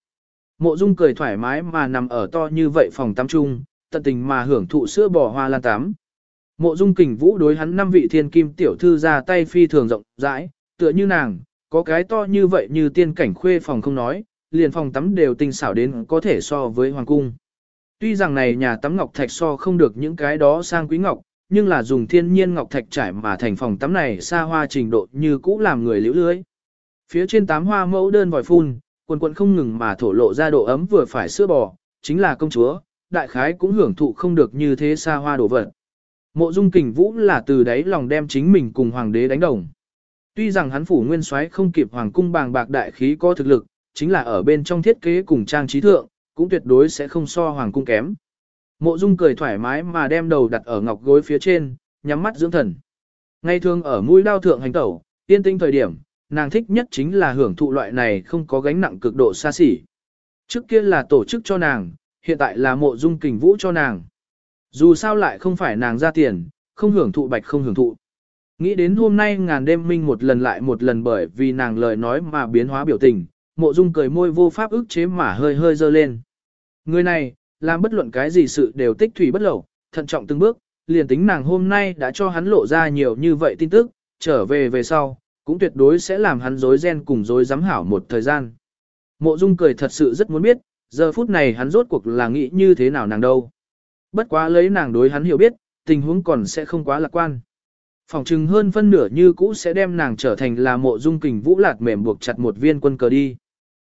Mộ Dung cười thoải mái mà nằm ở to như vậy phòng tắm chung, tận tình mà hưởng thụ sữa bò hoa lan tắm. Mộ Dung Kình Vũ đối hắn năm vị thiên kim tiểu thư ra tay phi thường rộng rãi, tựa như nàng, có cái to như vậy như tiên cảnh khuê phòng không nói, liền phòng tắm đều tinh xảo đến có thể so với hoàng cung. Tuy rằng này nhà tắm ngọc thạch so không được những cái đó sang quý ngọc, nhưng là dùng thiên nhiên ngọc thạch trải mà thành phòng tắm này xa hoa trình độ như cũ làm người liễu lưới. Phía trên tám hoa mẫu đơn vòi phun, quần quần không ngừng mà thổ lộ ra độ ấm vừa phải sữa bò, chính là công chúa, đại khái cũng hưởng thụ không được như thế xa hoa đồ vật. Mộ Dung Kình Vũ là từ đấy lòng đem chính mình cùng hoàng đế đánh đồng. Tuy rằng hắn phủ nguyên soái không kịp hoàng cung bàng bạc đại khí có thực lực, chính là ở bên trong thiết kế cùng trang trí thượng, cũng tuyệt đối sẽ không so hoàng cung kém. Mộ Dung cười thoải mái mà đem đầu đặt ở ngọc gối phía trên, nhắm mắt dưỡng thần. Ngay thường ở mũi đao thượng hành tẩu, tiên tinh thời điểm, nàng thích nhất chính là hưởng thụ loại này không có gánh nặng cực độ xa xỉ. Trước kia là tổ chức cho nàng, hiện tại là mộ dung kình vũ cho nàng. Dù sao lại không phải nàng ra tiền, không hưởng thụ bạch không hưởng thụ. Nghĩ đến hôm nay ngàn đêm minh một lần lại một lần bởi vì nàng lời nói mà biến hóa biểu tình, mộ dung cười môi vô pháp ức chế mà hơi hơi dơ lên. Người này, làm bất luận cái gì sự đều tích thủy bất lẩu, thận trọng từng bước, liền tính nàng hôm nay đã cho hắn lộ ra nhiều như vậy tin tức, trở về về sau, cũng tuyệt đối sẽ làm hắn dối ren cùng dối giám hảo một thời gian. Mộ Dung cười thật sự rất muốn biết, giờ phút này hắn rốt cuộc là nghĩ như thế nào nàng đâu. Bất quá lấy nàng đối hắn hiểu biết, tình huống còn sẽ không quá lạc quan. Phòng chừng hơn phân nửa như cũ sẽ đem nàng trở thành là mộ dung kình vũ lạt mềm buộc chặt một viên quân cờ đi.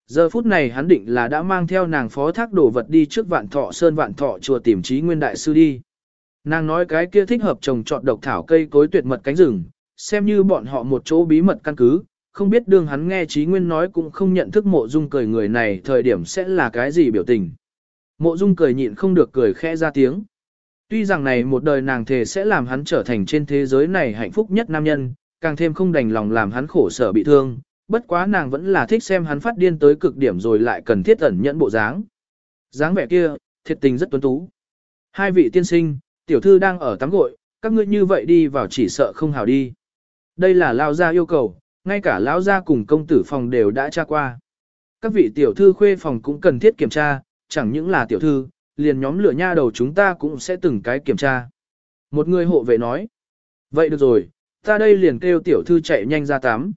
Giờ phút này hắn định là đã mang theo nàng phó thác đồ vật đi trước vạn thọ sơn vạn thọ chùa tìm trí nguyên đại sư đi. Nàng nói cái kia thích hợp trồng trọt độc thảo cây cối tuyệt mật cánh rừng, xem như bọn họ một chỗ bí mật căn cứ, không biết đương hắn nghe trí nguyên nói cũng không nhận thức mộ dung cười người này thời điểm sẽ là cái gì biểu tình. Mộ dung cười nhịn không được cười khẽ ra tiếng. Tuy rằng này một đời nàng thề sẽ làm hắn trở thành trên thế giới này hạnh phúc nhất nam nhân, càng thêm không đành lòng làm hắn khổ sở bị thương, bất quá nàng vẫn là thích xem hắn phát điên tới cực điểm rồi lại cần thiết ẩn nhẫn bộ dáng. dáng vẻ kia, thiệt tình rất tuấn tú. Hai vị tiên sinh, tiểu thư đang ở tắm gội, các ngươi như vậy đi vào chỉ sợ không hào đi. Đây là lao gia yêu cầu, ngay cả lão gia cùng công tử phòng đều đã tra qua. Các vị tiểu thư khuê phòng cũng cần thiết kiểm tra, chẳng những là tiểu thư, liền nhóm lửa nha đầu chúng ta cũng sẽ từng cái kiểm tra. Một người hộ vệ nói, vậy được rồi, ta đây liền kêu tiểu thư chạy nhanh ra tắm.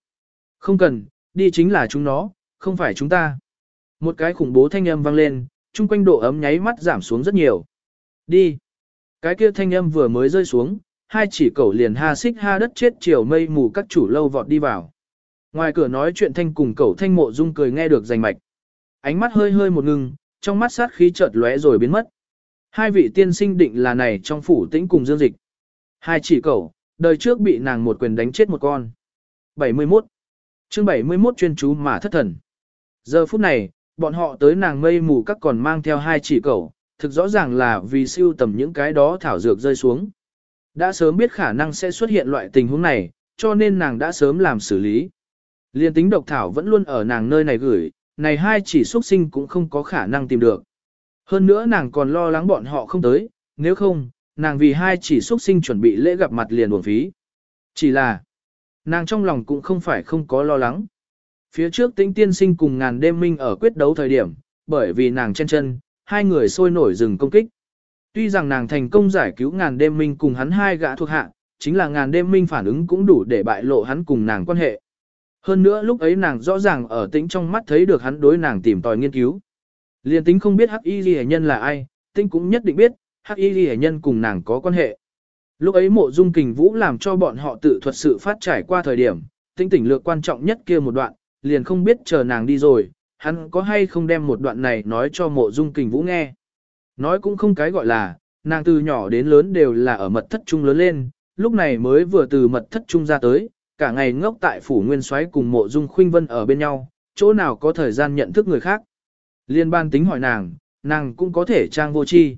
Không cần, đi chính là chúng nó, không phải chúng ta. Một cái khủng bố thanh âm vang lên, chung quanh độ ấm nháy mắt giảm xuống rất nhiều. Đi. Cái kia thanh âm vừa mới rơi xuống, hai chỉ cẩu liền ha xích ha đất chết chiều mây mù các chủ lâu vọt đi vào. Ngoài cửa nói chuyện thanh cùng cẩu thanh mộ dung cười nghe được rành mạch. Ánh mắt hơi hơi một ngừng, trong mắt sát khí chợt lóe rồi biến mất. Hai vị tiên sinh định là này trong phủ tĩnh cùng dương dịch. Hai chỉ cẩu, đời trước bị nàng một quyền đánh chết một con. 71 chương 71 chuyên chú mà thất thần. Giờ phút này, bọn họ tới nàng mây mù các còn mang theo hai chỉ cẩu, thực rõ ràng là vì siêu tầm những cái đó thảo dược rơi xuống. Đã sớm biết khả năng sẽ xuất hiện loại tình huống này, cho nên nàng đã sớm làm xử lý. Liên tính độc thảo vẫn luôn ở nàng nơi này gửi, này hai chỉ xuất sinh cũng không có khả năng tìm được. Hơn nữa nàng còn lo lắng bọn họ không tới, nếu không, nàng vì hai chỉ xuất sinh chuẩn bị lễ gặp mặt liền uổng phí. Chỉ là, nàng trong lòng cũng không phải không có lo lắng. Phía trước tĩnh tiên sinh cùng ngàn đêm minh ở quyết đấu thời điểm, bởi vì nàng chen chân, hai người sôi nổi dừng công kích. Tuy rằng nàng thành công giải cứu ngàn đêm minh cùng hắn hai gã thuộc hạ, chính là ngàn đêm minh phản ứng cũng đủ để bại lộ hắn cùng nàng quan hệ. Hơn nữa lúc ấy nàng rõ ràng ở tĩnh trong mắt thấy được hắn đối nàng tìm tòi nghiên cứu. Liên tính không biết hắc y ghi nhân là ai, tĩnh cũng nhất định biết, hắc y ghi nhân cùng nàng có quan hệ. Lúc ấy mộ dung kình vũ làm cho bọn họ tự thuật sự phát trải qua thời điểm, tinh tỉnh lược quan trọng nhất kia một đoạn, liền không biết chờ nàng đi rồi, hắn có hay không đem một đoạn này nói cho mộ dung kình vũ nghe. Nói cũng không cái gọi là, nàng từ nhỏ đến lớn đều là ở mật thất trung lớn lên, lúc này mới vừa từ mật thất trung ra tới, cả ngày ngốc tại phủ nguyên soái cùng mộ dung khuynh vân ở bên nhau, chỗ nào có thời gian nhận thức người khác. Liên ban tính hỏi nàng, nàng cũng có thể trang vô chi.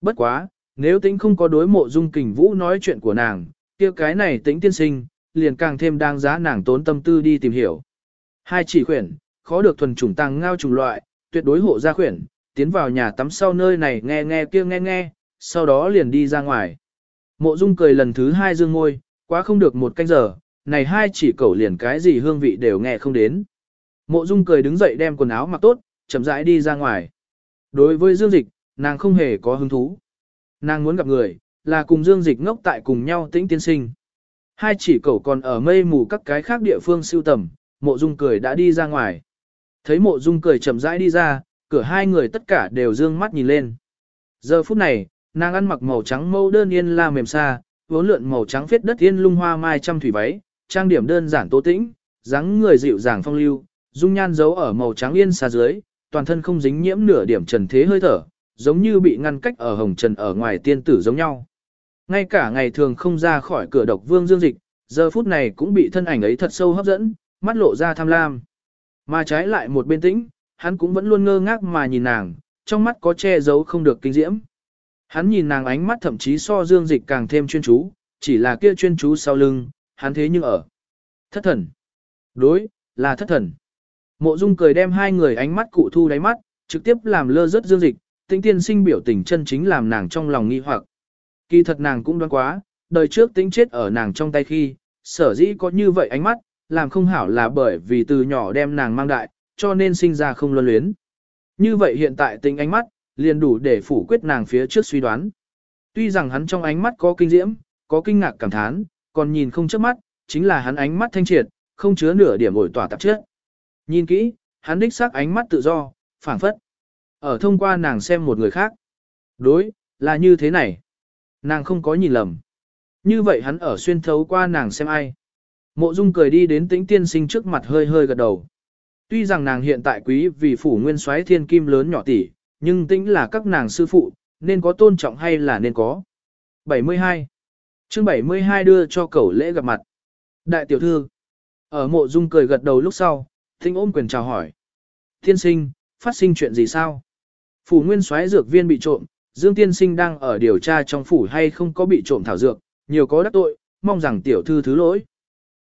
Bất quá, nếu tính không có đối mộ dung kình vũ nói chuyện của nàng, kia cái này tính tiên sinh, liền càng thêm đáng giá nàng tốn tâm tư đi tìm hiểu. Hai chỉ khuyển, khó được thuần chủng tăng ngao chủng loại, tuyệt đối hộ gia khuyển, tiến vào nhà tắm sau nơi này nghe nghe kia nghe nghe, sau đó liền đi ra ngoài. Mộ Dung cười lần thứ hai dương ngôi, quá không được một canh giờ, này hai chỉ cẩu liền cái gì hương vị đều nghe không đến. Mộ Dung cười đứng dậy đem quần áo mặc tốt, chậm rãi đi ra ngoài. Đối với Dương Dịch, nàng không hề có hứng thú. Nàng muốn gặp người, là cùng Dương Dịch ngốc tại cùng nhau tĩnh tiên sinh. Hai chỉ cẩu còn ở mây mù các cái khác địa phương siêu tầm, mộ dung cười đã đi ra ngoài. Thấy mộ dung cười chậm rãi đi ra, cửa hai người tất cả đều dương mắt nhìn lên. Giờ phút này, nàng ăn mặc màu trắng mâu đơn yên la mềm xa, vốn lượn màu trắng phết đất yên lung hoa mai trăm thủy váy, trang điểm đơn giản tố tĩnh, dáng người dịu dàng phong lưu, dung nhan giấu ở màu trắng yên xa dưới, toàn thân không dính nhiễm nửa điểm trần thế hơi thở, giống như bị ngăn cách ở hồng trần ở ngoài tiên tử giống nhau. Ngay cả ngày thường không ra khỏi cửa độc vương dương dịch, giờ phút này cũng bị thân ảnh ấy thật sâu hấp dẫn, mắt lộ ra tham lam. Mà trái lại một bên tĩnh, hắn cũng vẫn luôn ngơ ngác mà nhìn nàng, trong mắt có che giấu không được kinh diễm. Hắn nhìn nàng ánh mắt thậm chí so dương dịch càng thêm chuyên chú, chỉ là kia chuyên chú sau lưng, hắn thế nhưng ở. Thất thần. Đối, là thất thần. Mộ dung cười đem hai người ánh mắt cụ thu đáy mắt, trực tiếp làm lơ rớt dương dịch, tĩnh tiên sinh biểu tình chân chính làm nàng trong lòng nghi hoặc. Kỳ thật nàng cũng đoán quá, đời trước tĩnh chết ở nàng trong tay khi, sở dĩ có như vậy ánh mắt, làm không hảo là bởi vì từ nhỏ đem nàng mang đại, cho nên sinh ra không luân luyến. Như vậy hiện tại tính ánh mắt, liền đủ để phủ quyết nàng phía trước suy đoán. Tuy rằng hắn trong ánh mắt có kinh diễm, có kinh ngạc cảm thán, còn nhìn không chớp mắt, chính là hắn ánh mắt thanh triệt, không chứa nửa điểm ổi tỏa tạp chất. Nhìn kỹ, hắn đích xác ánh mắt tự do, phảng phất. Ở thông qua nàng xem một người khác. Đối, là như thế này. Nàng không có nhìn lầm. Như vậy hắn ở xuyên thấu qua nàng xem ai. Mộ Dung cười đi đến tĩnh tiên sinh trước mặt hơi hơi gật đầu. Tuy rằng nàng hiện tại quý vì phủ nguyên soái thiên kim lớn nhỏ tỷ, nhưng tĩnh là các nàng sư phụ, nên có tôn trọng hay là nên có. 72. chương 72 đưa cho cậu lễ gặp mặt. Đại tiểu thư. Ở mộ dung cười gật đầu lúc sau, tĩnh ôm quyền chào hỏi. thiên sinh, phát sinh chuyện gì sao? Phủ nguyên soái dược viên bị trộm, Dương tiên sinh đang ở điều tra trong phủ hay không có bị trộm thảo dược, nhiều có đắc tội, mong rằng tiểu thư thứ lỗi.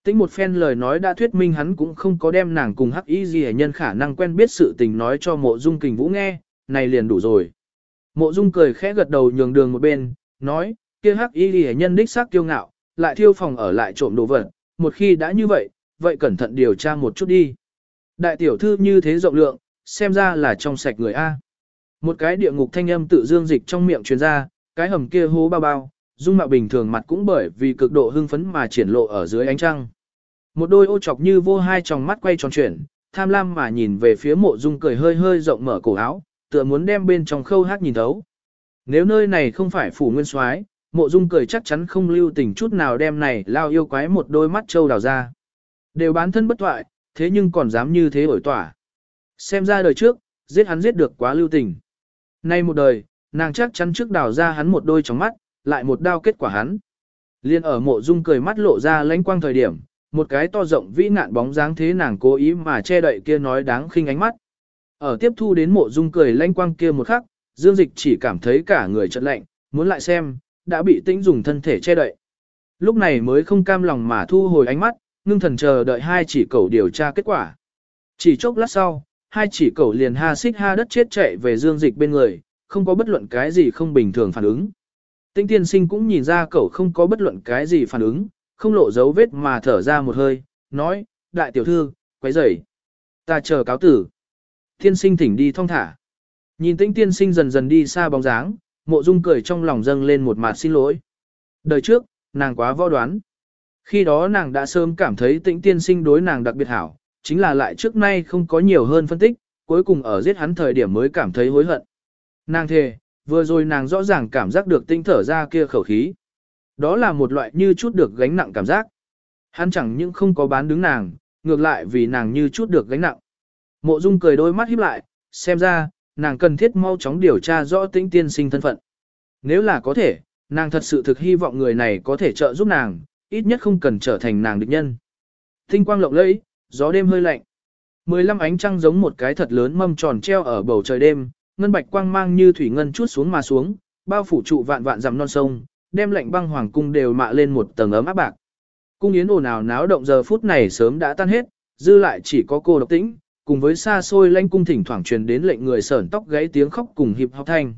Tính một phen lời nói đã thuyết minh hắn cũng không có đem nàng cùng hắc y gì nhân khả năng quen biết sự tình nói cho mộ dung kình vũ nghe, này liền đủ rồi. Mộ dung cười khẽ gật đầu nhường đường một bên, nói, kia hắc y gì nhân đích xác kiêu ngạo, lại thiêu phòng ở lại trộm đồ vật, một khi đã như vậy, vậy cẩn thận điều tra một chút đi. Đại tiểu thư như thế rộng lượng, xem ra là trong sạch người A. Một cái địa ngục thanh âm tự dương dịch trong miệng truyền ra, cái hầm kia hố bao bao, dung mạo bình thường mặt cũng bởi vì cực độ hưng phấn mà triển lộ ở dưới ánh trăng. Một đôi ô chọc như vô hai tròng mắt quay tròn chuyển, tham lam mà nhìn về phía mộ dung cười hơi hơi rộng mở cổ áo, tựa muốn đem bên trong khâu hát nhìn thấu. Nếu nơi này không phải phủ nguyên soái, mộ dung cười chắc chắn không lưu tình chút nào đem này lao yêu quái một đôi mắt trâu đào ra. Đều bán thân bất thoại, thế nhưng còn dám như thế ổi tỏa. Xem ra đời trước, giết hắn giết được quá lưu tình. Nay một đời, nàng chắc chắn trước đào ra hắn một đôi trong mắt, lại một đao kết quả hắn. Liên ở mộ dung cười mắt lộ ra lánh quang thời điểm, một cái to rộng vĩ nạn bóng dáng thế nàng cố ý mà che đậy kia nói đáng khinh ánh mắt. Ở tiếp thu đến mộ dung cười lánh quang kia một khắc, Dương Dịch chỉ cảm thấy cả người chợt lạnh, muốn lại xem, đã bị tĩnh dùng thân thể che đậy. Lúc này mới không cam lòng mà thu hồi ánh mắt, ngưng thần chờ đợi hai chỉ cầu điều tra kết quả. Chỉ chốc lát sau, hai chỉ cẩu liền ha xích ha đất chết chạy về Dương Dịch bên người, không có bất luận cái gì không bình thường phản ứng. Tinh tiên sinh cũng nhìn ra cẩu không có bất luận cái gì phản ứng, không lộ dấu vết mà thở ra một hơi, nói, đại tiểu thư, quấy rầy, ta chờ cáo tử. Tiên sinh thỉnh đi thong thả. Nhìn Tinh tiên sinh dần dần đi xa bóng dáng, mộ dung cười trong lòng dâng lên một mặt xin lỗi. Đời trước, nàng quá võ đoán. Khi đó nàng đã sớm cảm thấy tĩnh tiên sinh đối nàng đặc biệt hảo, chính là lại trước nay không có nhiều hơn phân tích, cuối cùng ở giết hắn thời điểm mới cảm thấy hối hận. Nàng thề, vừa rồi nàng rõ ràng cảm giác được tinh thở ra kia khẩu khí. Đó là một loại như chút được gánh nặng cảm giác. Hắn chẳng những không có bán đứng nàng, ngược lại vì nàng như chút được gánh nặng. Mộ Dung cười đôi mắt híp lại, xem ra, nàng cần thiết mau chóng điều tra rõ tĩnh tiên sinh thân phận. Nếu là có thể, nàng thật sự thực hy vọng người này có thể trợ giúp nàng, ít nhất không cần trở thành nàng địch nhân. Tinh quang lộng lẫy, gió đêm hơi lạnh. Mười lăm ánh trăng giống một cái thật lớn mâm tròn treo ở bầu trời đêm, ngân bạch quang mang như thủy ngân chút xuống mà xuống, bao phủ trụ vạn vạn dặm non sông, đem lạnh băng hoàng cung đều mạ lên một tầng ấm áp bạc. Cung yến ồn ào náo động giờ phút này sớm đã tan hết, dư lại chỉ có cô độc tĩnh, cùng với xa xôi lanh cung thỉnh thoảng truyền đến lệnh người sởn tóc gáy tiếng khóc cùng hiệp học thanh.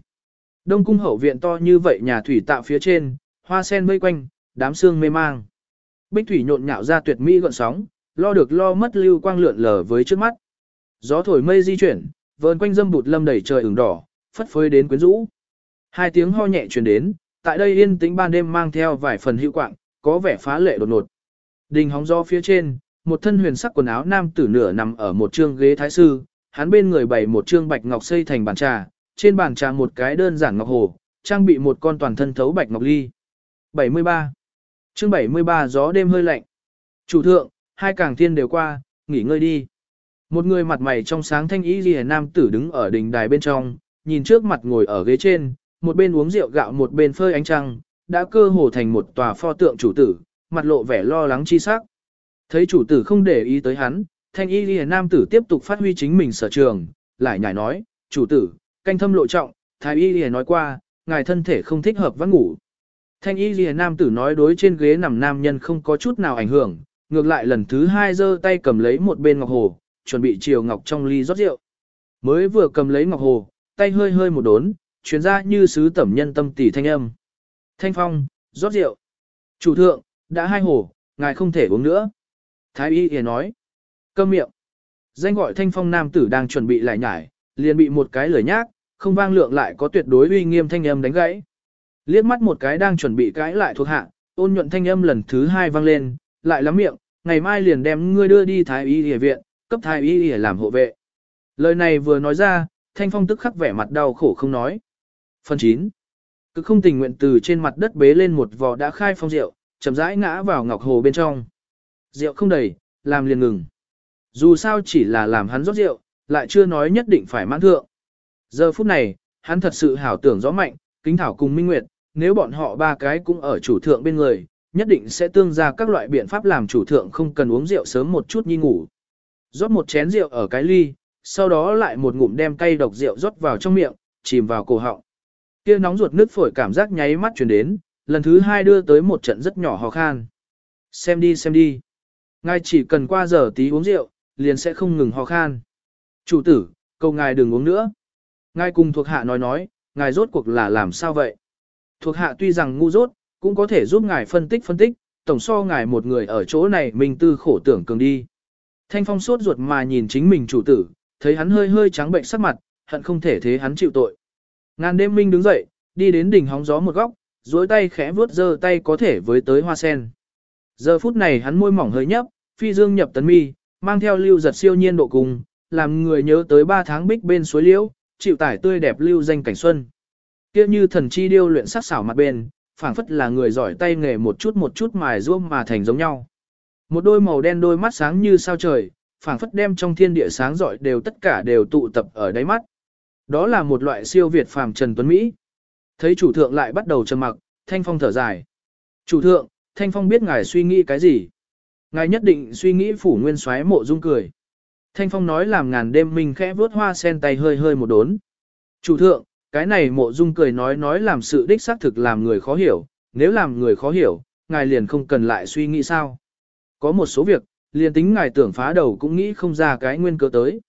Đông cung hậu viện to như vậy nhà thủy tạo phía trên, hoa sen mây quanh, đám sương mê mang. Bích thủy nhộn nhạo ra tuyệt mỹ gọn sóng, lo được lo mất lưu quang lượn lờ với trước mắt. Gió thổi mây di chuyển, vờn quanh dâm bụt lâm đầy trời ửng đỏ, phất phới đến quyến rũ. Hai tiếng ho nhẹ truyền đến, tại đây yên tĩnh ban đêm mang theo vài phần hữu quạng, có vẻ phá lệ đột ngột. Đình hóng gió phía trên, một thân huyền sắc quần áo nam tử nửa nằm ở một trương ghế thái sư, hắn bên người bày một trương bạch ngọc xây thành bàn trà, trên bàn trà một cái đơn giản ngọc hồ, trang bị một con toàn thân thấu bạch ngọc ly. 73. Chương 73 gió đêm hơi lạnh. Chủ thượng, hai càng thiên đều qua, nghỉ ngơi đi. Một người mặt mày trong sáng thanh ý ghi nam tử đứng ở đỉnh đài bên trong, nhìn trước mặt ngồi ở ghế trên, một bên uống rượu gạo một bên phơi ánh trăng, đã cơ hồ thành một tòa pho tượng chủ tử, mặt lộ vẻ lo lắng chi sắc. Thấy chủ tử không để ý tới hắn, thanh y ghi nam tử tiếp tục phát huy chính mình sở trường, lại nhảy nói, chủ tử, canh thâm lộ trọng, thái y ghi nói qua, ngài thân thể không thích hợp vắng ngủ. Thanh y ghi nam tử nói đối trên ghế nằm nam nhân không có chút nào ảnh hưởng, ngược lại lần thứ hai giơ tay cầm lấy một bên ngọc hồ, chuẩn bị chiều ngọc trong ly rót rượu. Mới vừa cầm lấy ngọc hồ, tay hơi hơi một đốn, chuyển ra như sứ tẩm nhân tâm tỷ thanh âm. Thanh phong, rót rượu. Chủ thượng, đã hai hồ, ngài không thể uống nữa. Thái y hề nói. Câm miệng. Danh gọi thanh phong nam tử đang chuẩn bị lại nhải, liền bị một cái lời nhác, không vang lượng lại có tuyệt đối uy nghiêm thanh âm đánh gãy. Liếc mắt một cái đang chuẩn bị cãi lại thuộc hạ, ôn nhuận thanh âm lần thứ hai vang lên, lại lắm miệng, ngày mai liền đem ngươi đưa đi thái y y viện, cấp thái y y làm hộ vệ. Lời này vừa nói ra, thanh phong tức khắc vẻ mặt đau khổ không nói. Phần 9. Cứ không tình nguyện từ trên mặt đất bế lên một vò đã khai phong rượu, chậm rãi ngã vào ngọc hồ bên trong. Rượu không đầy, làm liền ngừng. Dù sao chỉ là làm hắn rót rượu, lại chưa nói nhất định phải mãn thượng. Giờ phút này, hắn thật sự hảo tưởng rõ mạnh, kính thảo cùng minh nguyệt, nếu bọn họ ba cái cũng ở chủ thượng bên người, nhất định sẽ tương ra các loại biện pháp làm chủ thượng không cần uống rượu sớm một chút nhi ngủ. Rót một chén rượu ở cái ly, sau đó lại một ngụm đem cây độc rượu rót vào trong miệng, chìm vào cổ họng. Kia nóng ruột nước phổi cảm giác nháy mắt truyền đến, lần thứ hai đưa tới một trận rất nhỏ ho khan. Xem đi xem đi. Ngài chỉ cần qua giờ tí uống rượu, liền sẽ không ngừng ho khan. Chủ tử, cầu ngài đừng uống nữa. Ngài cùng thuộc hạ nói nói, ngài rốt cuộc là làm sao vậy? Thuộc hạ tuy rằng ngu rốt cũng có thể giúp ngài phân tích phân tích, tổng so ngài một người ở chỗ này mình tư khổ tưởng cường đi. Thanh phong sốt ruột mà nhìn chính mình chủ tử, thấy hắn hơi hơi trắng bệnh sắc mặt, hận không thể thế hắn chịu tội. Ngàn đêm minh đứng dậy, đi đến đỉnh hóng gió một góc, duỗi tay khẽ vuốt giơ tay có thể với tới hoa sen. Giờ phút này hắn môi mỏng hơi nhấp, phi dương nhập tấn mi, mang theo lưu giật siêu nhiên độ cùng, làm người nhớ tới 3 tháng bích bên suối liễu, chịu tải tươi đẹp lưu danh cảnh xuân. Kia như thần chi điêu luyện sắc xảo mặt bên, phảng phất là người giỏi tay nghề một chút một chút mài ruông mà thành giống nhau. Một đôi màu đen đôi mắt sáng như sao trời, phảng phất đem trong thiên địa sáng rọi đều tất cả đều tụ tập ở đáy mắt. Đó là một loại siêu việt phàm trần tuấn Mỹ. Thấy chủ thượng lại bắt đầu trầm mặc, Thanh Phong thở dài. Chủ thượng, Thanh Phong biết ngài suy nghĩ cái gì? Ngài nhất định suy nghĩ phủ nguyên xoáy mộ dung cười. Thanh Phong nói làm ngàn đêm mình khẽ vớt hoa sen tay hơi hơi một đốn. Chủ thượng, cái này mộ dung cười nói nói làm sự đích xác thực làm người khó hiểu, nếu làm người khó hiểu, ngài liền không cần lại suy nghĩ sao. Có một số việc, liền tính ngài tưởng phá đầu cũng nghĩ không ra cái nguyên cơ tới.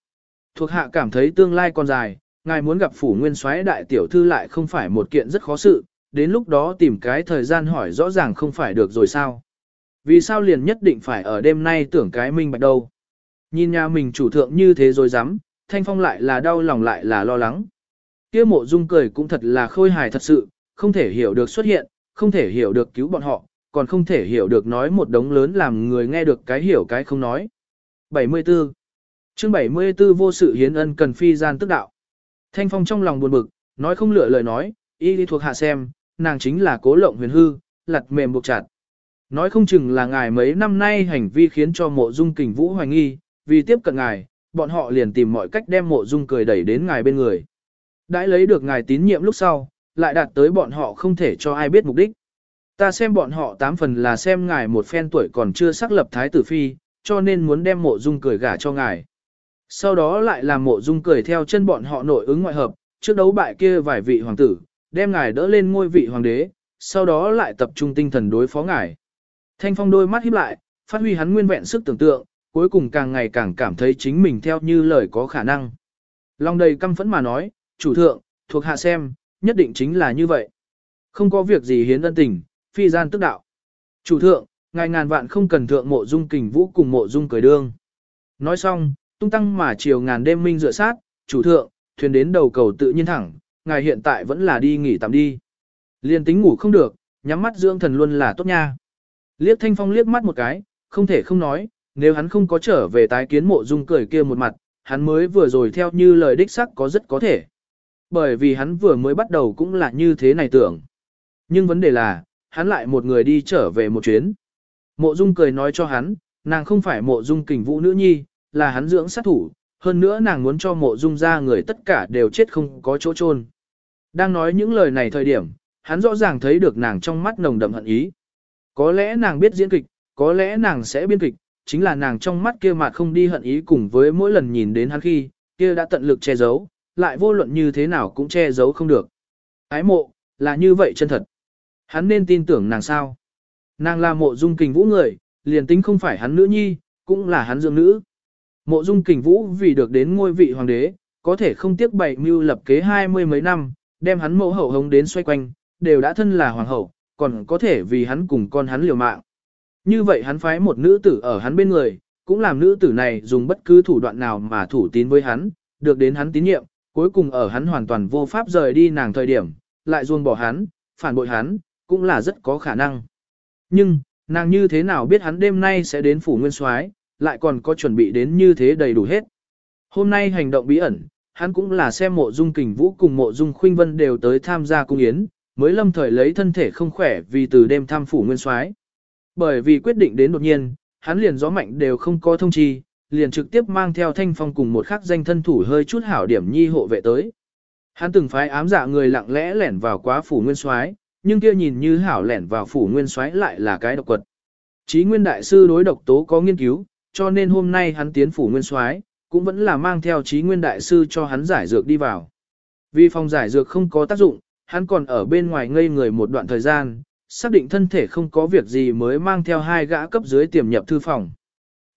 Thuộc hạ cảm thấy tương lai còn dài, ngài muốn gặp phủ nguyên soái đại tiểu thư lại không phải một kiện rất khó sự, đến lúc đó tìm cái thời gian hỏi rõ ràng không phải được rồi sao. Vì sao liền nhất định phải ở đêm nay tưởng cái minh bạch đâu. Nhìn nhà mình chủ thượng như thế rồi dám, thanh phong lại là đau lòng lại là lo lắng kia mộ dung cười cũng thật là khôi hài thật sự, không thể hiểu được xuất hiện, không thể hiểu được cứu bọn họ, còn không thể hiểu được nói một đống lớn làm người nghe được cái hiểu cái không nói. 74. chương 74 vô sự hiến ân cần phi gian tức đạo. Thanh Phong trong lòng buồn bực, nói không lựa lời nói, y đi thuộc hạ xem, nàng chính là cố lộng huyền hư, lặt mềm buộc chặt. Nói không chừng là ngài mấy năm nay hành vi khiến cho mộ dung kình vũ hoài nghi, vì tiếp cận ngài, bọn họ liền tìm mọi cách đem mộ dung cười đẩy đến ngài bên người. Đãi lấy được ngài tín nhiệm lúc sau, lại đạt tới bọn họ không thể cho ai biết mục đích. Ta xem bọn họ tám phần là xem ngài một phen tuổi còn chưa xác lập thái tử phi, cho nên muốn đem mộ dung cười gả cho ngài. Sau đó lại làm mộ dung cười theo chân bọn họ nội ứng ngoại hợp, trước đấu bại kia vài vị hoàng tử, đem ngài đỡ lên ngôi vị hoàng đế, sau đó lại tập trung tinh thần đối phó ngài. Thanh phong đôi mắt híp lại, phát huy hắn nguyên vẹn sức tưởng tượng, cuối cùng càng ngày càng cảm thấy chính mình theo như lời có khả năng. Long đầy căm phẫn mà nói, chủ thượng, thuộc hạ xem, nhất định chính là như vậy. Không có việc gì hiến ân tình, phi gian tức đạo. Chủ thượng, ngài ngàn vạn không cần thượng mộ dung kình vũ cùng mộ dung cười đương. Nói xong, tung tăng mà chiều ngàn đêm minh dựa sát, chủ thượng, thuyền đến đầu cầu tự nhiên thẳng, ngài hiện tại vẫn là đi nghỉ tạm đi. Liên tính ngủ không được, nhắm mắt dưỡng thần luôn là tốt nha. Liếc thanh phong liếc mắt một cái, không thể không nói, nếu hắn không có trở về tái kiến mộ dung cười kia một mặt, hắn mới vừa rồi theo như lời đích sắc có rất có thể. Bởi vì hắn vừa mới bắt đầu cũng là như thế này tưởng. Nhưng vấn đề là, hắn lại một người đi trở về một chuyến. Mộ dung cười nói cho hắn, nàng không phải mộ dung kình vũ nữ nhi, là hắn dưỡng sát thủ, hơn nữa nàng muốn cho mộ dung ra người tất cả đều chết không có chỗ chôn. Đang nói những lời này thời điểm, hắn rõ ràng thấy được nàng trong mắt nồng đậm hận ý. Có lẽ nàng biết diễn kịch, có lẽ nàng sẽ biên kịch, chính là nàng trong mắt kia mà không đi hận ý cùng với mỗi lần nhìn đến hắn khi, kia đã tận lực che giấu, lại vô luận như thế nào cũng che giấu không được. Ái mộ, là như vậy chân thật. Hắn nên tin tưởng nàng sao? Nàng là mộ dung kình vũ người, liền tính không phải hắn nữ nhi, cũng là hắn dưỡng nữ. Mộ dung kình vũ vì được đến ngôi vị hoàng đế, có thể không tiếc bày mưu lập kế hai mươi mấy năm, đem hắn mẫu hậu hống đến xoay quanh, đều đã thân là hoàng hậu, còn có thể vì hắn cùng con hắn liều mạng. Như vậy hắn phái một nữ tử ở hắn bên người, cũng làm nữ tử này dùng bất cứ thủ đoạn nào mà thủ tín với hắn, được đến hắn tín nhiệm, cuối cùng ở hắn hoàn toàn vô pháp rời đi nàng thời điểm, lại ruông bỏ hắn, phản bội hắn, cũng là rất có khả năng. Nhưng, nàng như thế nào biết hắn đêm nay sẽ đến phủ nguyên soái, lại còn có chuẩn bị đến như thế đầy đủ hết. Hôm nay hành động bí ẩn, hắn cũng là xem mộ dung kình vũ cùng mộ dung khuynh vân đều tới tham gia cung yến, mới lâm thời lấy thân thể không khỏe vì từ đêm tham phủ nguyên soái. Bởi vì quyết định đến đột nhiên, hắn liền gió mạnh đều không có thông chi, liền trực tiếp mang theo thanh phong cùng một khắc danh thân thủ hơi chút hảo điểm nhi hộ vệ tới. Hắn từng phái ám dạ người lặng lẽ lẻn vào quá phủ nguyên soái, nhưng kia nhìn như hảo lẻn vào phủ nguyên soái lại là cái độc quật. Chí nguyên đại sư đối độc tố có nghiên cứu, cho nên hôm nay hắn tiến phủ nguyên soái cũng vẫn là mang theo chí nguyên đại sư cho hắn giải dược đi vào. Vì phòng giải dược không có tác dụng, hắn còn ở bên ngoài ngây người một đoạn thời gian, xác định thân thể không có việc gì mới mang theo hai gã cấp dưới tiềm nhập thư phòng.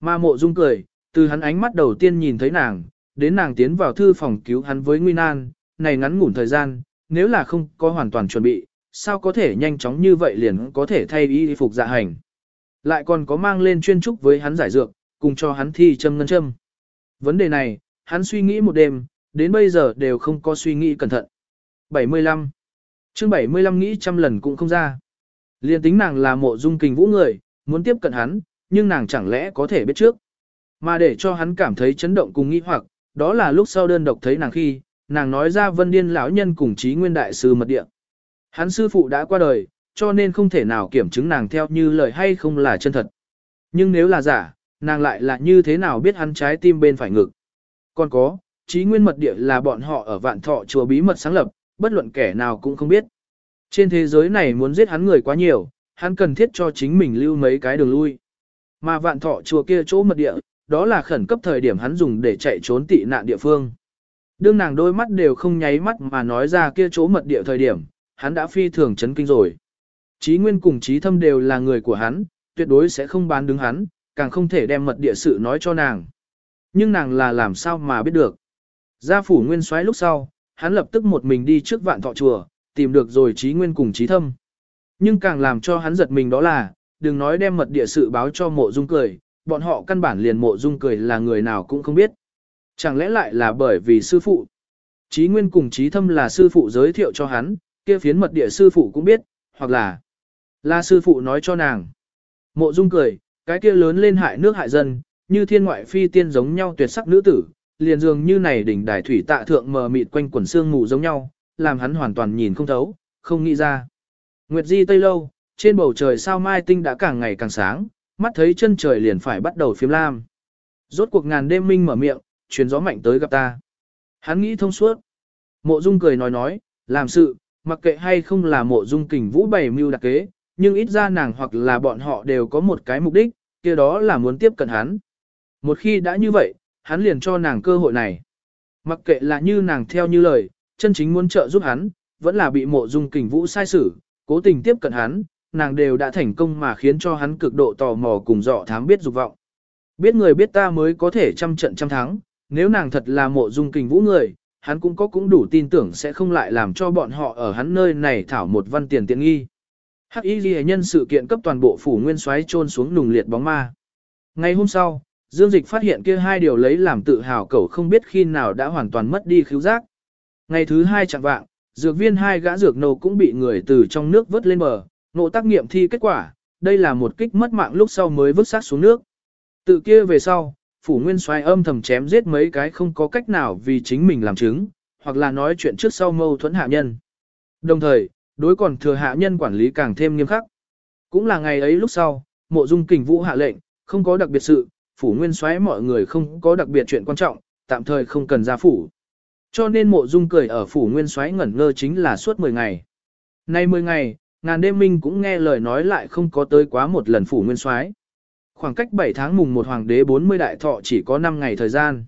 Ma mộ dung cười, từ hắn ánh mắt đầu tiên nhìn thấy nàng, đến nàng tiến vào thư phòng cứu hắn với Nguy Nan, này ngắn ngủn thời gian, nếu là không có hoàn toàn chuẩn bị, sao có thể nhanh chóng như vậy liền có thể thay y phục dạ hành. Lại còn có mang lên chuyên trúc với hắn giải dược, cùng cho hắn thi châm ngân châm. Vấn đề này, hắn suy nghĩ một đêm, đến bây giờ đều không có suy nghĩ cẩn thận. 75. chương 75 nghĩ trăm lần cũng không ra. Liên tính nàng là mộ dung kình vũ người, muốn tiếp cận hắn, nhưng nàng chẳng lẽ có thể biết trước. Mà để cho hắn cảm thấy chấn động cùng nghi hoặc, đó là lúc sau đơn độc thấy nàng khi, nàng nói ra vân điên lão nhân cùng trí nguyên đại sư mật địa. Hắn sư phụ đã qua đời, cho nên không thể nào kiểm chứng nàng theo như lời hay không là chân thật. Nhưng nếu là giả, nàng lại là như thế nào biết hắn trái tim bên phải ngực. Còn có, trí nguyên mật địa là bọn họ ở vạn thọ chùa bí mật sáng lập, bất luận kẻ nào cũng không biết. Trên thế giới này muốn giết hắn người quá nhiều, hắn cần thiết cho chính mình lưu mấy cái đường lui. Mà vạn thọ chùa kia chỗ mật địa, đó là khẩn cấp thời điểm hắn dùng để chạy trốn tị nạn địa phương. Đương nàng đôi mắt đều không nháy mắt mà nói ra kia chỗ mật địa thời điểm, hắn đã phi thường chấn kinh rồi. Chí Nguyên cùng Chí Thâm đều là người của hắn, tuyệt đối sẽ không bán đứng hắn, càng không thể đem mật địa sự nói cho nàng. Nhưng nàng là làm sao mà biết được. Gia phủ Nguyên xoáy lúc sau, hắn lập tức một mình đi trước vạn thọ chùa, tìm được rồi Chí Nguyên cùng Chí Thâm. Nhưng càng làm cho hắn giật mình đó là, đừng nói đem mật địa sự báo cho mộ dung cười, bọn họ căn bản liền mộ dung cười là người nào cũng không biết. Chẳng lẽ lại là bởi vì sư phụ? Chí Nguyên cùng Chí Thâm là sư phụ giới thiệu cho hắn, kia phiến mật địa sư phụ cũng biết, hoặc là là sư phụ nói cho nàng. Mộ Dung cười, cái kia lớn lên hại nước hại dân, như thiên ngoại phi tiên giống nhau tuyệt sắc nữ tử, liền dường như này đỉnh đài thủy tạ thượng mờ mịt quanh quần xương ngủ giống nhau, làm hắn hoàn toàn nhìn không thấu, không nghĩ ra. Nguyệt Di Tây Lâu, trên bầu trời sao mai tinh đã càng ngày càng sáng, mắt thấy chân trời liền phải bắt đầu phiếm lam. Rốt cuộc ngàn đêm minh mở miệng, chuyến gió mạnh tới gặp ta. Hắn nghĩ thông suốt. Mộ Dung cười nói nói, làm sự, mặc kệ hay không là mộ Dung kình vũ bày mưu đặc kế, nhưng ít ra nàng hoặc là bọn họ đều có một cái mục đích, kia đó là muốn tiếp cận hắn. Một khi đã như vậy, hắn liền cho nàng cơ hội này. Mặc kệ là như nàng theo như lời, chân chính muốn trợ giúp hắn, vẫn là bị mộ dung kình vũ sai xử, cố tình tiếp cận hắn, nàng đều đã thành công mà khiến cho hắn cực độ tò mò cùng dọ thám biết dục vọng. Biết người biết ta mới có thể trăm trận trăm thắng, nếu nàng thật là mộ dung kình vũ người, hắn cũng có cũng đủ tin tưởng sẽ không lại làm cho bọn họ ở hắn nơi này thảo một văn tiền tiện nghi. Hắc Y Ghi nhân sự kiện cấp toàn bộ phủ nguyên soái trôn xuống nùng liệt bóng ma. Ngày hôm sau, Dương Dịch phát hiện kia hai điều lấy làm tự hào cậu không biết khi nào đã hoàn toàn mất đi khứu giác. Ngày thứ hai chẳng vạng, dược viên hai gã dược nô cũng bị người từ trong nước vớt lên bờ, nộ tác nghiệm thi kết quả, đây là một kích mất mạng lúc sau mới vứt xác xuống nước. Từ kia về sau, phủ nguyên soái âm thầm chém giết mấy cái không có cách nào vì chính mình làm chứng, hoặc là nói chuyện trước sau mâu thuẫn hạ nhân. Đồng thời, đối còn thừa hạ nhân quản lý càng thêm nghiêm khắc. Cũng là ngày ấy lúc sau, mộ dung kình vũ hạ lệnh, không có đặc biệt sự, phủ nguyên soái mọi người không có đặc biệt chuyện quan trọng, tạm thời không cần ra phủ. Cho nên mộ dung cười ở phủ nguyên soái ngẩn ngơ chính là suốt 10 ngày. Nay 10 ngày, ngàn đêm minh cũng nghe lời nói lại không có tới quá một lần phủ nguyên soái. Khoảng cách 7 tháng mùng một hoàng đế 40 đại thọ chỉ có 5 ngày thời gian.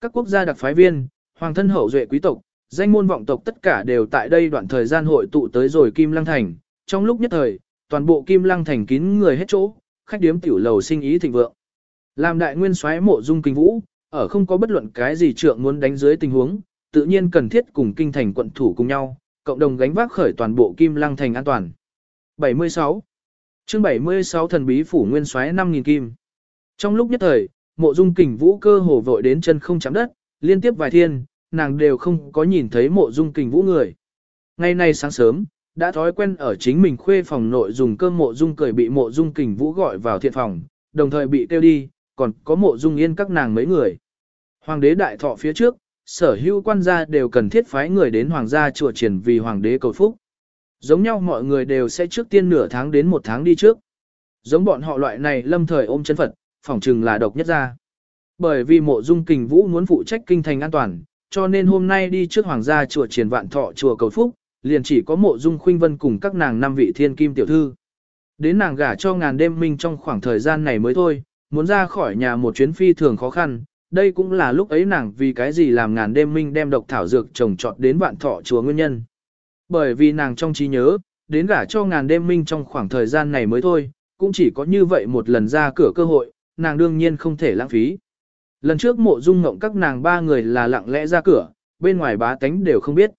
Các quốc gia đặc phái viên, hoàng thân hậu duệ quý tộc, danh môn vọng tộc tất cả đều tại đây đoạn thời gian hội tụ tới rồi Kim Lăng Thành. Trong lúc nhất thời, toàn bộ Kim Lăng Thành kín người hết chỗ, khách điếm tiểu lầu sinh ý thịnh vượng. Làm đại nguyên soái mộ dung kinh vũ, ở không có bất luận cái gì trượng muốn đánh dưới tình huống, tự nhiên cần thiết cùng kinh thành quận thủ cùng nhau, cộng đồng gánh vác khởi toàn bộ Kim Lăng Thành an toàn. 76. Chương 76 thần bí phủ nguyên soái 5000 kim. Trong lúc nhất thời, Mộ Dung Kình Vũ cơ hồ vội đến chân không chạm đất, liên tiếp vài thiên, nàng đều không có nhìn thấy Mộ Dung Kình Vũ người. Ngày nay sáng sớm, đã thói quen ở chính mình khuê phòng nội dùng cơm Mộ Dung cười bị Mộ Dung Kình Vũ gọi vào thiện phòng, đồng thời bị tiêu đi, còn có Mộ Dung Yên các nàng mấy người. Hoàng đế đại thọ phía trước, sở hữu quan gia đều cần thiết phái người đến hoàng gia chùa triển vì hoàng đế cầu phúc. Giống nhau mọi người đều sẽ trước tiên nửa tháng đến một tháng đi trước. Giống bọn họ loại này lâm thời ôm chân Phật, phỏng chừng là độc nhất ra. Bởi vì mộ dung kình vũ muốn phụ trách kinh thành an toàn, cho nên hôm nay đi trước hoàng gia chùa triển vạn thọ chùa cầu phúc, liền chỉ có mộ dung khuynh vân cùng các nàng năm vị thiên kim tiểu thư. Đến nàng gả cho ngàn đêm minh trong khoảng thời gian này mới thôi, muốn ra khỏi nhà một chuyến phi thường khó khăn, đây cũng là lúc ấy nàng vì cái gì làm ngàn đêm minh đem độc thảo dược trồng trọt đến vạn thọ chùa nguyên nhân. Bởi vì nàng trong trí nhớ, đến gả cho ngàn đêm minh trong khoảng thời gian này mới thôi, cũng chỉ có như vậy một lần ra cửa cơ hội, nàng đương nhiên không thể lãng phí. Lần trước mộ dung ngộng các nàng ba người là lặng lẽ ra cửa, bên ngoài bá tánh đều không biết.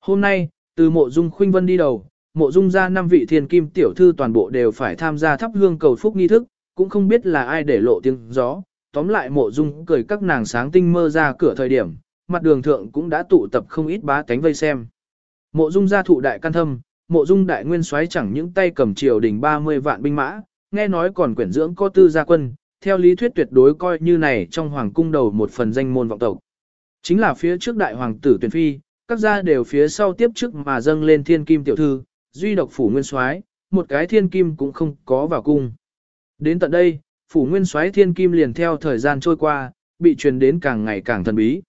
Hôm nay, từ mộ dung khuynh vân đi đầu, mộ dung ra năm vị thiên kim tiểu thư toàn bộ đều phải tham gia thắp hương cầu phúc nghi thức, cũng không biết là ai để lộ tiếng gió. Tóm lại mộ dung cười các nàng sáng tinh mơ ra cửa thời điểm, mặt đường thượng cũng đã tụ tập không ít bá tánh vây xem. Mộ Dung gia thụ đại can thâm, Mộ Dung đại nguyên soái chẳng những tay cầm triều đình 30 vạn binh mã, nghe nói còn quyển dưỡng có tư gia quân, theo lý thuyết tuyệt đối coi như này trong hoàng cung đầu một phần danh môn vọng tộc. Chính là phía trước đại hoàng tử tuyển phi, các gia đều phía sau tiếp trước mà dâng lên thiên kim tiểu thư, duy độc phủ nguyên soái, một cái thiên kim cũng không có vào cung. Đến tận đây, phủ nguyên soái thiên kim liền theo thời gian trôi qua, bị truyền đến càng ngày càng thần bí.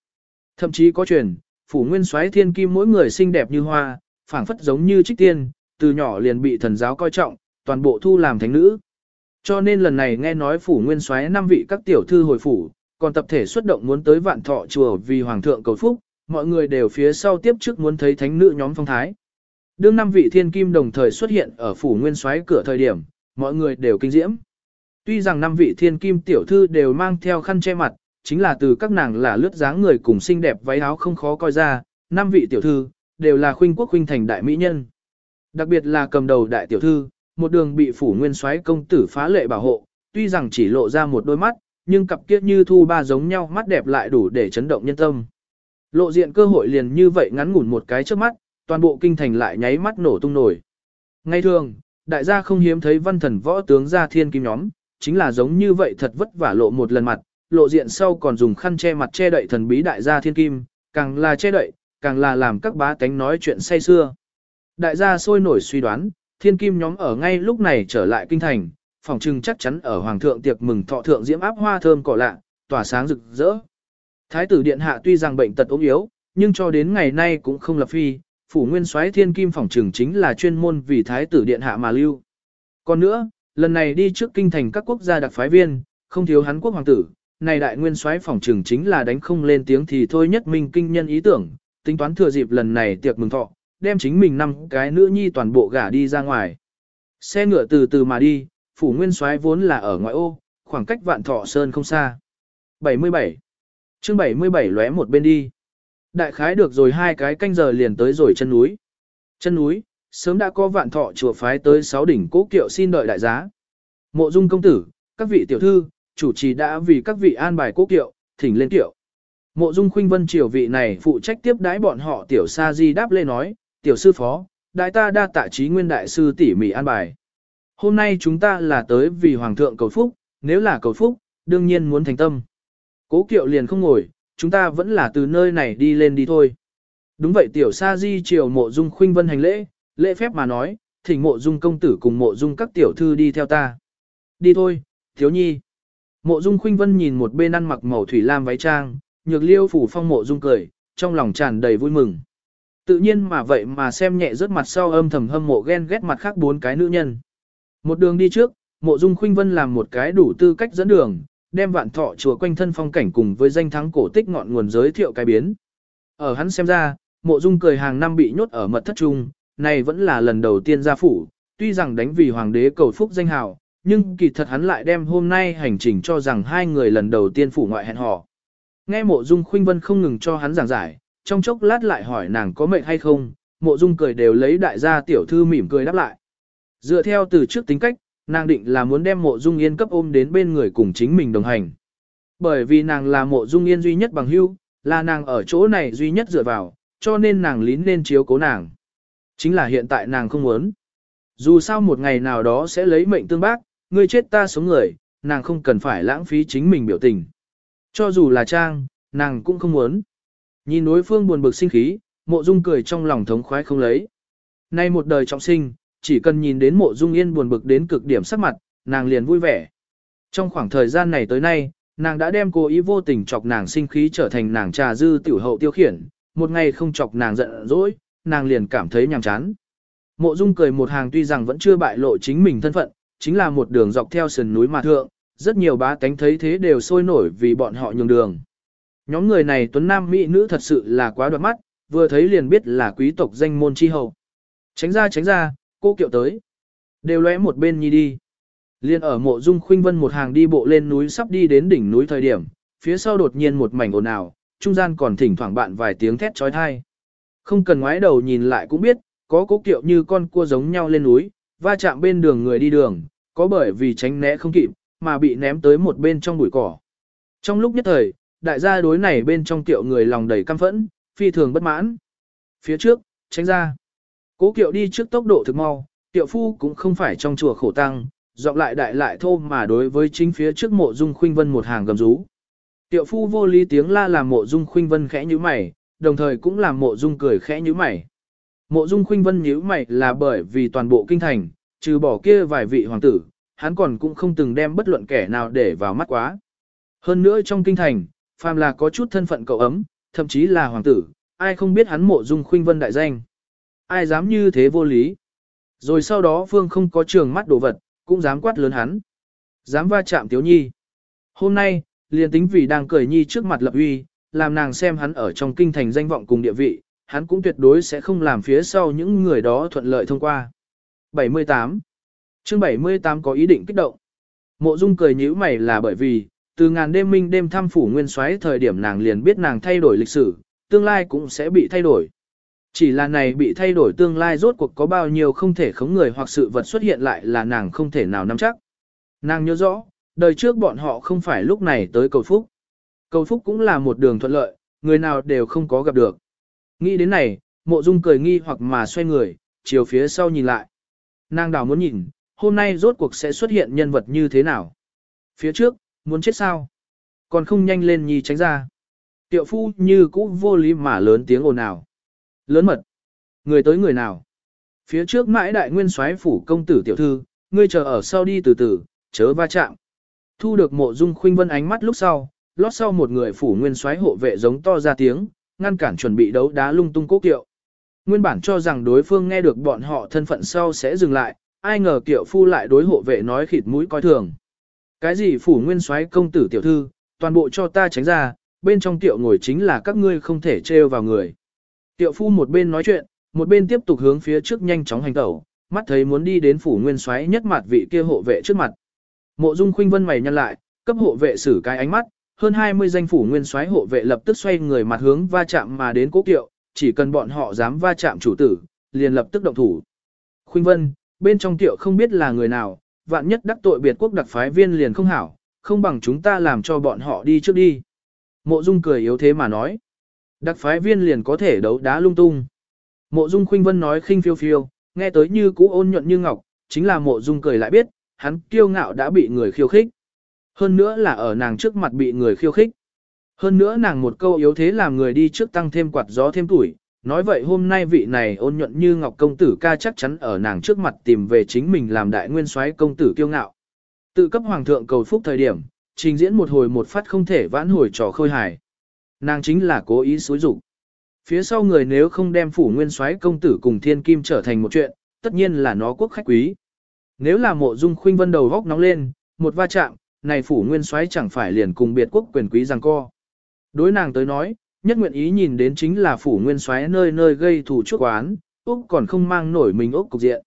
Thậm chí có truyền, phủ nguyên soái thiên kim mỗi người xinh đẹp như hoa, phảng phất giống như trích tiên, từ nhỏ liền bị thần giáo coi trọng, toàn bộ thu làm thánh nữ. Cho nên lần này nghe nói phủ nguyên soái năm vị các tiểu thư hồi phủ, còn tập thể xuất động muốn tới vạn thọ chùa vì hoàng thượng cầu phúc, mọi người đều phía sau tiếp trước muốn thấy thánh nữ nhóm phong thái. Đương năm vị thiên kim đồng thời xuất hiện ở phủ nguyên soái cửa thời điểm, mọi người đều kinh diễm. Tuy rằng năm vị thiên kim tiểu thư đều mang theo khăn che mặt, chính là từ các nàng là lướt dáng người cùng xinh đẹp váy áo không khó coi ra, năm vị tiểu thư, đều là khuynh quốc khuynh thành đại mỹ nhân. Đặc biệt là cầm đầu đại tiểu thư, một đường bị phủ nguyên soái công tử phá lệ bảo hộ, tuy rằng chỉ lộ ra một đôi mắt, nhưng cặp kiết như thu ba giống nhau mắt đẹp lại đủ để chấn động nhân tâm. Lộ diện cơ hội liền như vậy ngắn ngủn một cái trước mắt, toàn bộ kinh thành lại nháy mắt nổ tung nổi. Ngay thường, đại gia không hiếm thấy văn thần võ tướng ra thiên kim nhóm, chính là giống như vậy thật vất vả lộ một lần mặt, lộ diện sau còn dùng khăn che mặt che đậy thần bí đại gia thiên kim, càng là che đậy, càng là làm các bá tánh nói chuyện say xưa. Đại gia sôi nổi suy đoán, thiên kim nhóm ở ngay lúc này trở lại kinh thành, phòng trưng chắc chắn ở hoàng thượng tiệc mừng thọ thượng diễm áp hoa thơm cỏ lạ, tỏa sáng rực rỡ. Thái tử điện hạ tuy rằng bệnh tật ốm yếu, nhưng cho đến ngày nay cũng không lập phi, phủ nguyên soái thiên kim phòng trừng chính là chuyên môn vì thái tử điện hạ mà lưu. Còn nữa, lần này đi trước kinh thành các quốc gia đặc phái viên, không thiếu hắn quốc hoàng tử, này đại nguyên soái phòng trường chính là đánh không lên tiếng thì thôi nhất minh kinh nhân ý tưởng, tính toán thừa dịp lần này tiệc mừng thọ, đem chính mình năm cái nữ nhi toàn bộ gả đi ra ngoài. Xe ngựa từ từ mà đi, phủ nguyên soái vốn là ở ngoại ô, khoảng cách vạn thọ sơn không xa. 77. chương 77 lóe một bên đi. Đại khái được rồi hai cái canh giờ liền tới rồi chân núi. Chân núi, sớm đã có vạn thọ chùa phái tới sáu đỉnh cố kiệu xin đợi đại giá. Mộ dung công tử, các vị tiểu thư, chủ trì đã vì các vị an bài cố kiệu, thỉnh lên kiệu. Mộ dung khuynh vân triều vị này phụ trách tiếp đái bọn họ tiểu sa di đáp lê nói, tiểu sư phó, đại ta đa tạ trí nguyên đại sư tỉ mỉ an bài. Hôm nay chúng ta là tới vì hoàng thượng cầu phúc, nếu là cầu phúc, đương nhiên muốn thành tâm. Cố kiệu liền không ngồi, chúng ta vẫn là từ nơi này đi lên đi thôi. Đúng vậy tiểu sa di triều mộ dung khuynh vân hành lễ, lễ phép mà nói, thỉnh mộ dung công tử cùng mộ dung các tiểu thư đi theo ta. Đi thôi, thiếu nhi. Mộ dung khuynh vân nhìn một bên ăn mặc màu thủy lam váy trang, nhược liêu phủ phong mộ dung cười, trong lòng tràn đầy vui mừng. Tự nhiên mà vậy mà xem nhẹ rớt mặt sau âm thầm hâm mộ ghen ghét mặt khác bốn cái nữ nhân. Một đường đi trước, mộ dung khuynh vân làm một cái đủ tư cách dẫn đường, đem vạn thọ chùa quanh thân phong cảnh cùng với danh thắng cổ tích ngọn nguồn giới thiệu cái biến. Ở hắn xem ra, mộ dung cười hàng năm bị nhốt ở mật thất trung, này vẫn là lần đầu tiên ra phủ, tuy rằng đánh vì hoàng đế cầu phúc danh hào, nhưng kỳ thật hắn lại đem hôm nay hành trình cho rằng hai người lần đầu tiên phủ ngoại hẹn hò. Nghe mộ dung khuynh vân không ngừng cho hắn giảng giải, trong chốc lát lại hỏi nàng có mệnh hay không, mộ dung cười đều lấy đại gia tiểu thư mỉm cười đáp lại. Dựa theo từ trước tính cách, nàng định là muốn đem mộ dung yên cấp ôm đến bên người cùng chính mình đồng hành. Bởi vì nàng là mộ dung yên duy nhất bằng hưu, là nàng ở chỗ này duy nhất dựa vào, cho nên nàng lín nên chiếu cố nàng. Chính là hiện tại nàng không muốn. Dù sao một ngày nào đó sẽ lấy mệnh tương bác, người chết ta sống người, nàng không cần phải lãng phí chính mình biểu tình. Cho dù là trang, nàng cũng không muốn. Nhìn đối phương buồn bực sinh khí, mộ dung cười trong lòng thống khoái không lấy. Nay một đời trọng sinh, chỉ cần nhìn đến mộ dung yên buồn bực đến cực điểm sắc mặt, nàng liền vui vẻ. Trong khoảng thời gian này tới nay, nàng đã đem cố ý vô tình chọc nàng sinh khí trở thành nàng trà dư tiểu hậu tiêu khiển, một ngày không chọc nàng giận dỗi, nàng liền cảm thấy nhàm chán. Mộ dung cười một hàng tuy rằng vẫn chưa bại lộ chính mình thân phận, chính là một đường dọc theo sườn núi mà thượng, rất nhiều bá tánh thấy thế đều sôi nổi vì bọn họ nhường đường. Nhóm người này tuấn nam mỹ nữ thật sự là quá đoạt mắt, vừa thấy liền biết là quý tộc danh môn chi hậu. Tránh ra tránh ra, cô kiệu tới. Đều lóe một bên nhi đi. Liên ở mộ dung khuynh vân một hàng đi bộ lên núi sắp đi đến đỉnh núi thời điểm, phía sau đột nhiên một mảnh ồn ào, trung gian còn thỉnh thoảng bạn vài tiếng thét trói thai. Không cần ngoái đầu nhìn lại cũng biết, có cố kiệu như con cua giống nhau lên núi, va chạm bên đường người đi đường, có bởi vì tránh né không kịp, mà bị ném tới một bên trong bụi cỏ. Trong lúc nhất thời, đại gia đối này bên trong tiệu người lòng đầy căm phẫn, phi thường bất mãn. Phía trước, tránh ra. Cố kiệu đi trước tốc độ thực mau, tiệu phu cũng không phải trong chùa khổ tăng, dọc lại đại lại thô mà đối với chính phía trước mộ dung khuynh vân một hàng gầm rú. Tiệu phu vô lý tiếng la làm mộ dung khuynh vân khẽ như mày, đồng thời cũng làm mộ dung cười khẽ như mày. Mộ dung khuynh vân nhíu mày là bởi vì toàn bộ kinh thành, trừ bỏ kia vài vị hoàng tử, hắn còn cũng không từng đem bất luận kẻ nào để vào mắt quá. Hơn nữa trong kinh thành, phàm là có chút thân phận cậu ấm, thậm chí là hoàng tử, ai không biết hắn mộ dung khuynh vân đại danh. Ai dám như thế vô lý. Rồi sau đó Phương không có trường mắt đồ vật, cũng dám quát lớn hắn. Dám va chạm Tiếu Nhi. Hôm nay, liền tính vì đang cười Nhi trước mặt lập uy, làm nàng xem hắn ở trong kinh thành danh vọng cùng địa vị, hắn cũng tuyệt đối sẽ không làm phía sau những người đó thuận lợi thông qua. 78. chương 78 có ý định kích động. Mộ Dung cười nhíu mày là bởi vì, từ ngàn đêm minh đêm thăm phủ nguyên soái thời điểm nàng liền biết nàng thay đổi lịch sử, tương lai cũng sẽ bị thay đổi. Chỉ là này bị thay đổi tương lai rốt cuộc có bao nhiêu không thể khống người hoặc sự vật xuất hiện lại là nàng không thể nào nắm chắc. Nàng nhớ rõ, đời trước bọn họ không phải lúc này tới cầu phúc. Cầu phúc cũng là một đường thuận lợi, người nào đều không có gặp được. Nghĩ đến này, mộ dung cười nghi hoặc mà xoay người, chiều phía sau nhìn lại. Nàng đào muốn nhìn, hôm nay rốt cuộc sẽ xuất hiện nhân vật như thế nào. Phía trước, muốn chết sao? Còn không nhanh lên nhi tránh ra. Tiệu phu như cũ vô lý mà lớn tiếng ồn ào. Lớn mật. Người tới người nào? Phía trước mãi đại nguyên soái phủ công tử tiểu thư, ngươi chờ ở sau đi từ từ, chớ va chạm. Thu được mộ dung khuynh vân ánh mắt lúc sau, lót sau một người phủ nguyên soái hộ vệ giống to ra tiếng, ngăn cản chuẩn bị đấu đá lung tung cố kiệu. Nguyên bản cho rằng đối phương nghe được bọn họ thân phận sau sẽ dừng lại, ai ngờ kiệu phu lại đối hộ vệ nói khịt mũi coi thường. Cái gì phủ nguyên soái công tử tiểu thư, toàn bộ cho ta tránh ra, bên trong tiệu ngồi chính là các ngươi không thể trêu vào người. Tiệu phu một bên nói chuyện, một bên tiếp tục hướng phía trước nhanh chóng hành tẩu, mắt thấy muốn đi đến phủ nguyên soái nhất mặt vị kia hộ vệ trước mặt. Mộ Dung Khuynh Vân mày nhăn lại, cấp hộ vệ xử cái ánh mắt, hơn 20 danh phủ nguyên soái hộ vệ lập tức xoay người mặt hướng va chạm mà đến cố kiệu, chỉ cần bọn họ dám va chạm chủ tử, liền lập tức động thủ. Khuynh Vân, bên trong tiệu không biết là người nào, vạn nhất đắc tội biệt quốc đặc phái viên liền không hảo, không bằng chúng ta làm cho bọn họ đi trước đi. Mộ Dung cười yếu thế mà nói. Đặc phái viên liền có thể đấu đá lung tung. Mộ Dung Khuynh Vân nói khinh phiêu phiêu, nghe tới như cũ ôn nhuận như ngọc, chính là Mộ Dung cười lại biết, hắn kiêu ngạo đã bị người khiêu khích. Hơn nữa là ở nàng trước mặt bị người khiêu khích. Hơn nữa nàng một câu yếu thế làm người đi trước tăng thêm quạt gió thêm tuổi, nói vậy hôm nay vị này ôn nhuận như ngọc công tử ca chắc chắn ở nàng trước mặt tìm về chính mình làm đại nguyên soái công tử kiêu ngạo. Tự cấp hoàng thượng cầu phúc thời điểm, trình diễn một hồi một phát không thể vãn hồi trò khôi hài. Nàng chính là cố ý xúi rụng. Phía sau người nếu không đem phủ nguyên soái công tử cùng thiên kim trở thành một chuyện, tất nhiên là nó quốc khách quý. Nếu là mộ dung khuynh vân đầu góc nóng lên, một va chạm, này phủ nguyên soái chẳng phải liền cùng biệt quốc quyền quý rằng co. Đối nàng tới nói, nhất nguyện ý nhìn đến chính là phủ nguyên soái nơi nơi gây thủ chuốc oán, Úc còn không mang nổi mình Úc cục diện.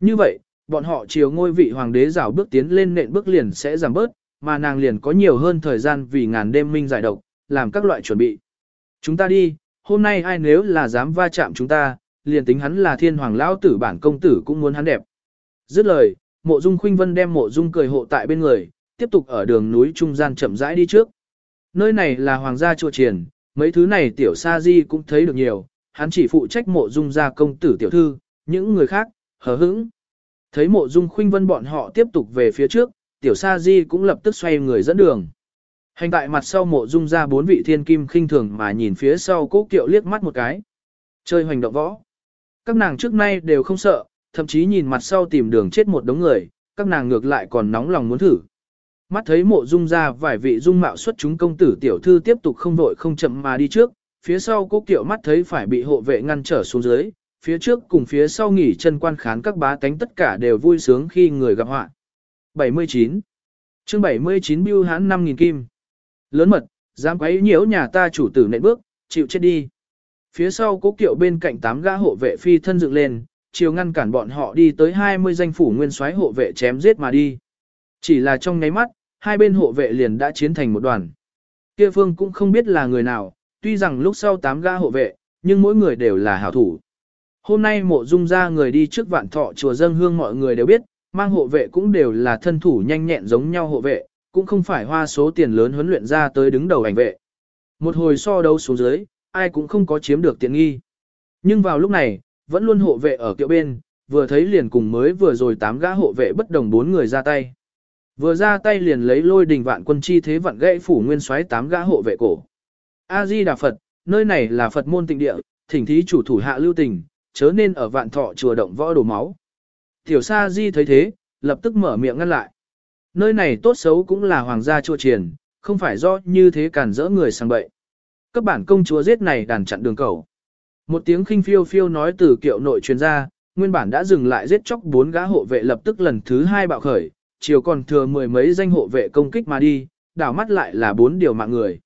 Như vậy, bọn họ chiều ngôi vị hoàng đế rảo bước tiến lên nện bước liền sẽ giảm bớt, mà nàng liền có nhiều hơn thời gian vì ngàn đêm minh giải độc, làm các loại chuẩn bị. Chúng ta đi, hôm nay ai nếu là dám va chạm chúng ta, liền tính hắn là thiên hoàng lão tử bản công tử cũng muốn hắn đẹp. Dứt lời, mộ dung khuynh vân đem mộ dung cười hộ tại bên người, tiếp tục ở đường núi trung gian chậm rãi đi trước. Nơi này là hoàng gia chùa triển, mấy thứ này tiểu sa di cũng thấy được nhiều, hắn chỉ phụ trách mộ dung gia công tử tiểu thư, những người khác, hờ hững. Thấy mộ dung khuynh vân bọn họ tiếp tục về phía trước, tiểu sa di cũng lập tức xoay người dẫn đường. Hành tại mặt sau mộ dung ra bốn vị thiên kim khinh thường mà nhìn phía sau cố kiệu liếc mắt một cái. Chơi hoành động võ. Các nàng trước nay đều không sợ, thậm chí nhìn mặt sau tìm đường chết một đống người, các nàng ngược lại còn nóng lòng muốn thử. Mắt thấy mộ dung ra vài vị dung mạo xuất chúng công tử tiểu thư tiếp tục không vội không chậm mà đi trước, phía sau cố kiệu mắt thấy phải bị hộ vệ ngăn trở xuống dưới, phía trước cùng phía sau nghỉ chân quan khán các bá tánh tất cả đều vui sướng khi người gặp họa. 79. chương 79 bưu hán 5.000 kim. Lớn mật, dám quấy nhiễu nhà ta chủ tử nện bước, chịu chết đi. Phía sau cố kiệu bên cạnh tám gã hộ vệ phi thân dựng lên, chiều ngăn cản bọn họ đi tới 20 danh phủ nguyên soái hộ vệ chém giết mà đi. Chỉ là trong nháy mắt, hai bên hộ vệ liền đã chiến thành một đoàn. Kia phương cũng không biết là người nào, tuy rằng lúc sau tám gã hộ vệ, nhưng mỗi người đều là hảo thủ. Hôm nay mộ dung ra người đi trước vạn thọ chùa dân hương mọi người đều biết, mang hộ vệ cũng đều là thân thủ nhanh nhẹn giống nhau hộ vệ, cũng không phải hoa số tiền lớn huấn luyện ra tới đứng đầu ảnh vệ. Một hồi so đấu xuống dưới, ai cũng không có chiếm được tiện nghi. Nhưng vào lúc này, vẫn luôn hộ vệ ở kiệu bên, vừa thấy liền cùng mới vừa rồi tám gã hộ vệ bất đồng bốn người ra tay. Vừa ra tay liền lấy lôi đình vạn quân chi thế vạn gãy phủ nguyên soái tám gã hộ vệ cổ. A Di Đà Phật, nơi này là Phật môn tịnh địa, thỉnh thí chủ thủ hạ lưu tình, chớ nên ở vạn thọ chùa động võ đổ máu. Tiểu Sa Di thấy thế, lập tức mở miệng ngăn lại. Nơi này tốt xấu cũng là hoàng gia chùa triền, không phải do như thế cản rỡ người sang bậy. Các bản công chúa giết này đàn chặn đường cầu. Một tiếng khinh phiêu phiêu nói từ kiệu nội truyền ra, nguyên bản đã dừng lại giết chóc bốn gã hộ vệ lập tức lần thứ hai bạo khởi, chiều còn thừa mười mấy danh hộ vệ công kích mà đi, đảo mắt lại là bốn điều mạng người.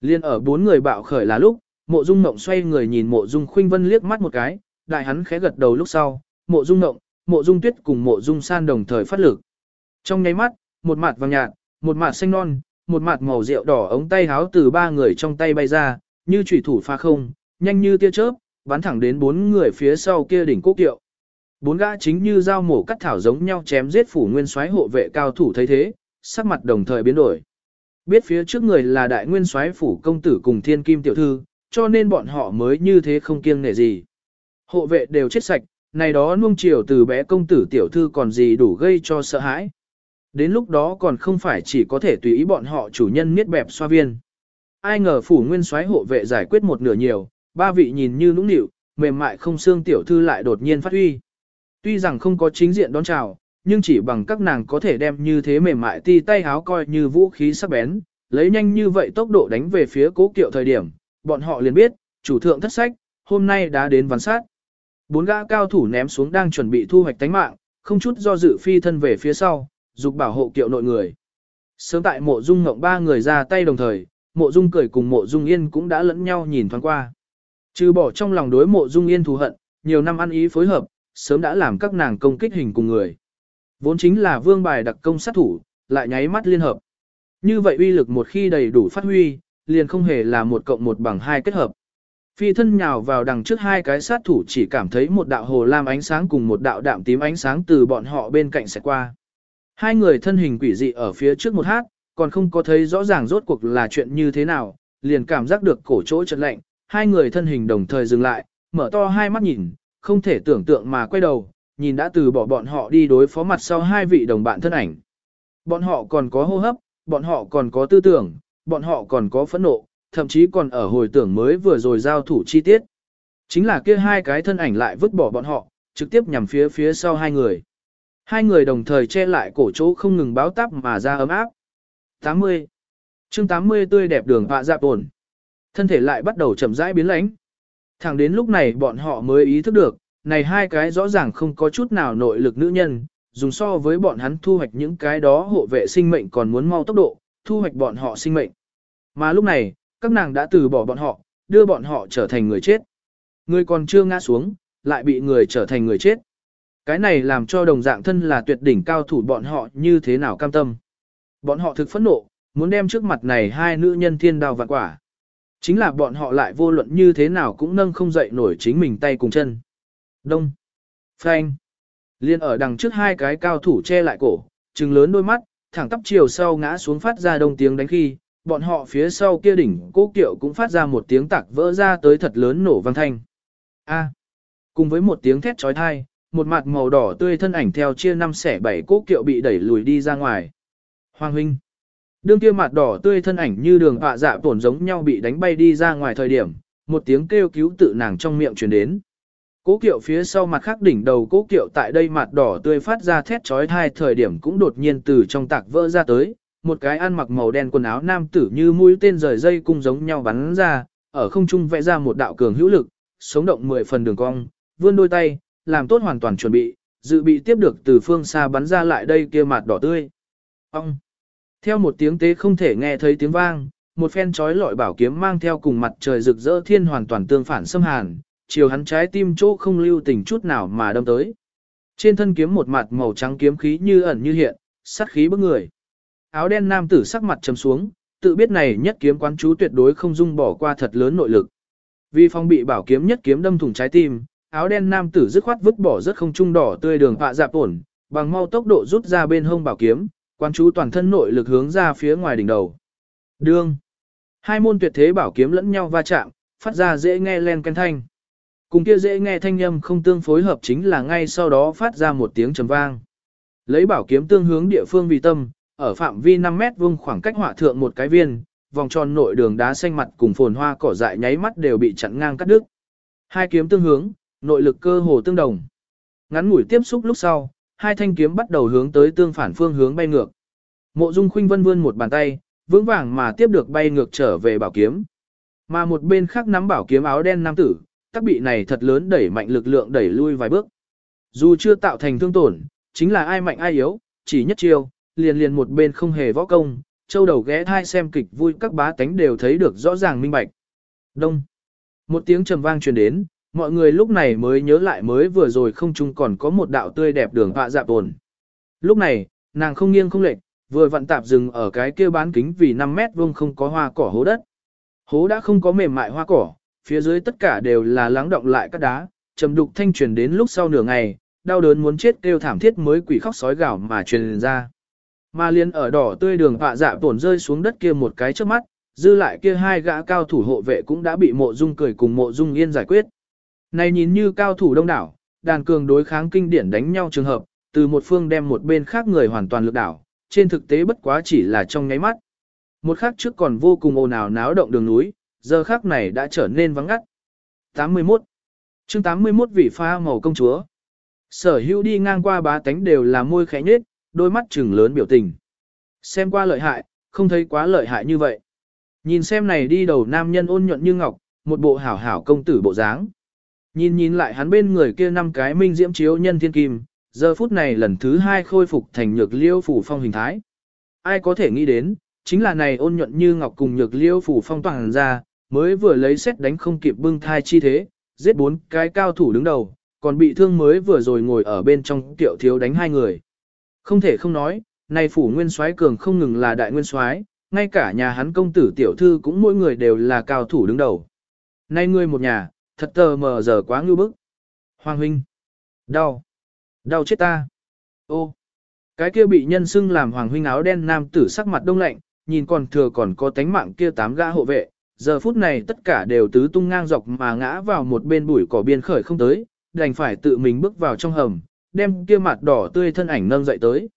Liên ở bốn người bạo khởi là lúc, mộ dung ngộng xoay người nhìn mộ dung khuynh vân liếc mắt một cái, đại hắn khẽ gật đầu lúc sau, mộ dung ngộng, mộ dung tuyết cùng mộ dung san đồng thời phát lực. Trong nháy mắt, một mặt vàng nhạt, một mặt xanh non, một mặt màu rượu đỏ ống tay háo từ ba người trong tay bay ra, như chủy thủ pha không, nhanh như tia chớp, bắn thẳng đến bốn người phía sau kia đỉnh cố kiệu. Bốn gã chính như dao mổ cắt thảo giống nhau chém giết phủ nguyên soái hộ vệ cao thủ thấy thế, sắc mặt đồng thời biến đổi. Biết phía trước người là đại nguyên soái phủ công tử cùng thiên kim tiểu thư, cho nên bọn họ mới như thế không kiêng nể gì. Hộ vệ đều chết sạch, này đó nuông chiều từ bé công tử tiểu thư còn gì đủ gây cho sợ hãi. Đến lúc đó còn không phải chỉ có thể tùy ý bọn họ chủ nhân miết bẹp xoa viên. Ai ngờ phủ nguyên soái hộ vệ giải quyết một nửa nhiều, ba vị nhìn như nũng nịu, mềm mại không xương tiểu thư lại đột nhiên phát huy. Tuy rằng không có chính diện đón chào, nhưng chỉ bằng các nàng có thể đem như thế mềm mại ti tay háo coi như vũ khí sắc bén, lấy nhanh như vậy tốc độ đánh về phía cố kiệu thời điểm, bọn họ liền biết, chủ thượng thất sách, hôm nay đã đến ván sát. Bốn gã cao thủ ném xuống đang chuẩn bị thu hoạch tánh mạng, không chút do dự phi thân về phía sau, dục bảo hộ kiệu nội người. Sớm tại mộ dung ngộng ba người ra tay đồng thời, mộ dung cười cùng mộ dung yên cũng đã lẫn nhau nhìn thoáng qua. Trừ bỏ trong lòng đối mộ dung yên thù hận, nhiều năm ăn ý phối hợp, sớm đã làm các nàng công kích hình cùng người. Vốn chính là vương bài đặc công sát thủ, lại nháy mắt liên hợp. Như vậy uy lực một khi đầy đủ phát huy, liền không hề là một cộng một bằng hai kết hợp. Phi thân nhào vào đằng trước hai cái sát thủ chỉ cảm thấy một đạo hồ lam ánh sáng cùng một đạo đạm tím ánh sáng từ bọn họ bên cạnh sẽ qua. Hai người thân hình quỷ dị ở phía trước một hát, còn không có thấy rõ ràng rốt cuộc là chuyện như thế nào, liền cảm giác được cổ chỗ chật lạnh, hai người thân hình đồng thời dừng lại, mở to hai mắt nhìn, không thể tưởng tượng mà quay đầu, nhìn đã từ bỏ bọn họ đi đối phó mặt sau hai vị đồng bạn thân ảnh. Bọn họ còn có hô hấp, bọn họ còn có tư tưởng, bọn họ còn có phẫn nộ, thậm chí còn ở hồi tưởng mới vừa rồi giao thủ chi tiết. Chính là kia hai cái thân ảnh lại vứt bỏ bọn họ, trực tiếp nhằm phía phía sau hai người. Hai người đồng thời che lại cổ chỗ không ngừng báo táp mà ra ấm áp. 80. chương 80 tươi đẹp đường họa dạp ổn. Thân thể lại bắt đầu chậm rãi biến lãnh. Thẳng đến lúc này bọn họ mới ý thức được, này hai cái rõ ràng không có chút nào nội lực nữ nhân, dùng so với bọn hắn thu hoạch những cái đó hộ vệ sinh mệnh còn muốn mau tốc độ, thu hoạch bọn họ sinh mệnh. Mà lúc này, các nàng đã từ bỏ bọn họ, đưa bọn họ trở thành người chết. Người còn chưa ngã xuống, lại bị người trở thành người chết. Cái này làm cho đồng dạng thân là tuyệt đỉnh cao thủ bọn họ như thế nào cam tâm. Bọn họ thực phẫn nộ, muốn đem trước mặt này hai nữ nhân thiên đào vạn quả. Chính là bọn họ lại vô luận như thế nào cũng nâng không dậy nổi chính mình tay cùng chân. Đông. Phanh. Liên ở đằng trước hai cái cao thủ che lại cổ, trừng lớn đôi mắt, thẳng tắp chiều sau ngã xuống phát ra đông tiếng đánh khi, bọn họ phía sau kia đỉnh cố kiệu cũng phát ra một tiếng tạc vỡ ra tới thật lớn nổ vang thanh. A. Cùng với một tiếng thét trói thai, một mặt màu đỏ tươi thân ảnh theo chia năm xẻ bảy cố kiệu bị đẩy lùi đi ra ngoài. Hoàng huynh. Đương kia mặt đỏ tươi thân ảnh như đường họa dạ tổn giống nhau bị đánh bay đi ra ngoài thời điểm, một tiếng kêu cứu tự nàng trong miệng truyền đến. Cố kiệu phía sau mặt khác đỉnh đầu cố kiệu tại đây mặt đỏ tươi phát ra thét trói thai thời điểm cũng đột nhiên từ trong tạc vỡ ra tới, một cái ăn mặc màu đen quần áo nam tử như mũi tên rời dây cung giống nhau bắn ra, ở không trung vẽ ra một đạo cường hữu lực, sống động mười phần đường cong, vươn đôi tay, làm tốt hoàn toàn chuẩn bị, dự bị tiếp được từ phương xa bắn ra lại đây kia mặt đỏ tươi. Ông! Theo một tiếng tế không thể nghe thấy tiếng vang, một phen chói lọi bảo kiếm mang theo cùng mặt trời rực rỡ thiên hoàn toàn tương phản xâm hàn, chiều hắn trái tim chỗ không lưu tình chút nào mà đâm tới. Trên thân kiếm một mặt màu trắng kiếm khí như ẩn như hiện, sát khí bức người. Áo đen nam tử sắc mặt trầm xuống, tự biết này nhất kiếm quán chú tuyệt đối không dung bỏ qua thật lớn nội lực. Vì phong bị bảo kiếm nhất kiếm đâm thủng trái tim, áo đen nam tử dứt khoát vứt bỏ rất không trung đỏ tươi đường họa dạp ổn, bằng mau tốc độ rút ra bên hông bảo kiếm, quan chú toàn thân nội lực hướng ra phía ngoài đỉnh đầu. Đương. Hai môn tuyệt thế bảo kiếm lẫn nhau va chạm, phát ra dễ nghe len ken thanh. Cùng kia dễ nghe thanh âm không tương phối hợp chính là ngay sau đó phát ra một tiếng trầm vang. Lấy bảo kiếm tương hướng địa phương vì tâm, ở phạm vi 5 mét vuông khoảng cách hỏa thượng một cái viên, vòng tròn nội đường đá xanh mặt cùng phồn hoa cỏ dại nháy mắt đều bị chặn ngang cắt đứt. Hai kiếm tương hướng, nội lực cơ hồ tương đồng. Ngắn ngủi tiếp xúc lúc sau, hai thanh kiếm bắt đầu hướng tới tương phản phương hướng bay ngược. Mộ Dung Khuynh Vân vươn một bàn tay, vững vàng mà tiếp được bay ngược trở về bảo kiếm. Mà một bên khác nắm bảo kiếm áo đen nam tử, tác bị này thật lớn đẩy mạnh lực lượng đẩy lui vài bước. Dù chưa tạo thành thương tổn, chính là ai mạnh ai yếu, chỉ nhất chiêu, liền liền một bên không hề võ công, châu đầu ghé thai xem kịch vui các bá tánh đều thấy được rõ ràng minh bạch. Đông. Một tiếng trầm vang truyền đến, mọi người lúc này mới nhớ lại mới vừa rồi không chung còn có một đạo tươi đẹp đường họa dạ tồn. Lúc này, nàng không nghiêng không lệch, vừa vặn tạp dừng ở cái kia bán kính vì 5 mét vuông không có hoa cỏ hố đất. Hố đã không có mềm mại hoa cỏ, phía dưới tất cả đều là lắng động lại các đá, trầm đục thanh truyền đến lúc sau nửa ngày, đau đớn muốn chết kêu thảm thiết mới quỷ khóc sói gào mà truyền ra. Mà liên ở đỏ tươi đường họa dạ tổn rơi xuống đất kia một cái trước mắt, dư lại kia hai gã cao thủ hộ vệ cũng đã bị mộ dung cười cùng mộ dung yên giải quyết. Này nhìn như cao thủ đông đảo, đàn cường đối kháng kinh điển đánh nhau trường hợp, từ một phương đem một bên khác người hoàn toàn lực đảo, trên thực tế bất quá chỉ là trong nháy mắt. Một khắc trước còn vô cùng ồn ào náo động đường núi, giờ khắc này đã trở nên vắng ngắt. 81. chương 81 vị pha màu công chúa. Sở hữu đi ngang qua bá tánh đều là môi khẽ nhết, đôi mắt trừng lớn biểu tình. Xem qua lợi hại, không thấy quá lợi hại như vậy. Nhìn xem này đi đầu nam nhân ôn nhuận như ngọc, một bộ hảo hảo công tử bộ dáng. Nhìn nhìn lại hắn bên người kia năm cái minh diễm chiếu nhân thiên kim, giờ phút này lần thứ hai khôi phục thành nhược liêu phủ phong hình thái. Ai có thể nghĩ đến, chính là này ôn nhuận như ngọc cùng nhược liêu phủ phong toàn ra, mới vừa lấy xét đánh không kịp bưng thai chi thế, giết bốn cái cao thủ đứng đầu, còn bị thương mới vừa rồi ngồi ở bên trong tiểu thiếu đánh hai người. Không thể không nói, này phủ nguyên soái cường không ngừng là đại nguyên soái, ngay cả nhà hắn công tử tiểu thư cũng mỗi người đều là cao thủ đứng đầu. Nay ngươi một nhà, thật tờ mờ giờ quá ngưu bức. Hoàng huynh, đau, đau chết ta. Ô, cái kia bị nhân xưng làm hoàng huynh áo đen nam tử sắc mặt đông lạnh, nhìn còn thừa còn có tánh mạng kia tám gã hộ vệ, giờ phút này tất cả đều tứ tung ngang dọc mà ngã vào một bên bụi cỏ biên khởi không tới, đành phải tự mình bước vào trong hầm, đem kia mặt đỏ tươi thân ảnh nâng dậy tới.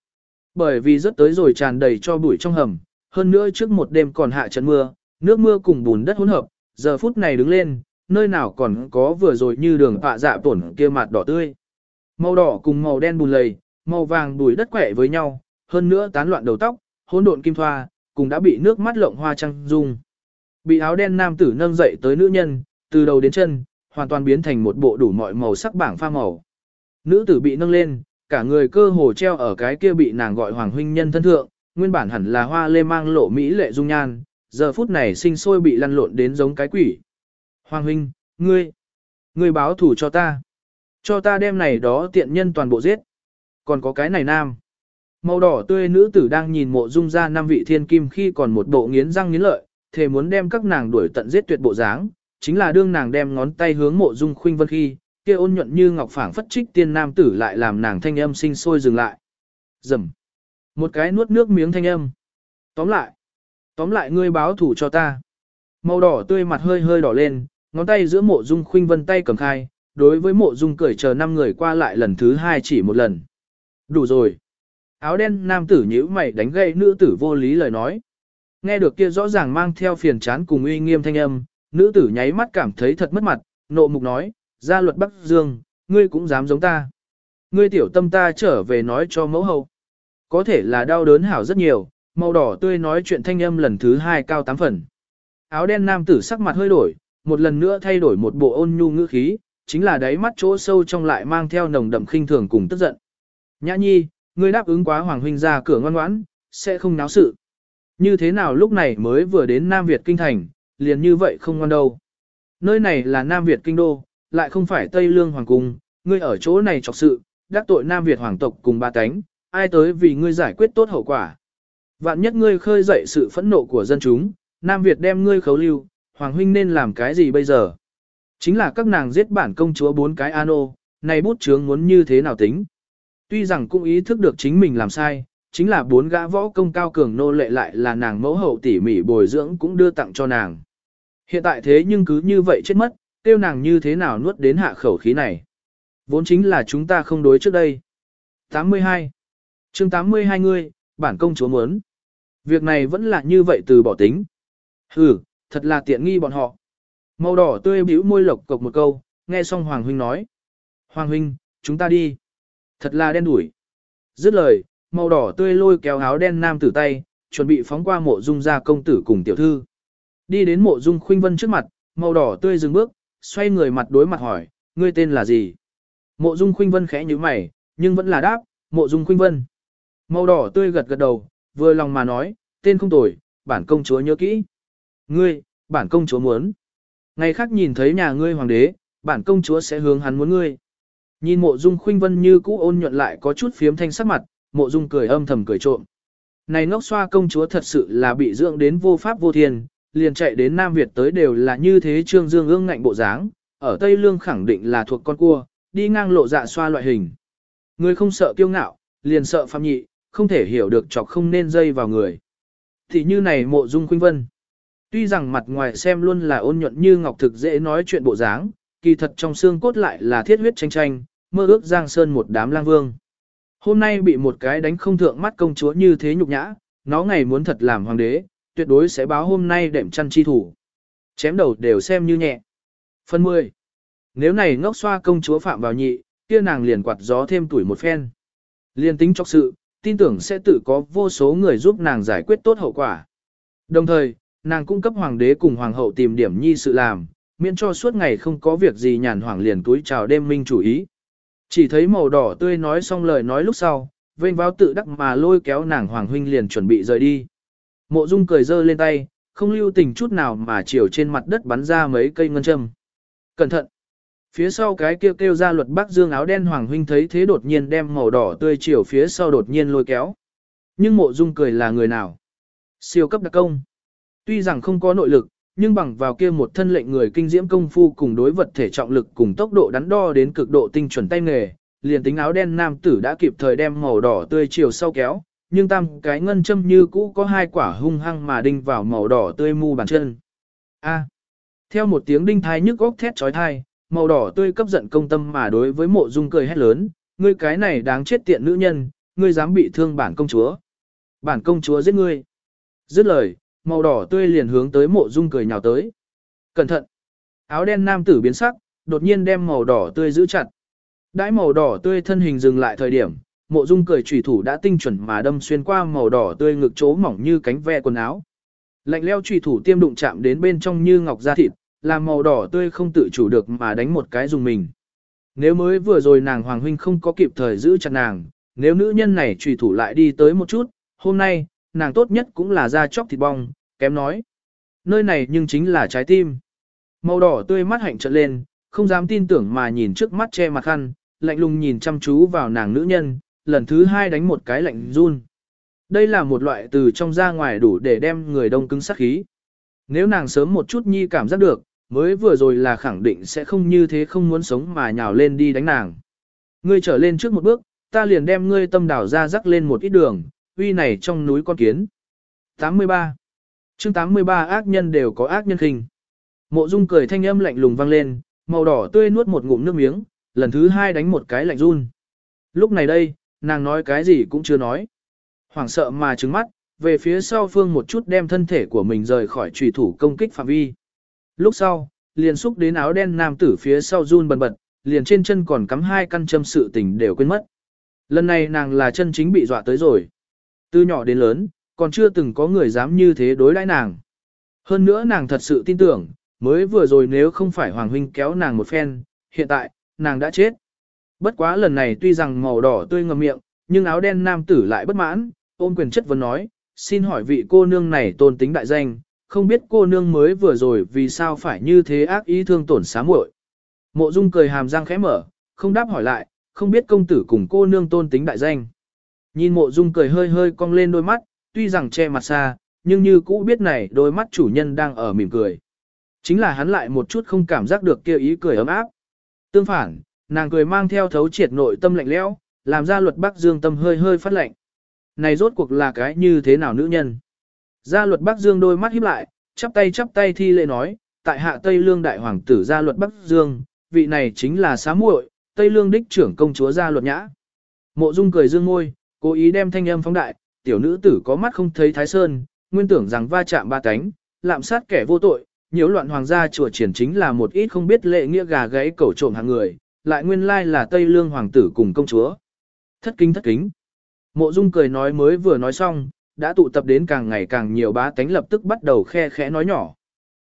Bởi vì rất tới rồi tràn đầy cho bụi trong hầm, hơn nữa trước một đêm còn hạ trận mưa, nước mưa cùng bùn đất hỗn hợp, giờ phút này đứng lên, nơi nào còn có vừa rồi như đường họa dạ tổn kia mặt đỏ tươi. Màu đỏ cùng màu đen bùn lầy, màu vàng đùi đất quẻ với nhau, hơn nữa tán loạn đầu tóc, hỗn độn kim thoa, cùng đã bị nước mắt lộng hoa trăng dung. Bị áo đen nam tử nâng dậy tới nữ nhân, từ đầu đến chân, hoàn toàn biến thành một bộ đủ mọi màu sắc bảng pha màu. Nữ tử bị nâng lên, cả người cơ hồ treo ở cái kia bị nàng gọi hoàng huynh nhân thân thượng, nguyên bản hẳn là hoa lê mang lộ mỹ lệ dung nhan, giờ phút này sinh sôi bị lăn lộn đến giống cái quỷ. Hoàng huynh, ngươi, ngươi báo thủ cho ta. Cho ta đem này đó tiện nhân toàn bộ giết. Còn có cái này nam. Màu đỏ tươi nữ tử đang nhìn mộ dung ra năm vị thiên kim khi còn một bộ nghiến răng nghiến lợi, thề muốn đem các nàng đuổi tận giết tuyệt bộ dáng, chính là đương nàng đem ngón tay hướng mộ dung khuynh vân khi, kia ôn nhuận như ngọc phảng phất trích tiên nam tử lại làm nàng thanh âm sinh sôi dừng lại. Dầm. Một cái nuốt nước miếng thanh âm. Tóm lại. Tóm lại ngươi báo thủ cho ta. Màu đỏ tươi mặt hơi hơi đỏ lên, ngón tay giữa mộ dung khuynh vân tay cầm khai, đối với mộ dung cười chờ năm người qua lại lần thứ hai chỉ một lần. Đủ rồi. Áo đen nam tử nhíu mày đánh gậy nữ tử vô lý lời nói. Nghe được kia rõ ràng mang theo phiền chán cùng uy nghiêm thanh âm, nữ tử nháy mắt cảm thấy thật mất mặt, nộ mục nói, gia luật Bắc Dương, ngươi cũng dám giống ta. Ngươi tiểu tâm ta trở về nói cho mẫu hậu. Có thể là đau đớn hảo rất nhiều, màu đỏ tươi nói chuyện thanh âm lần thứ hai cao tám phần. Áo đen nam tử sắc mặt hơi đổi, một lần nữa thay đổi một bộ ôn nhu ngữ khí, chính là đáy mắt chỗ sâu trong lại mang theo nồng đậm khinh thường cùng tức giận. Nhã nhi, ngươi đáp ứng quá hoàng huynh ra cửa ngoan ngoãn, sẽ không náo sự. Như thế nào lúc này mới vừa đến Nam Việt kinh thành, liền như vậy không ngoan đâu. Nơi này là Nam Việt kinh đô, lại không phải Tây Lương Hoàng Cung, ngươi ở chỗ này trọc sự, đắc tội Nam Việt Hoàng tộc cùng ba cánh, ai tới vì ngươi giải quyết tốt hậu quả. Vạn nhất ngươi khơi dậy sự phẫn nộ của dân chúng, Nam Việt đem ngươi khấu lưu, Hoàng huynh nên làm cái gì bây giờ? Chính là các nàng giết bản công chúa bốn cái ano, này bút chướng muốn như thế nào tính? Tuy rằng cũng ý thức được chính mình làm sai, chính là bốn gã võ công cao cường nô lệ lại là nàng mẫu hậu tỉ mỉ bồi dưỡng cũng đưa tặng cho nàng. Hiện tại thế nhưng cứ như vậy chết mất, tiêu nàng như thế nào nuốt đến hạ khẩu khí này. Vốn chính là chúng ta không đối trước đây. 82. chương 82 ngươi, bản công chúa muốn. Việc này vẫn là như vậy từ bỏ tính. Ừ, thật là tiện nghi bọn họ. Màu đỏ tươi bĩu môi lộc cộc một câu, nghe xong Hoàng Huynh nói. Hoàng Huynh, chúng ta đi. Thật là đen đủi. Dứt lời, màu đỏ tươi lôi kéo áo đen nam tử tay, chuẩn bị phóng qua mộ dung ra công tử cùng tiểu thư. Đi đến mộ dung khuynh vân trước mặt, màu đỏ tươi dừng bước, xoay người mặt đối mặt hỏi, ngươi tên là gì? Mộ dung khuynh vân khẽ như mày, nhưng vẫn là đáp, mộ dung khuynh vân. Màu đỏ tươi gật gật đầu, vừa lòng mà nói, tên không tồi, bản công chúa nhớ kỹ. Ngươi, bản công chúa muốn. Ngày khác nhìn thấy nhà ngươi hoàng đế, bản công chúa sẽ hướng hắn muốn ngươi. Nhìn mộ dung khuynh vân như cũ ôn nhuận lại có chút phiếm thanh sắc mặt, mộ dung cười âm thầm cười trộm. Này ngốc xoa công chúa thật sự là bị dưỡng đến vô pháp vô thiên, liền chạy đến Nam Việt tới đều là như thế trương dương ương ngạnh bộ dáng, ở Tây Lương khẳng định là thuộc con cua, đi ngang lộ dạ xoa loại hình. Người không sợ kiêu ngạo, liền sợ phạm nhị, không thể hiểu được chọc không nên dây vào người. Thì như này mộ dung khuynh vân. Tuy rằng mặt ngoài xem luôn là ôn nhuận như ngọc thực dễ nói chuyện bộ dáng, kỳ thật trong xương cốt lại là thiết huyết tranh tranh, mơ ước giang sơn một đám lang vương. Hôm nay bị một cái đánh không thượng mắt công chúa như thế nhục nhã, nó ngày muốn thật làm hoàng đế, tuyệt đối sẽ báo hôm nay đệm chăn chi thủ. Chém đầu đều xem như nhẹ. Phần 10. Nếu này ngốc xoa công chúa phạm vào nhị, kia nàng liền quạt gió thêm tuổi một phen. Liên tính chọc sự, tin tưởng sẽ tự có vô số người giúp nàng giải quyết tốt hậu quả. Đồng thời, nàng cung cấp hoàng đế cùng hoàng hậu tìm điểm nhi sự làm, miễn cho suốt ngày không có việc gì nhàn hoàng liền túi chào đêm minh chủ ý. Chỉ thấy màu đỏ tươi nói xong lời nói lúc sau, vênh váo tự đắc mà lôi kéo nàng hoàng huynh liền chuẩn bị rời đi. Mộ Dung cười giơ lên tay, không lưu tình chút nào mà chiều trên mặt đất bắn ra mấy cây ngân châm. Cẩn thận! Phía sau cái kêu kêu ra luật bắc dương áo đen hoàng huynh thấy thế đột nhiên đem màu đỏ tươi chiều phía sau đột nhiên lôi kéo. Nhưng mộ dung cười là người nào? Siêu cấp đặc công. Tuy rằng không có nội lực, nhưng bằng vào kia một thân lệnh người kinh diễm công phu cùng đối vật thể trọng lực cùng tốc độ đắn đo đến cực độ tinh chuẩn tay nghề, liền tính áo đen nam tử đã kịp thời đem màu đỏ tươi chiều sau kéo, nhưng tam cái ngân châm như cũ có hai quả hung hăng mà đinh vào màu đỏ tươi mu bàn chân. A. Theo một tiếng đinh thai nhức góc thét chói tai, màu đỏ tươi cấp giận công tâm mà đối với mộ dung cười hét lớn, ngươi cái này đáng chết tiện nữ nhân, ngươi dám bị thương bản công chúa. Bản công chúa giết ngươi. Dứt lời, màu đỏ tươi liền hướng tới mộ dung cười nhào tới. Cẩn thận. Áo đen nam tử biến sắc, đột nhiên đem màu đỏ tươi giữ chặt. Đãi màu đỏ tươi thân hình dừng lại thời điểm, mộ dung cười chủy thủ đã tinh chuẩn mà đâm xuyên qua màu đỏ tươi ngực chỗ mỏng như cánh ve quần áo. Lạnh leo chủy thủ tiêm đụng chạm đến bên trong như ngọc da thịt, làm màu đỏ tươi không tự chủ được mà đánh một cái dùng mình. Nếu mới vừa rồi nàng hoàng huynh không có kịp thời giữ chặt nàng, nếu nữ nhân này chủy thủ lại đi tới một chút, hôm nay, nàng tốt nhất cũng là da chóc thịt bong, kém nói. Nơi này nhưng chính là trái tim. Màu đỏ tươi mắt hạnh trợn lên, không dám tin tưởng mà nhìn trước mắt che mặt khăn, lạnh lùng nhìn chăm chú vào nàng nữ nhân, lần thứ hai đánh một cái lạnh run. Đây là một loại từ trong ra ngoài đủ để đem người đông cứng sát khí. Nếu nàng sớm một chút nhi cảm giác được, mới vừa rồi là khẳng định sẽ không như thế không muốn sống mà nhào lên đi đánh nàng. Ngươi trở lên trước một bước, ta liền đem ngươi tâm đảo ra rắc lên một ít đường, uy này trong núi con kiến. 83. chương 83 ác nhân đều có ác nhân khinh. Mộ Dung cười thanh âm lạnh lùng vang lên, màu đỏ tươi nuốt một ngụm nước miếng, lần thứ hai đánh một cái lạnh run. Lúc này đây, nàng nói cái gì cũng chưa nói. Hoảng sợ mà trứng mắt, về phía sau phương một chút đem thân thể của mình rời khỏi trùy thủ công kích phạm vi. Lúc sau, liền xúc đến áo đen nam tử phía sau run bần bật, liền trên chân còn cắm hai căn châm sự tình đều quên mất. Lần này nàng là chân chính bị dọa tới rồi. Từ nhỏ đến lớn, còn chưa từng có người dám như thế đối đãi nàng. Hơn nữa nàng thật sự tin tưởng, mới vừa rồi nếu không phải Hoàng Huynh kéo nàng một phen, hiện tại, nàng đã chết. Bất quá lần này tuy rằng màu đỏ tươi ngầm miệng, nhưng áo đen nam tử lại bất mãn, ôm quyền chất vấn nói, xin hỏi vị cô nương này tôn tính đại danh, không biết cô nương mới vừa rồi vì sao phải như thế ác ý thương tổn xá muội. Mộ Dung cười hàm răng khẽ mở, không đáp hỏi lại, không biết công tử cùng cô nương tôn tính đại danh. Nhìn mộ Dung cười hơi hơi cong lên đôi mắt, tuy rằng che mặt xa, nhưng như cũ biết này đôi mắt chủ nhân đang ở mỉm cười. Chính là hắn lại một chút không cảm giác được kia ý cười ấm áp. Tương phản, nàng cười mang theo thấu triệt nội tâm lạnh lẽo, làm ra luật Bắc Dương tâm hơi hơi phát lạnh. Này rốt cuộc là cái như thế nào nữ nhân? Gia luật Bắc Dương đôi mắt híp lại, chắp tay chắp tay thi lễ nói, tại hạ Tây Lương đại hoàng tử gia luật Bắc Dương, vị này chính là xá muội, Tây Lương đích trưởng công chúa gia luật nhã. Mộ Dung cười dương môi, cố ý đem thanh âm phóng đại, tiểu nữ tử có mắt không thấy Thái Sơn, nguyên tưởng rằng va chạm ba cánh, lạm sát kẻ vô tội, nhiễu loạn hoàng gia chùa triển chính là một ít không biết lệ nghĩa gà gáy cẩu trộm hàng người, lại nguyên lai là Tây Lương hoàng tử cùng công chúa. Thất kính thất kính. Mộ Dung cười nói mới vừa nói xong, đã tụ tập đến càng ngày càng nhiều bá tánh lập tức bắt đầu khe khẽ nói nhỏ.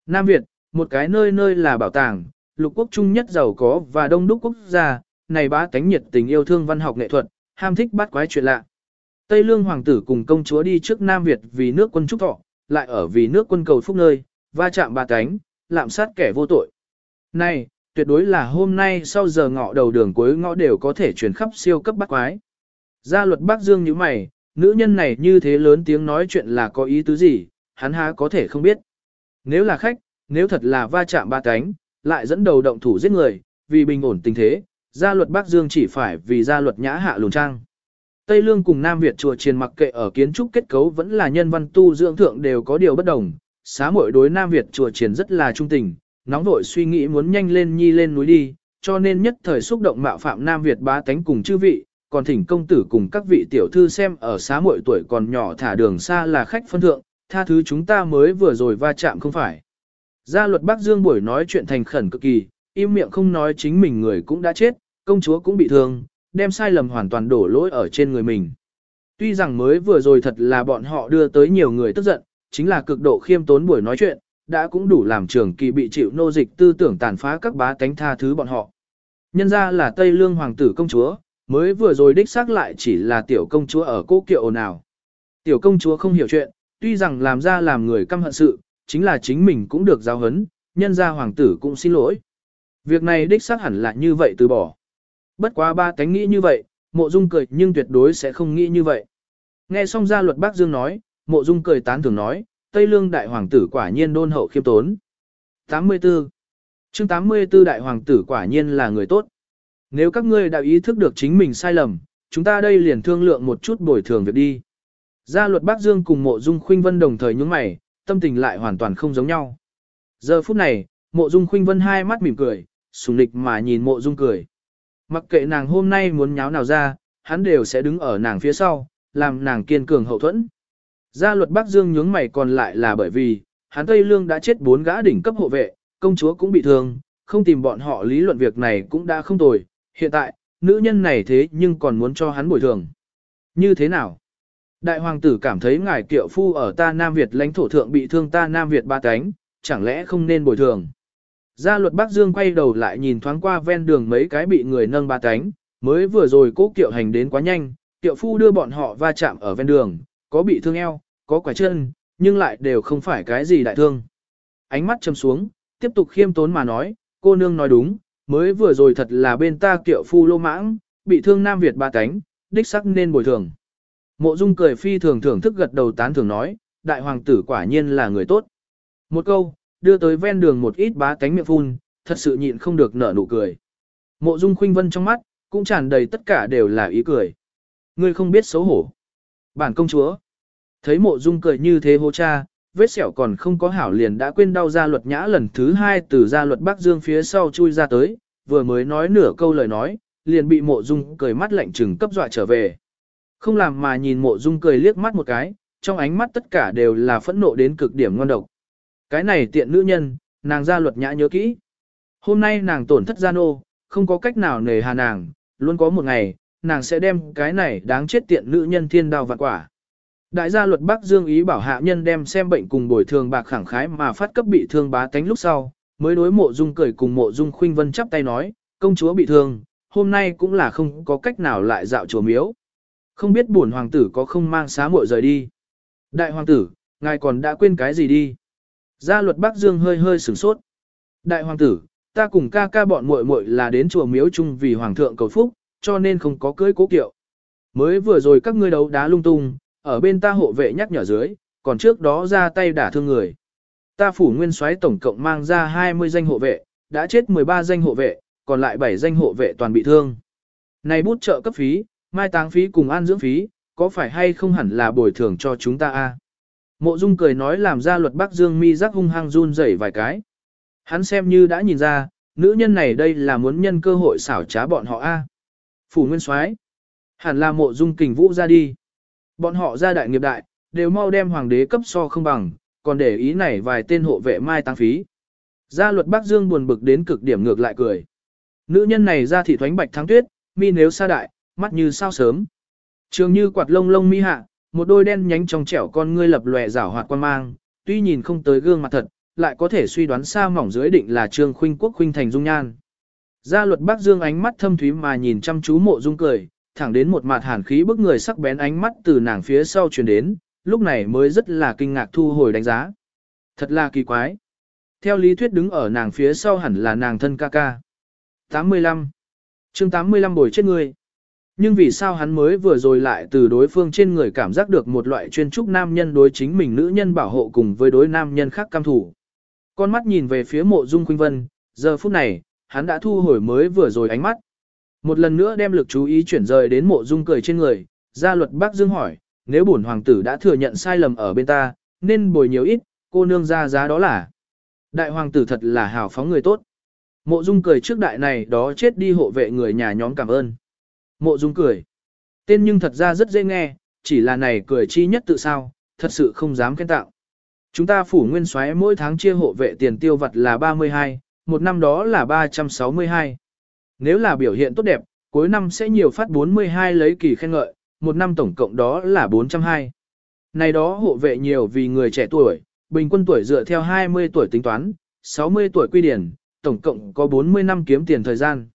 Nam Việt, một cái nơi nơi là bảo tàng, lục quốc trung nhất giàu có và đông đúc quốc gia, này bá tánh nhiệt tình yêu thương văn học nghệ thuật, ham thích bắt quái chuyện lạ. Tây Lương hoàng tử cùng công chúa đi trước Nam Việt vì nước quân trúc thọ, lại ở vì nước quân cầu phúc nơi, va chạm ba tánh, lạm sát kẻ vô tội. Này, tuyệt đối là hôm nay sau giờ ngọ đầu đường cuối ngõ đều có thể truyền khắp siêu cấp bắt quái. Gia luật Bắc Dương như mày, nữ nhân này như thế lớn tiếng nói chuyện là có ý tứ gì, hắn há có thể không biết. Nếu là khách, nếu thật là va chạm ba cánh, lại dẫn đầu động thủ giết người, vì bình ổn tình thế, gia luật Bắc Dương chỉ phải vì gia luật nhã hạ lùn trang. Tây Lương cùng Nam Việt chùa triền mặc kệ ở kiến trúc kết cấu vẫn là nhân văn tu dưỡng thượng đều có điều bất đồng, xá muội đối Nam Việt chùa triền rất là trung tình, nóng vội suy nghĩ muốn nhanh lên nhi lên núi đi, cho nên nhất thời xúc động mạo phạm Nam Việt bá tánh cùng chư vị, còn thỉnh công tử cùng các vị tiểu thư xem ở xá muội tuổi còn nhỏ thả đường xa là khách phân thượng, tha thứ chúng ta mới vừa rồi va chạm không phải. Gia luật Bắc Dương buổi nói chuyện thành khẩn cực kỳ, im miệng không nói chính mình người cũng đã chết, công chúa cũng bị thương, đem sai lầm hoàn toàn đổ lỗi ở trên người mình. Tuy rằng mới vừa rồi thật là bọn họ đưa tới nhiều người tức giận, chính là cực độ khiêm tốn buổi nói chuyện, đã cũng đủ làm trường kỳ bị chịu nô dịch tư tưởng tàn phá các bá tánh tha thứ bọn họ. Nhân ra là Tây Lương Hoàng tử công chúa, mới vừa rồi đích xác lại chỉ là tiểu công chúa ở cố kiệu nào. Tiểu công chúa không hiểu chuyện, tuy rằng làm ra làm người căm hận sự, chính là chính mình cũng được giáo hấn, nhân ra hoàng tử cũng xin lỗi. Việc này đích xác hẳn là như vậy từ bỏ. Bất quá ba cánh nghĩ như vậy, mộ dung cười nhưng tuyệt đối sẽ không nghĩ như vậy. Nghe xong gia luật bác Dương nói, mộ dung cười tán thường nói, Tây Lương đại hoàng tử quả nhiên đôn hậu khiêm tốn. 84. chương 84 đại hoàng tử quả nhiên là người tốt. Nếu các ngươi đã ý thức được chính mình sai lầm, chúng ta đây liền thương lượng một chút bồi thường việc đi. Gia luật Bắc Dương cùng mộ dung khuynh vân đồng thời nhướng mày, tâm tình lại hoàn toàn không giống nhau. Giờ phút này, mộ dung khuynh vân hai mắt mỉm cười, sùng lịch mà nhìn mộ dung cười. Mặc kệ nàng hôm nay muốn nháo nào ra, hắn đều sẽ đứng ở nàng phía sau, làm nàng kiên cường hậu thuẫn. Gia luật Bắc Dương nhướng mày còn lại là bởi vì, hắn Tây Lương đã chết bốn gã đỉnh cấp hộ vệ, công chúa cũng bị thương, không tìm bọn họ lý luận việc này cũng đã không tồi, hiện tại, nữ nhân này thế nhưng còn muốn cho hắn bồi thường. Như thế nào? Đại hoàng tử cảm thấy ngài kiệu phu ở ta Nam Việt lãnh thổ thượng bị thương ta Nam Việt ba cánh, chẳng lẽ không nên bồi thường? Gia luật Bắc Dương quay đầu lại nhìn thoáng qua ven đường mấy cái bị người nâng ba cánh, mới vừa rồi cố kiệu hành đến quá nhanh, kiệu phu đưa bọn họ va chạm ở ven đường, có bị thương eo, có quả chân, nhưng lại đều không phải cái gì đại thương. Ánh mắt châm xuống, tiếp tục khiêm tốn mà nói, cô nương nói đúng, mới vừa rồi thật là bên ta kiệu phu lô mãng, bị thương Nam Việt ba cánh, đích sắc nên bồi thường. Mộ Dung cười phi thường thưởng thức gật đầu tán thưởng nói, đại hoàng tử quả nhiên là người tốt. Một câu, đưa tới ven đường một ít bá cánh miệng phun, thật sự nhịn không được nở nụ cười. Mộ Dung khuynh vân trong mắt, cũng tràn đầy tất cả đều là ý cười. Ngươi không biết xấu hổ. Bản công chúa. Thấy mộ Dung cười như thế hô cha, vết sẹo còn không có hảo liền đã quên đau ra luật nhã lần thứ hai từ ra luật Bắc Dương phía sau chui ra tới, vừa mới nói nửa câu lời nói, liền bị mộ dung cười mắt lạnh trừng cấp dọa trở về. Không làm mà nhìn mộ dung cười liếc mắt một cái, trong ánh mắt tất cả đều là phẫn nộ đến cực điểm ngon độc. Cái này tiện nữ nhân, nàng ra luật nhã nhớ kỹ. Hôm nay nàng tổn thất gian ô, không có cách nào nề hà nàng, luôn có một ngày, nàng sẽ đem cái này đáng chết tiện nữ nhân thiên đao vạn quả. Đại gia luật Bắc Dương ý bảo hạ nhân đem xem bệnh cùng bồi thường bạc khẳng khái mà phát cấp bị thương bá tánh lúc sau, mới đối mộ dung cười cùng mộ dung khuynh vân chắp tay nói, công chúa bị thương, hôm nay cũng là không có cách nào lại dạo chùa miếu. Không biết buồn hoàng tử có không mang xá muội rời đi. Đại hoàng tử, ngài còn đã quên cái gì đi? Gia luật Bắc Dương hơi hơi sửng sốt. Đại hoàng tử, ta cùng ca ca bọn muội muội là đến chùa miếu chung vì hoàng thượng cầu phúc, cho nên không có cưới cố kiệu. Mới vừa rồi các ngươi đấu đá lung tung, ở bên ta hộ vệ nhắc nhở dưới, còn trước đó ra tay đả thương người. Ta phủ nguyên soái tổng cộng mang ra 20 danh hộ vệ, đã chết 13 danh hộ vệ, còn lại 7 danh hộ vệ toàn bị thương. Này bút trợ cấp phí, mai táng phí cùng an dưỡng phí, có phải hay không hẳn là bồi thường cho chúng ta a? Mộ Dung cười nói làm ra luật Bắc Dương mi giác hung hăng run rẩy vài cái. Hắn xem như đã nhìn ra, nữ nhân này đây là muốn nhân cơ hội xảo trá bọn họ a. Phủ Nguyên Soái, hẳn là mộ dung kình vũ ra đi. Bọn họ ra đại nghiệp đại, đều mau đem hoàng đế cấp so không bằng, còn để ý này vài tên hộ vệ mai tăng phí. Gia luật Bắc Dương buồn bực đến cực điểm ngược lại cười. Nữ nhân này ra thị thoánh bạch thắng tuyết, mi nếu sa đại, mắt như sao sớm. Trường như quạt lông lông mi hạ, một đôi đen nhánh trong trẻo con ngươi lập lòe rảo hoạt quan mang, tuy nhìn không tới gương mặt thật, lại có thể suy đoán xa mỏng dưới định là Trương Khuynh Quốc khuynh thành dung nhan. Gia luật Bắc Dương ánh mắt thâm thúy mà nhìn chăm chú mộ dung cười, thẳng đến một mặt hàn khí bức người sắc bén ánh mắt từ nàng phía sau truyền đến, lúc này mới rất là kinh ngạc thu hồi đánh giá. Thật là kỳ quái. Theo lý thuyết đứng ở nàng phía sau hẳn là nàng thân ca ca. 85. chương 85 bồi chết người. Nhưng vì sao hắn mới vừa rồi lại từ đối phương trên người cảm giác được một loại chuyên trúc nam nhân đối chính mình nữ nhân bảo hộ cùng với đối nam nhân khác cam thủ. Con mắt nhìn về phía mộ dung khuynh vân, giờ phút này, hắn đã thu hồi mới vừa rồi ánh mắt. Một lần nữa đem lực chú ý chuyển rời đến mộ dung cười trên người, gia luật bác dương hỏi, nếu bổn hoàng tử đã thừa nhận sai lầm ở bên ta, nên bồi nhiều ít, cô nương ra giá đó là. Đại hoàng tử thật là hào phóng người tốt. Mộ dung cười trước đại này đó chết đi hộ vệ người nhà nhóm cảm ơn. Mộ dung cười. Tên nhưng thật ra rất dễ nghe, chỉ là này cười chi nhất tự sao, thật sự không dám khen tạo. Chúng ta phủ nguyên soái mỗi tháng chia hộ vệ tiền tiêu vật là 32, một năm đó là 362. Nếu là biểu hiện tốt đẹp, cuối năm sẽ nhiều phát 42 lấy kỳ khen ngợi, một năm tổng cộng đó là 420. Này đó hộ vệ nhiều vì người trẻ tuổi, bình quân tuổi dựa theo 20 tuổi tính toán, 60 tuổi quy điển, tổng cộng có 40 năm kiếm tiền thời gian.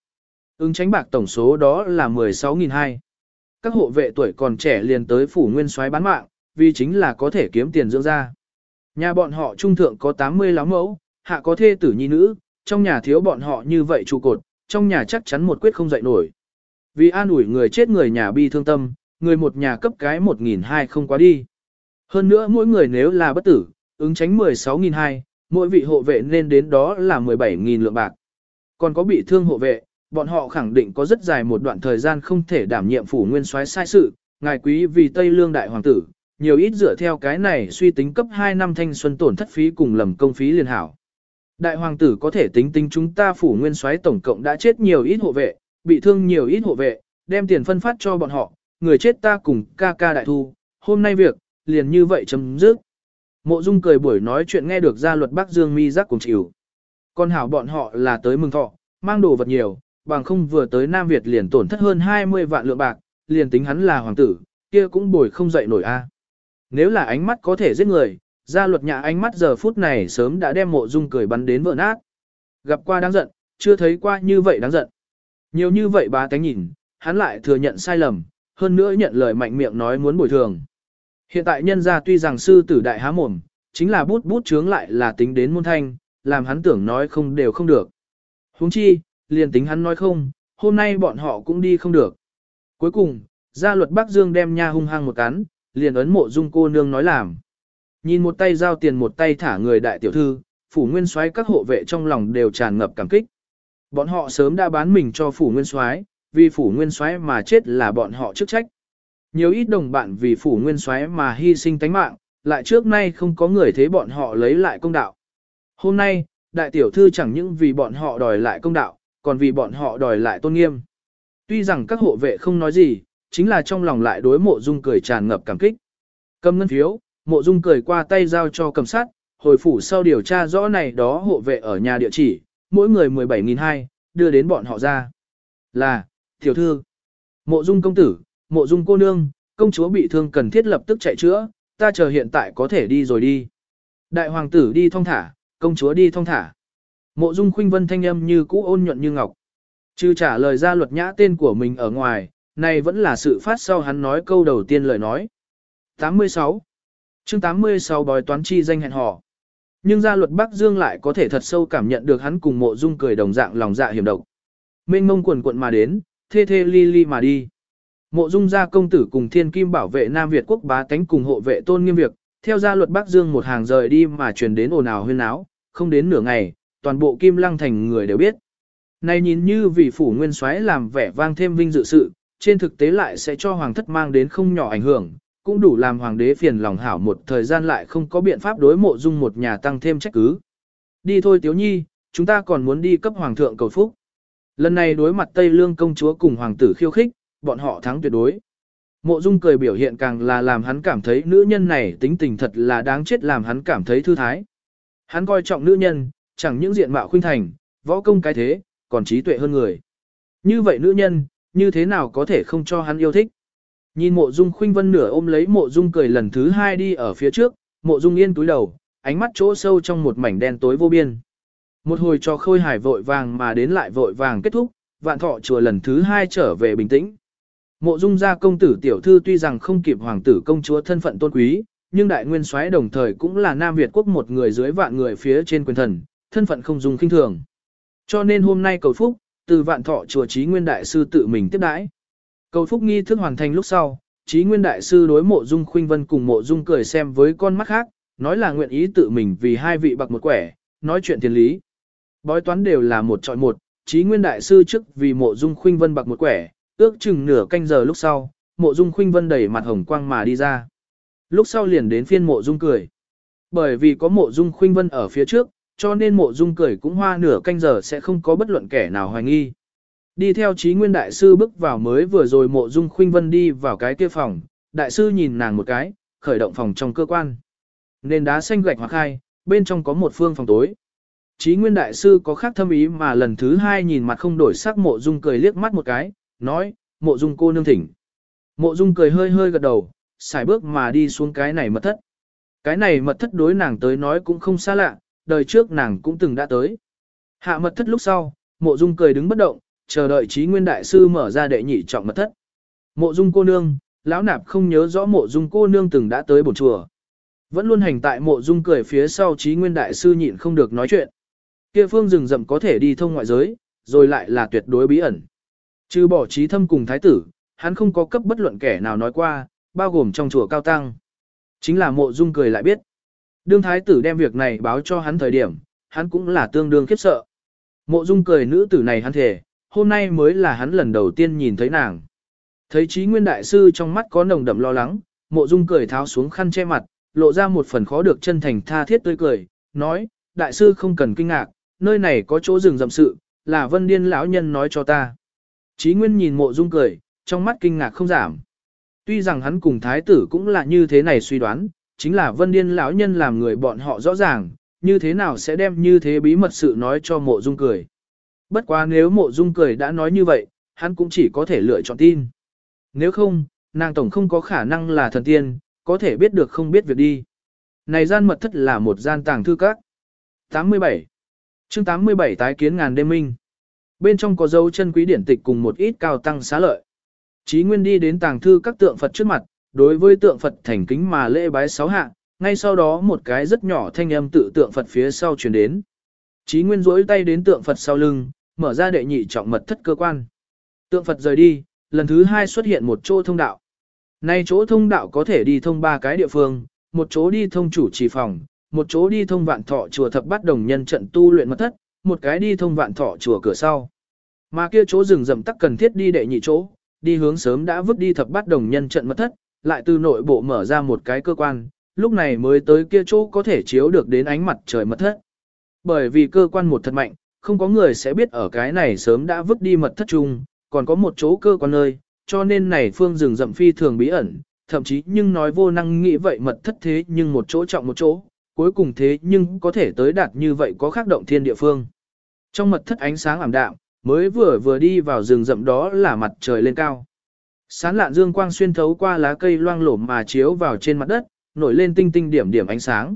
Ứng tránh bạc tổng số đó là 16.200. Các hộ vệ tuổi còn trẻ liền tới phủ nguyên soái bán mạng, vì chính là có thể kiếm tiền dưỡng ra. Nhà bọn họ trung thượng có 80 láo mẫu, hạ có thê tử nhi nữ, trong nhà thiếu bọn họ như vậy trụ cột, trong nhà chắc chắn một quyết không dậy nổi. Vì an ủi người chết người nhà bi thương tâm, người một nhà cấp cái 1.200 không quá đi. Hơn nữa mỗi người nếu là bất tử, ứng tránh 16.200, mỗi vị hộ vệ nên đến đó là 17.000 lượng bạc. Còn có bị thương hộ vệ, bọn họ khẳng định có rất dài một đoạn thời gian không thể đảm nhiệm phủ nguyên soái sai sự, ngài quý vì Tây Lương đại hoàng tử, nhiều ít dựa theo cái này suy tính cấp 2 năm thanh xuân tổn thất phí cùng lầm công phí liên hảo. Đại hoàng tử có thể tính tính chúng ta phủ nguyên soái tổng cộng đã chết nhiều ít hộ vệ, bị thương nhiều ít hộ vệ, đem tiền phân phát cho bọn họ, người chết ta cùng ca ca đại thu, hôm nay việc, liền như vậy chấm dứt. Mộ Dung cười buổi nói chuyện nghe được ra luật Bắc Dương mi giác cùng chịu. Con hảo bọn họ là tới mừng thọ, mang đồ vật nhiều, bằng không vừa tới Nam Việt liền tổn thất hơn 20 vạn lượng bạc, liền tính hắn là hoàng tử, kia cũng bồi không dậy nổi a. Nếu là ánh mắt có thể giết người, gia luật nhà ánh mắt giờ phút này sớm đã đem mộ dung cười bắn đến vỡ nát. Gặp qua đáng giận, chưa thấy qua như vậy đáng giận. Nhiều như vậy bá tánh nhìn, hắn lại thừa nhận sai lầm, hơn nữa nhận lời mạnh miệng nói muốn bồi thường. Hiện tại nhân gia tuy rằng sư tử đại há mồm, chính là bút bút chướng lại là tính đến môn thanh, làm hắn tưởng nói không đều không được. huống chi, liền tính hắn nói không, hôm nay bọn họ cũng đi không được. Cuối cùng, gia luật Bắc Dương đem nha hung hăng một cắn, liền ấn mộ dung cô nương nói làm. Nhìn một tay giao tiền một tay thả người đại tiểu thư, phủ nguyên soái các hộ vệ trong lòng đều tràn ngập cảm kích. Bọn họ sớm đã bán mình cho phủ nguyên soái, vì phủ nguyên soái mà chết là bọn họ chức trách. Nhiều ít đồng bạn vì phủ nguyên soái mà hy sinh tánh mạng, lại trước nay không có người thế bọn họ lấy lại công đạo. Hôm nay, đại tiểu thư chẳng những vì bọn họ đòi lại công đạo, còn vì bọn họ đòi lại tôn nghiêm. Tuy rằng các hộ vệ không nói gì, chính là trong lòng lại đối mộ dung cười tràn ngập cảm kích. Cầm ngân phiếu, mộ dung cười qua tay giao cho cầm sát, hồi phủ sau điều tra rõ này đó hộ vệ ở nhà địa chỉ, mỗi người 17.200, đưa đến bọn họ ra. Là, tiểu thư, mộ dung công tử, mộ dung cô nương, công chúa bị thương cần thiết lập tức chạy chữa, ta chờ hiện tại có thể đi rồi đi. Đại hoàng tử đi thong thả, công chúa đi thong thả. Mộ dung khuynh vân thanh âm như cũ ôn nhuận như ngọc. Trừ trả lời ra luật nhã tên của mình ở ngoài, này vẫn là sự phát sau hắn nói câu đầu tiên lời nói. 86. chương 86 bói toán chi danh hẹn hò. Nhưng gia luật Bắc Dương lại có thể thật sâu cảm nhận được hắn cùng mộ dung cười đồng dạng lòng dạ hiểm độc. Mênh mông quần quận mà đến, thê thê li li mà đi. Mộ dung gia công tử cùng thiên kim bảo vệ Nam Việt quốc bá tánh cùng hộ vệ tôn nghiêm việc, theo gia luật Bắc Dương một hàng rời đi mà truyền đến ồn ào huyên náo, không đến nửa ngày, toàn bộ kim lăng thành người đều biết. Này nhìn như vì phủ nguyên soái làm vẻ vang thêm vinh dự sự, trên thực tế lại sẽ cho hoàng thất mang đến không nhỏ ảnh hưởng, cũng đủ làm hoàng đế phiền lòng hảo một thời gian lại không có biện pháp đối mộ dung một nhà tăng thêm trách cứ. Đi thôi Tiếu Nhi, chúng ta còn muốn đi cấp hoàng thượng cầu phúc. Lần này đối mặt Tây Lương công chúa cùng hoàng tử khiêu khích, bọn họ thắng tuyệt đối. Mộ Dung cười biểu hiện càng là làm hắn cảm thấy nữ nhân này tính tình thật là đáng chết làm hắn cảm thấy thư thái. Hắn coi trọng nữ nhân, chẳng những diện mạo khuynh thành, võ công cái thế, còn trí tuệ hơn người. Như vậy nữ nhân, như thế nào có thể không cho hắn yêu thích. Nhìn mộ dung khuynh vân nửa ôm lấy mộ dung cười lần thứ hai đi ở phía trước, mộ dung yên túi đầu, ánh mắt chỗ sâu trong một mảnh đen tối vô biên. Một hồi cho khôi hải vội vàng mà đến lại vội vàng kết thúc, vạn thọ chùa lần thứ hai trở về bình tĩnh. Mộ dung gia công tử tiểu thư tuy rằng không kịp hoàng tử công chúa thân phận tôn quý, nhưng đại nguyên soái đồng thời cũng là Nam Việt quốc một người dưới vạn người phía trên quyền thần, thân phận không dùng kinh thường. Cho nên hôm nay cầu phúc, từ vạn thọ chùa trí nguyên đại sư tự mình tiếp đãi. Cầu phúc nghi thức hoàn thành lúc sau, trí nguyên đại sư đối mộ dung khuynh vân cùng mộ dung cười xem với con mắt khác, nói là nguyện ý tự mình vì hai vị bạc một quẻ, nói chuyện tiền lý. Bói toán đều là một trọi một, trí nguyên đại sư trước vì mộ dung khuynh vân bạc một quẻ, ước chừng nửa canh giờ lúc sau, mộ dung khuynh vân đẩy mặt hồng quang mà đi ra. Lúc sau liền đến phiên mộ dung cười. Bởi vì có mộ dung khuynh vân ở phía trước, cho nên mộ dung cười cũng hoa nửa canh giờ sẽ không có bất luận kẻ nào hoài nghi. Đi theo trí nguyên đại sư bước vào mới vừa rồi mộ dung khuynh vân đi vào cái kia phòng, đại sư nhìn nàng một cái, khởi động phòng trong cơ quan. Nền đá xanh gạch hoặc hai, bên trong có một phương phòng tối. Chí nguyên đại sư có khác thâm ý mà lần thứ hai nhìn mặt không đổi sắc mộ dung cười liếc mắt một cái, nói, mộ dung cô nương thỉnh. Mộ dung cười hơi hơi gật đầu, xài bước mà đi xuống cái này mật thất. Cái này mật thất đối nàng tới nói cũng không xa lạ, đời trước nàng cũng từng đã tới. Hạ mật thất lúc sau, mộ dung cười đứng bất động, chờ đợi trí nguyên đại sư mở ra đệ nhị trọng mật thất. Mộ dung cô nương, lão nạp không nhớ rõ mộ dung cô nương từng đã tới bổn chùa. Vẫn luôn hành tại mộ dung cười phía sau trí nguyên đại sư nhịn không được nói chuyện. Kia phương rừng rậm có thể đi thông ngoại giới, rồi lại là tuyệt đối bí ẩn. Trừ bỏ trí thâm cùng thái tử, hắn không có cấp bất luận kẻ nào nói qua, bao gồm trong chùa cao tăng. Chính là mộ dung cười lại biết. Đương thái tử đem việc này báo cho hắn thời điểm, hắn cũng là tương đương khiếp sợ. Mộ dung cười nữ tử này hắn thể, hôm nay mới là hắn lần đầu tiên nhìn thấy nàng. Thấy trí nguyên đại sư trong mắt có nồng đậm lo lắng, mộ dung cười tháo xuống khăn che mặt, lộ ra một phần khó được chân thành tha thiết tươi cười, nói, đại sư không cần kinh ngạc, nơi này có chỗ rừng rậm sự, là vân điên lão nhân nói cho ta. Trí nguyên nhìn mộ dung cười, trong mắt kinh ngạc không giảm. Tuy rằng hắn cùng thái tử cũng là như thế này suy đoán, chính là vân điên lão nhân làm người bọn họ rõ ràng, như thế nào sẽ đem như thế bí mật sự nói cho mộ dung cười. Bất quá nếu mộ dung cười đã nói như vậy, hắn cũng chỉ có thể lựa chọn tin. Nếu không, nàng tổng không có khả năng là thần tiên, có thể biết được không biết việc đi. Này gian mật thất là một gian tàng thư các. 87. chương 87 tái kiến ngàn đêm minh. Bên trong có dấu chân quý điển tịch cùng một ít cao tăng xá lợi. Chí Nguyên đi đến tàng thư các tượng Phật trước mặt, đối với tượng Phật thành kính mà lễ bái sáu hạ, ngay sau đó một cái rất nhỏ thanh âm tự tượng Phật phía sau truyền đến. Chí Nguyên duỗi tay đến tượng Phật sau lưng, mở ra đệ nhị trọng mật thất cơ quan. Tượng Phật rời đi, lần thứ hai xuất hiện một chỗ thông đạo. Nay chỗ thông đạo có thể đi thông ba cái địa phương, một chỗ đi thông chủ trì phòng, một chỗ đi thông vạn thọ chùa thập bát đồng nhân trận tu luyện mật thất, một cái đi thông vạn thọ chùa cửa sau. Mà kia chỗ rừng rậm tắc cần thiết đi đệ nhị chỗ, đi hướng sớm đã vứt đi thập bát đồng nhân trận mật thất, lại từ nội bộ mở ra một cái cơ quan, lúc này mới tới kia chỗ có thể chiếu được đến ánh mặt trời mật thất. Bởi vì cơ quan một thật mạnh, không có người sẽ biết ở cái này sớm đã vứt đi mật thất chung, còn có một chỗ cơ quan nơi, cho nên này phương rừng rậm phi thường bí ẩn, thậm chí nhưng nói vô năng nghĩ vậy mật thất thế nhưng một chỗ trọng một chỗ, cuối cùng thế nhưng có thể tới đạt như vậy có khác động thiên địa phương. Trong mật thất ánh sáng ảm đạm, mới vừa vừa đi vào rừng rậm đó là mặt trời lên cao. Sán lạn dương quang xuyên thấu qua lá cây loang lổ mà chiếu vào trên mặt đất, nổi lên tinh tinh điểm điểm ánh sáng.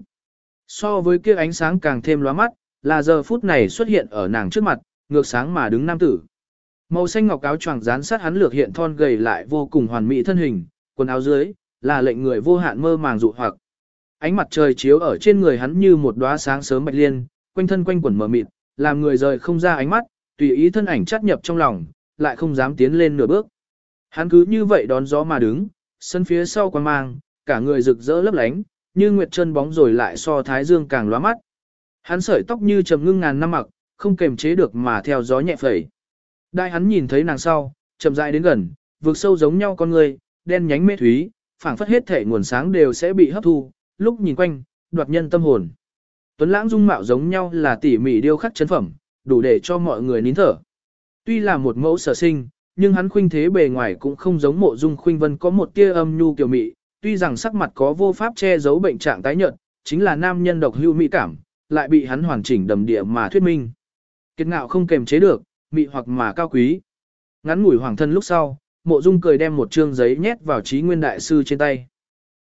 So với kia ánh sáng càng thêm lóa mắt, là giờ phút này xuất hiện ở nàng trước mặt, ngược sáng mà đứng nam tử. Màu xanh ngọc áo choàng dán sát hắn lược hiện thon gầy lại vô cùng hoàn mỹ thân hình, quần áo dưới là lệnh người vô hạn mơ màng dụ hoặc. Ánh mặt trời chiếu ở trên người hắn như một đóa sáng sớm bạch liên, quanh thân quanh quẩn mờ mịt, làm người rời không ra ánh mắt, tùy ý thân ảnh chắt nhập trong lòng, lại không dám tiến lên nửa bước. Hắn cứ như vậy đón gió mà đứng, sân phía sau quan mang, cả người rực rỡ lấp lánh, như nguyệt chân bóng rồi lại so thái dương càng lóa mắt. Hắn sợi tóc như trầm ngưng ngàn năm mặc, không kềm chế được mà theo gió nhẹ phẩy. Đại hắn nhìn thấy nàng sau, chậm rãi đến gần, vượt sâu giống nhau con người, đen nhánh mê thúy, phảng phất hết thể nguồn sáng đều sẽ bị hấp thu, lúc nhìn quanh, đoạt nhân tâm hồn. Tuấn Lãng dung mạo giống nhau là tỉ mỉ điêu khắc chân phẩm, đủ để cho mọi người nín thở. Tuy là một mẫu sở sinh, nhưng hắn khuynh thế bề ngoài cũng không giống mộ dung khuynh vân có một tia âm nhu kiều mị, tuy rằng sắc mặt có vô pháp che giấu bệnh trạng tái nhợt, chính là nam nhân độc hưu mỹ cảm, lại bị hắn hoàn chỉnh đầm địa mà thuyết minh. Kiệt ngạo không kềm chế được, mị hoặc mà cao quý. Ngắn ngủi hoàng thân lúc sau, mộ dung cười đem một trương giấy nhét vào trí nguyên đại sư trên tay.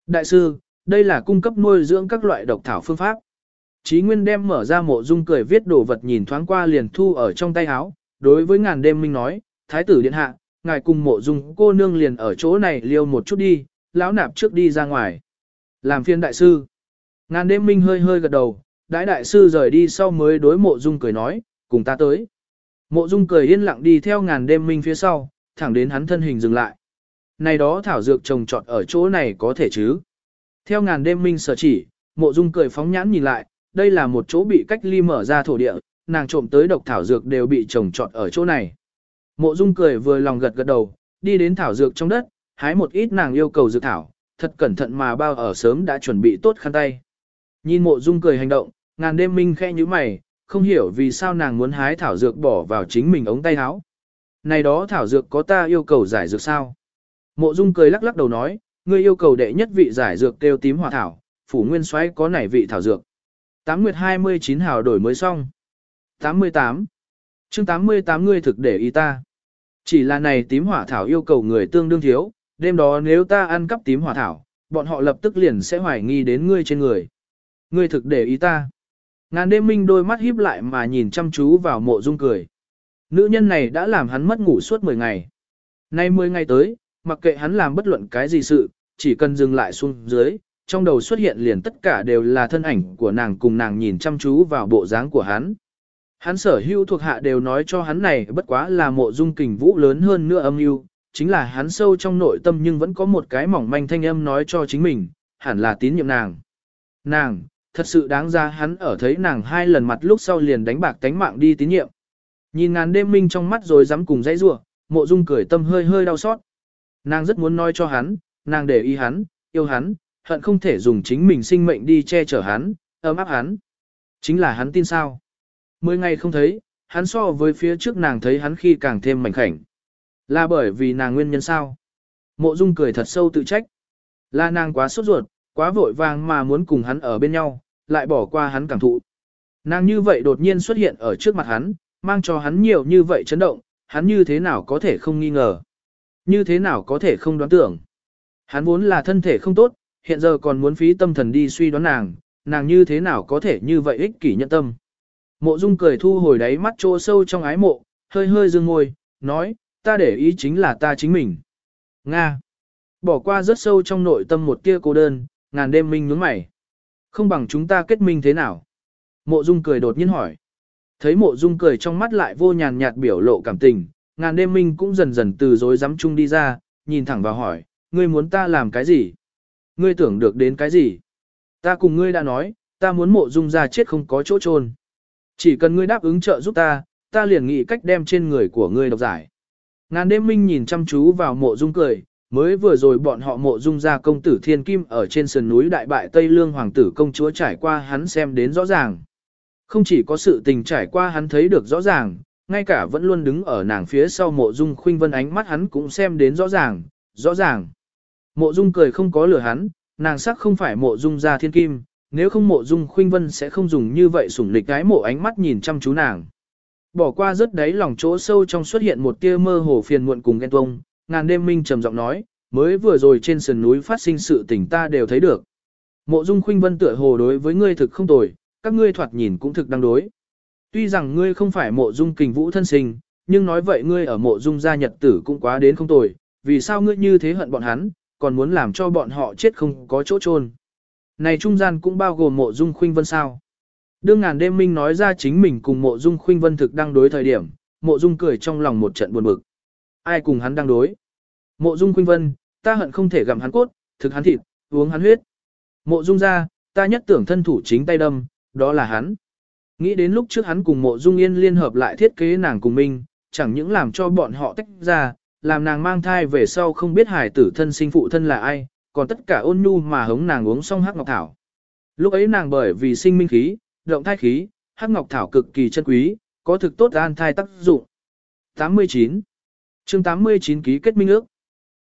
Đại sư, đây là cung cấp nuôi dưỡng các loại độc thảo phương pháp. Chí Nguyên đem mở ra mộ dung cười viết đồ vật nhìn thoáng qua liền thu ở trong tay áo, đối với ngàn đêm minh nói, thái tử điện hạ, ngài cùng mộ dung cô nương liền ở chỗ này liêu một chút đi, lão nạp trước đi ra ngoài. Làm phiên đại sư. Ngàn đêm minh hơi hơi gật đầu, đãi đại sư rời đi sau mới đối mộ dung cười nói, cùng ta tới. Mộ dung cười yên lặng đi theo ngàn đêm minh phía sau, thẳng đến hắn thân hình dừng lại. Này đó thảo dược trồng trọt ở chỗ này có thể chứ. Theo ngàn đêm minh sở chỉ, mộ dung cười phóng nhãn nhìn lại, đây là một chỗ bị cách ly mở ra thổ địa, nàng trộm tới độc thảo dược đều bị trồng trọt ở chỗ này. Mộ dung cười vừa lòng gật gật đầu, đi đến thảo dược trong đất, hái một ít nàng yêu cầu dược thảo, thật cẩn thận mà bao ở sớm đã chuẩn bị tốt khăn tay. Nhìn mộ dung cười hành động, ngàn đêm minh khẽ như mày, không hiểu vì sao nàng muốn hái thảo dược bỏ vào chính mình ống tay áo. Này đó thảo dược có ta yêu cầu giải dược sao? Mộ dung cười lắc lắc đầu nói, ngươi yêu cầu đệ nhất vị giải dược tiêu tím hỏa thảo, phủ nguyên xoáy có nảy vị thảo dược. Tám nguyệt 29 hào đổi mới xong. 88 chương 88 ngươi thực để ý ta. Chỉ là này tím hỏa thảo yêu cầu người tương đương thiếu, đêm đó nếu ta ăn cắp tím hỏa thảo, bọn họ lập tức liền sẽ hoài nghi đến ngươi trên người. Ngươi thực để ý ta. Ngàn đêm minh đôi mắt híp lại mà nhìn chăm chú vào mộ dung cười. Nữ nhân này đã làm hắn mất ngủ suốt 10 ngày. Nay 10 ngày tới, mặc kệ hắn làm bất luận cái gì sự, chỉ cần dừng lại xuống dưới, trong đầu xuất hiện liền tất cả đều là thân ảnh của nàng cùng nàng nhìn chăm chú vào bộ dáng của hắn. Hắn sở hữu thuộc hạ đều nói cho hắn này bất quá là mộ dung kình vũ lớn hơn nữa âm mưu chính là hắn sâu trong nội tâm nhưng vẫn có một cái mỏng manh thanh âm nói cho chính mình, hẳn là tín nhiệm nàng. Nàng, thật sự đáng ra hắn ở thấy nàng hai lần mặt lúc sau liền đánh bạc tánh mạng đi tín nhiệm. Nhìn ngàn đêm minh trong mắt rồi dám cùng dãy rủa, mộ dung cười tâm hơi hơi đau xót. Nàng rất muốn nói cho hắn, nàng để ý hắn, yêu hắn, hận không thể dùng chính mình sinh mệnh đi che chở hắn, ấm áp hắn. Chính là hắn tin sao. Mười ngày không thấy, hắn so với phía trước nàng thấy hắn khi càng thêm mảnh khảnh. Là bởi vì nàng nguyên nhân sao? Mộ Dung cười thật sâu tự trách. Là nàng quá sốt ruột, quá vội vàng mà muốn cùng hắn ở bên nhau, lại bỏ qua hắn cảm thụ. Nàng như vậy đột nhiên xuất hiện ở trước mặt hắn, mang cho hắn nhiều như vậy chấn động, hắn như thế nào có thể không nghi ngờ. Như thế nào có thể không đoán tưởng. Hắn vốn là thân thể không tốt, hiện giờ còn muốn phí tâm thần đi suy đoán nàng, nàng như thế nào có thể như vậy ích kỷ nhận tâm. Mộ Dung cười thu hồi đáy mắt trô sâu trong ái mộ, hơi hơi dương ngôi, nói, ta để ý chính là ta chính mình. Nga. Bỏ qua rất sâu trong nội tâm một tia cô đơn, ngàn đêm minh nhướng mày. Không bằng chúng ta kết minh thế nào? Mộ Dung cười đột nhiên hỏi. Thấy mộ Dung cười trong mắt lại vô nhàn nhạt biểu lộ cảm tình, ngàn đêm minh cũng dần dần từ dối dám chung đi ra, nhìn thẳng vào hỏi, ngươi muốn ta làm cái gì? Ngươi tưởng được đến cái gì? Ta cùng ngươi đã nói, ta muốn mộ Dung ra chết không có chỗ chôn. Chỉ cần ngươi đáp ứng trợ giúp ta, ta liền nghĩ cách đem trên người của ngươi độc giải. Ngàn đêm minh nhìn chăm chú vào mộ dung cười, mới vừa rồi bọn họ mộ dung ra công tử thiên kim ở trên sườn núi đại bại Tây Lương hoàng tử công chúa trải qua hắn xem đến rõ ràng. Không chỉ có sự tình trải qua hắn thấy được rõ ràng, ngay cả vẫn luôn đứng ở nàng phía sau mộ dung khuynh vân ánh mắt hắn cũng xem đến rõ ràng, rõ ràng. Mộ dung cười không có lừa hắn, nàng sắc không phải mộ dung ra thiên kim, nếu không mộ dung khuynh vân sẽ không dùng như vậy sủng lịch cái mộ ánh mắt nhìn chăm chú nàng. Bỏ qua rất đáy lòng chỗ sâu trong xuất hiện một tia mơ hồ phiền muộn cùng ghen tuông, ngàn đêm minh trầm giọng nói, mới vừa rồi trên sườn núi phát sinh sự tình ta đều thấy được. Mộ dung khuynh vân tựa hồ đối với ngươi thực không tồi, các ngươi thoạt nhìn cũng thực đang đối. Tuy rằng ngươi không phải mộ dung kình vũ thân sinh, nhưng nói vậy ngươi ở mộ dung gia nhật tử cũng quá đến không tồi, vì sao ngươi như thế hận bọn hắn, còn muốn làm cho bọn họ chết không có chỗ chôn này trung gian cũng bao gồm mộ dung khuynh vân sao. Đương ngàn đêm minh nói ra chính mình cùng mộ dung khuynh vân thực đang đối thời điểm, mộ dung cười trong lòng một trận buồn bực. Ai cùng hắn đang đối? Mộ dung khuynh vân, ta hận không thể gặm hắn cốt, thực hắn thịt, uống hắn huyết. Mộ dung ra, ta nhất tưởng thân thủ chính tay đâm, đó là hắn. Nghĩ đến lúc trước hắn cùng mộ dung yên liên hợp lại thiết kế nàng cùng mình, chẳng những làm cho bọn họ tách ra, làm nàng mang thai về sau không biết hải tử thân sinh phụ thân là ai, còn tất cả ôn nhu mà hống nàng uống xong hắc ngọc thảo. Lúc ấy nàng bởi vì sinh minh khí, động thai khí, hắc ngọc thảo cực kỳ chân quý, có thực tốt an thai tác dụng. 89. chương 89 ký kết minh ước.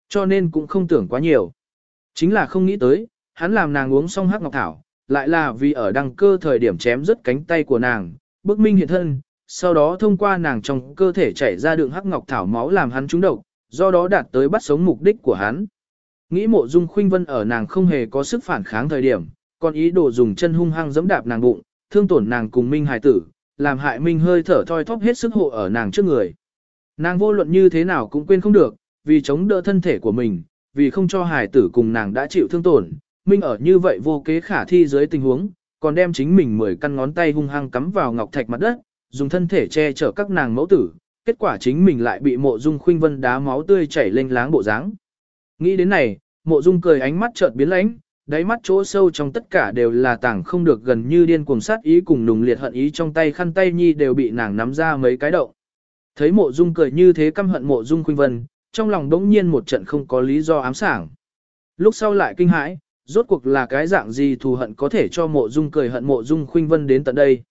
Cho nên cũng không tưởng quá nhiều. Chính là không nghĩ tới, hắn làm nàng uống xong hắc ngọc thảo, lại là vì ở đăng cơ thời điểm chém rứt cánh tay của nàng, bức minh hiện thân, sau đó thông qua nàng trong cơ thể chảy ra đường hắc ngọc thảo máu làm hắn trúng độc, do đó đạt tới bắt sống mục đích của hắn. Nghĩ mộ dung khuynh vân ở nàng không hề có sức phản kháng thời điểm, còn ý đồ dùng chân hung hăng giẫm đạp nàng bụng, thương tổn nàng cùng minh hài tử, làm hại minh hơi thở thoi thóp hết sức hộ ở nàng trước người. Nàng vô luận như thế nào cũng quên không được, vì chống đỡ thân thể của mình, vì không cho hài tử cùng nàng đã chịu thương tổn, minh ở như vậy vô kế khả thi dưới tình huống, còn đem chính mình mười căn ngón tay hung hăng cắm vào ngọc thạch mặt đất, dùng thân thể che chở các nàng mẫu tử, kết quả chính mình lại bị mộ dung khuynh vân đá máu tươi chảy lênh láng bộ dáng. Nghĩ đến này, mộ dung cười ánh mắt chợt biến lãnh, đáy mắt chỗ sâu trong tất cả đều là tảng không được gần như điên cuồng sát ý cùng nùng liệt hận ý trong tay khăn tay nhi đều bị nàng nắm ra mấy cái động. Thấy mộ dung cười như thế căm hận mộ dung khuynh vân, trong lòng đống nhiên một trận không có lý do ám sảng. Lúc sau lại kinh hãi, rốt cuộc là cái dạng gì thù hận có thể cho mộ dung cười hận mộ dung khuynh vân đến tận đây.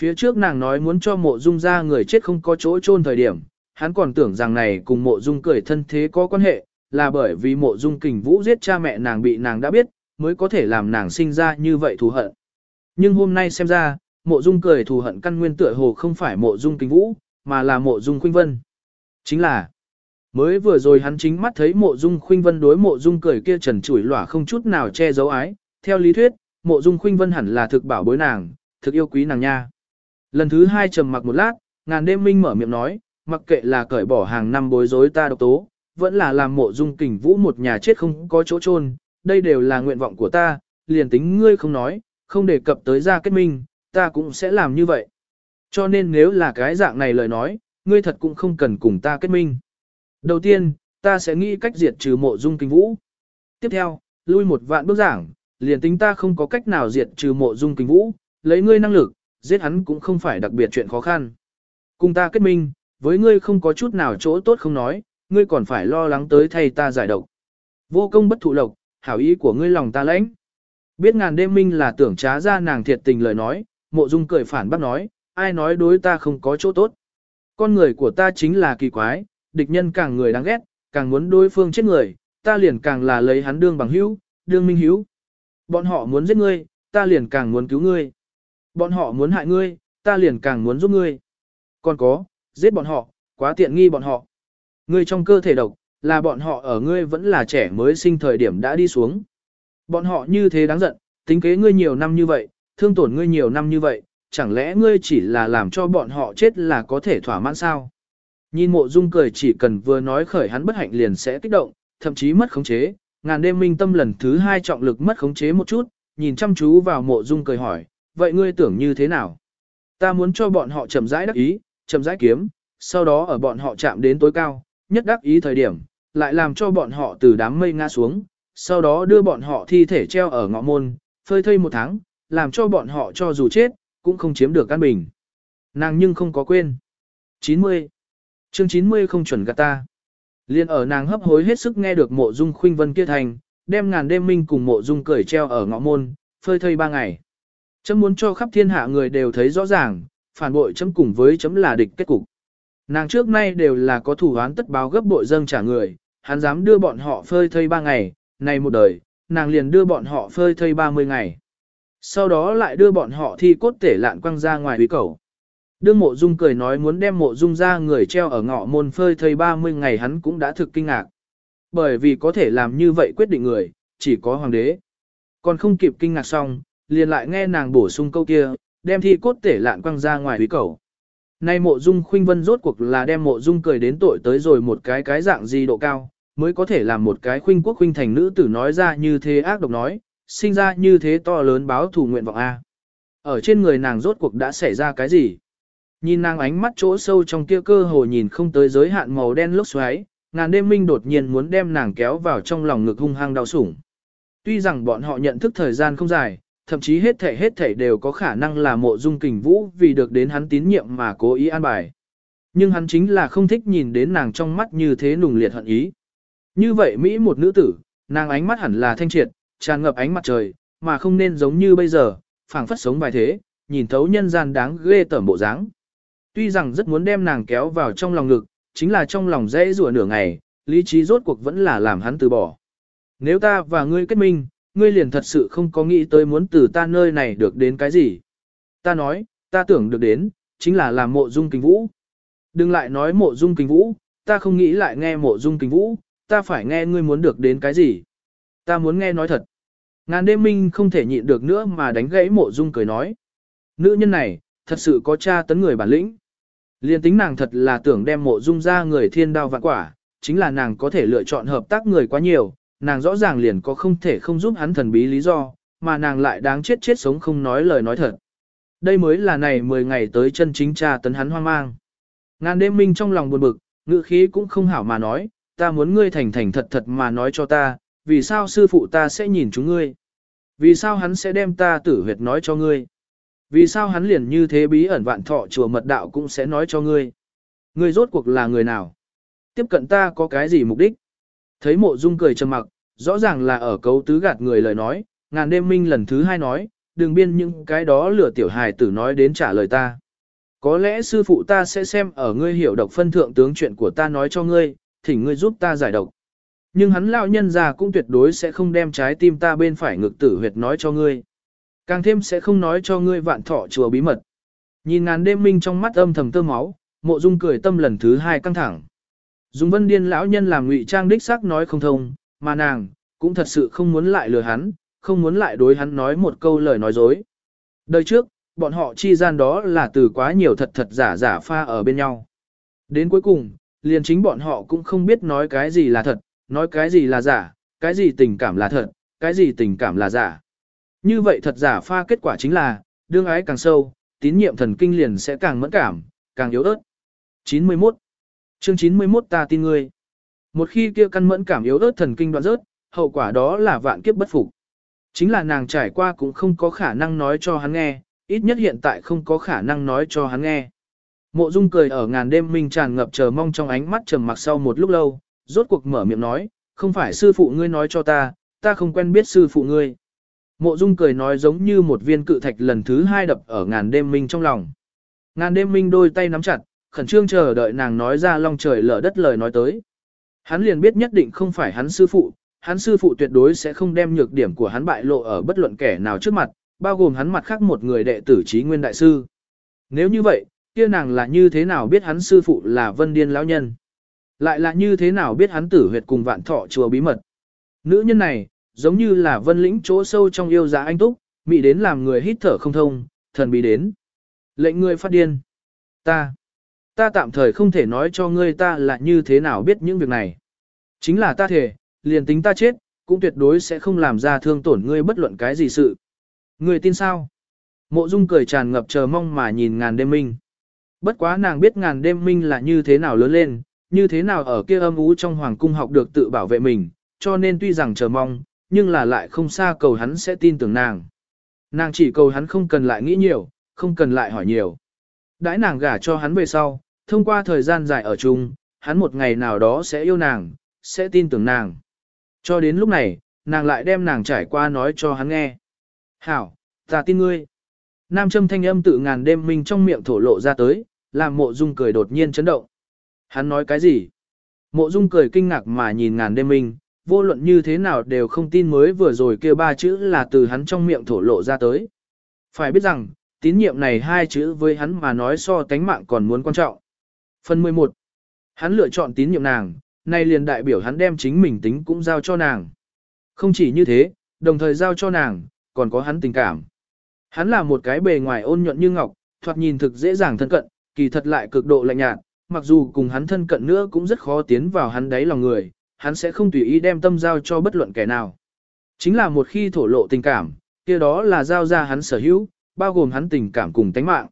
Phía trước nàng nói muốn cho mộ dung ra người chết không có chỗ chôn thời điểm, hắn còn tưởng rằng này cùng mộ dung cười thân thế có quan hệ, là bởi vì mộ dung kình vũ giết cha mẹ nàng bị nàng đã biết, mới có thể làm nàng sinh ra như vậy thù hận. Nhưng hôm nay xem ra, mộ dung cười thù hận căn nguyên tựa hồ không phải mộ dung kình vũ, mà là mộ dung khuynh vân. Chính là, mới vừa rồi hắn chính mắt thấy mộ dung khuynh vân đối mộ dung cười kia trần chủi lỏa không chút nào che giấu ái, theo lý thuyết, mộ dung khuynh vân hẳn là thực bảo bối nàng, thực yêu quý nàng nha. Lần thứ hai trầm mặc một lát, ngàn đêm minh mở miệng nói, mặc kệ là cởi bỏ hàng năm bối rối ta độc tố, vẫn là làm mộ dung kình vũ một nhà chết không có chỗ chôn đây đều là nguyện vọng của ta, liền tính ngươi không nói, không đề cập tới ra kết minh, ta cũng sẽ làm như vậy. Cho nên nếu là cái dạng này lời nói, ngươi thật cũng không cần cùng ta kết minh. Đầu tiên, ta sẽ nghĩ cách diệt trừ mộ dung kình vũ. Tiếp theo, lui một vạn bước giảng, liền tính ta không có cách nào diệt trừ mộ dung kình vũ, lấy ngươi năng lực, giết hắn cũng không phải đặc biệt chuyện khó khăn. Cùng ta kết minh, với ngươi không có chút nào chỗ tốt không nói, ngươi còn phải lo lắng tới thay ta giải độc. Vô công bất thụ lộc, hảo ý của ngươi lòng ta lãnh. Biết ngàn đêm minh là tưởng trá ra nàng thiệt tình lời nói, mộ dung cười phản bác nói, ai nói đối ta không có chỗ tốt. Con người của ta chính là kỳ quái, địch nhân càng người đáng ghét, càng muốn đối phương chết người, ta liền càng là lấy hắn đương bằng hữu, đương minh hữu. Bọn họ muốn giết ngươi, ta liền càng muốn cứu ngươi. Bọn họ muốn hại ngươi, ta liền càng muốn giúp ngươi. Còn có, giết bọn họ, quá tiện nghi bọn họ. Ngươi trong cơ thể độc, là bọn họ ở ngươi vẫn là trẻ mới sinh thời điểm đã đi xuống. Bọn họ như thế đáng giận, tính kế ngươi nhiều năm như vậy, thương tổn ngươi nhiều năm như vậy, chẳng lẽ ngươi chỉ là làm cho bọn họ chết là có thể thỏa mãn sao? Nhìn mộ dung cười chỉ cần vừa nói khởi hắn bất hạnh liền sẽ kích động, thậm chí mất khống chế, ngàn đêm minh tâm lần thứ hai trọng lực mất khống chế một chút, nhìn chăm chú vào mộ dung cười hỏi, vậy ngươi tưởng như thế nào? Ta muốn cho bọn họ chậm rãi đắc ý, chậm rãi kiếm, sau đó ở bọn họ chạm đến tối cao, nhất đắc ý thời điểm, lại làm cho bọn họ từ đám mây ngã xuống, sau đó đưa bọn họ thi thể treo ở ngõ môn, phơi thây một tháng, làm cho bọn họ cho dù chết, cũng không chiếm được căn bình. Nàng nhưng không có quên. 90. chương 90 không chuẩn gạt ta. Liên ở nàng hấp hối hết sức nghe được mộ dung khuynh vân kia thành, đem ngàn đêm minh cùng mộ dung cởi treo ở ngõ môn, phơi thây ba ngày. Chấm muốn cho khắp thiên hạ người đều thấy rõ ràng, phản bội chấm cùng với chấm là địch kết cục. Nàng trước nay đều là có thủ án tất báo gấp bội dâng trả người, hắn dám đưa bọn họ phơi thây ba ngày, này một đời, nàng liền đưa bọn họ phơi thây ba mươi ngày. Sau đó lại đưa bọn họ thi cốt tể lạn quăng ra ngoài huy cầu. Đương mộ dung cười nói muốn đem mộ dung ra người treo ở ngõ môn phơi thây 30 ngày hắn cũng đã thực kinh ngạc. Bởi vì có thể làm như vậy quyết định người, chỉ có hoàng đế. Còn không kịp kinh ngạc xong, liền lại nghe nàng bổ sung câu kia, đem thi cốt tể lạn quăng ra ngoài huy cầu. Nay mộ dung khuynh vân rốt cuộc là đem mộ dung cười đến tội tới rồi một cái cái dạng gì độ cao, mới có thể làm một cái khuynh quốc khuynh thành nữ tử nói ra như thế ác độc nói, sinh ra như thế to lớn báo thù nguyện vọng A. Ở trên người nàng rốt cuộc đã xảy ra cái gì? Nhìn nàng ánh mắt chỗ sâu trong kia cơ hồ nhìn không tới giới hạn màu đen lốc xoáy, ngàn đêm minh đột nhiên muốn đem nàng kéo vào trong lòng ngực hung hăng đau sủng. Tuy rằng bọn họ nhận thức thời gian không dài, thậm chí hết thể hết thể đều có khả năng là mộ dung kình vũ vì được đến hắn tín nhiệm mà cố ý an bài. Nhưng hắn chính là không thích nhìn đến nàng trong mắt như thế nùng liệt hận ý. Như vậy Mỹ một nữ tử, nàng ánh mắt hẳn là thanh triệt, tràn ngập ánh mặt trời, mà không nên giống như bây giờ, phảng phất sống bài thế, nhìn thấu nhân gian đáng ghê tởm bộ dáng. Tuy rằng rất muốn đem nàng kéo vào trong lòng ngực, chính là trong lòng dễ rủa nửa ngày, lý trí rốt cuộc vẫn là làm hắn từ bỏ. Nếu ta và ngươi kết minh, ngươi liền thật sự không có nghĩ tới muốn từ ta nơi này được đến cái gì. Ta nói, ta tưởng được đến, chính là làm mộ dung kinh vũ. Đừng lại nói mộ dung kinh vũ, ta không nghĩ lại nghe mộ dung kinh vũ, ta phải nghe ngươi muốn được đến cái gì. Ta muốn nghe nói thật. Ngàn đêm minh không thể nhịn được nữa mà đánh gãy mộ dung cười nói. Nữ nhân này, thật sự có cha tấn người bản lĩnh. Liên tính nàng thật là tưởng đem mộ dung ra người thiên đao vạn quả, chính là nàng có thể lựa chọn hợp tác người quá nhiều, nàng rõ ràng liền có không thể không giúp hắn thần bí lý do, mà nàng lại đáng chết chết sống không nói lời nói thật. Đây mới là này 10 ngày tới chân chính cha tấn hắn hoang mang. Ngàn đêm minh trong lòng buồn bực, ngữ khí cũng không hảo mà nói, ta muốn ngươi thành thành thật thật mà nói cho ta, vì sao sư phụ ta sẽ nhìn chúng ngươi? Vì sao hắn sẽ đem ta tử huyệt nói cho ngươi? Vì sao hắn liền như thế bí ẩn vạn thọ chùa mật đạo cũng sẽ nói cho ngươi? Ngươi rốt cuộc là người nào? Tiếp cận ta có cái gì mục đích? Thấy mộ dung cười trầm mặc, rõ ràng là ở cấu tứ gạt người lời nói, ngàn đêm minh lần thứ hai nói, đừng biên những cái đó lừa tiểu hài tử nói đến trả lời ta. Có lẽ sư phụ ta sẽ xem ở ngươi hiểu độc phân thượng tướng chuyện của ta nói cho ngươi, thỉnh ngươi giúp ta giải độc. Nhưng hắn lão nhân già cũng tuyệt đối sẽ không đem trái tim ta bên phải ngực tử huyệt nói cho ngươi. Càng thêm sẽ không nói cho ngươi vạn thọ chùa bí mật. Nhìn ngàn đêm minh trong mắt âm thầm tơ máu, mộ dung cười tâm lần thứ hai căng thẳng. Dung vân điên lão nhân làm ngụy trang đích xác nói không thông, mà nàng, cũng thật sự không muốn lại lừa hắn, không muốn lại đối hắn nói một câu lời nói dối. Đời trước, bọn họ chi gian đó là từ quá nhiều thật thật giả giả pha ở bên nhau. Đến cuối cùng, liền chính bọn họ cũng không biết nói cái gì là thật, nói cái gì là giả, cái gì tình cảm là thật, cái gì tình cảm là giả. Như vậy thật giả pha kết quả chính là, đương ái càng sâu, tín nhiệm thần kinh liền sẽ càng mẫn cảm, càng yếu ớt. 91. Chương 91 ta tin ngươi. Một khi kia căn mẫn cảm yếu ớt thần kinh đoạn rớt, hậu quả đó là vạn kiếp bất phục. Chính là nàng trải qua cũng không có khả năng nói cho hắn nghe, ít nhất hiện tại không có khả năng nói cho hắn nghe. Mộ Dung cười ở ngàn đêm minh tràn ngập chờ mong trong ánh mắt trầm mặc sau một lúc lâu, rốt cuộc mở miệng nói, không phải sư phụ ngươi nói cho ta, ta không quen biết sư phụ ngươi. Mộ Dung cười nói giống như một viên cự thạch lần thứ hai đập ở ngàn đêm minh trong lòng. Ngàn đêm minh đôi tay nắm chặt, khẩn trương chờ đợi nàng nói ra long trời lở đất lời nói tới. Hắn liền biết nhất định không phải hắn sư phụ, hắn sư phụ tuyệt đối sẽ không đem nhược điểm của hắn bại lộ ở bất luận kẻ nào trước mặt, bao gồm hắn mặt khác một người đệ tử trí nguyên đại sư. Nếu như vậy, kia nàng là như thế nào biết hắn sư phụ là vân điên lão nhân? Lại là như thế nào biết hắn tử huyệt cùng vạn thọ chùa bí mật? Nữ nhân này, giống như là vân lĩnh chỗ sâu trong yêu giá anh túc, mị đến làm người hít thở không thông, thần bí đến. Lệnh người phát điên. Ta, ta tạm thời không thể nói cho ngươi ta là như thế nào biết những việc này. Chính là ta thể, liền tính ta chết, cũng tuyệt đối sẽ không làm ra thương tổn ngươi bất luận cái gì sự. Ngươi tin sao? Mộ Dung cười tràn ngập chờ mong mà nhìn ngàn đêm minh. Bất quá nàng biết ngàn đêm minh là như thế nào lớn lên, như thế nào ở kia âm ú trong hoàng cung học được tự bảo vệ mình, cho nên tuy rằng chờ mong, nhưng là lại không xa cầu hắn sẽ tin tưởng nàng. Nàng chỉ cầu hắn không cần lại nghĩ nhiều, không cần lại hỏi nhiều. Đãi nàng gả cho hắn về sau, thông qua thời gian dài ở chung, hắn một ngày nào đó sẽ yêu nàng, sẽ tin tưởng nàng. Cho đến lúc này, nàng lại đem nàng trải qua nói cho hắn nghe. Hảo, ta tin ngươi. Nam châm thanh âm tự ngàn đêm mình trong miệng thổ lộ ra tới, làm mộ dung cười đột nhiên chấn động. Hắn nói cái gì? Mộ dung cười kinh ngạc mà nhìn ngàn đêm mình, vô luận như thế nào đều không tin mới vừa rồi kêu ba chữ là từ hắn trong miệng thổ lộ ra tới. Phải biết rằng, tín nhiệm này hai chữ với hắn mà nói so tánh mạng còn muốn quan trọng. Phần 11. Hắn lựa chọn tín nhiệm nàng, nay liền đại biểu hắn đem chính mình tính cũng giao cho nàng. Không chỉ như thế, đồng thời giao cho nàng, còn có hắn tình cảm. Hắn là một cái bề ngoài ôn nhuận như ngọc, thoạt nhìn thực dễ dàng thân cận, kỳ thật lại cực độ lạnh nhạt, mặc dù cùng hắn thân cận nữa cũng rất khó tiến vào hắn đáy lòng người, hắn sẽ không tùy ý đem tâm giao cho bất luận kẻ nào. Chính là một khi thổ lộ tình cảm, kia đó là giao ra hắn sở hữu, bao gồm hắn tình cảm cùng tánh mạng.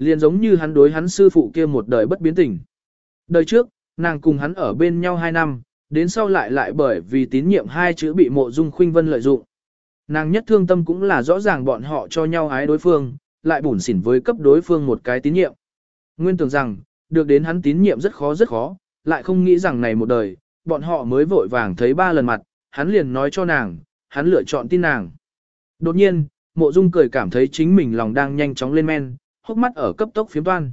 Liền giống như hắn đối hắn sư phụ kia một đời bất biến tình. Đời trước, nàng cùng hắn ở bên nhau hai năm, đến sau lại lại bởi vì tín nhiệm hai chữ bị mộ dung khuynh vân lợi dụng. Nàng nhất thương tâm cũng là rõ ràng bọn họ cho nhau ái đối phương, lại bủn xỉn với cấp đối phương một cái tín nhiệm. Nguyên tưởng rằng, được đến hắn tín nhiệm rất khó rất khó, lại không nghĩ rằng này một đời, bọn họ mới vội vàng thấy ba lần mặt, hắn liền nói cho nàng, hắn lựa chọn tin nàng. Đột nhiên, mộ dung cười cảm thấy chính mình lòng đang nhanh chóng lên men, hốc mắt ở cấp tốc phiếm toan.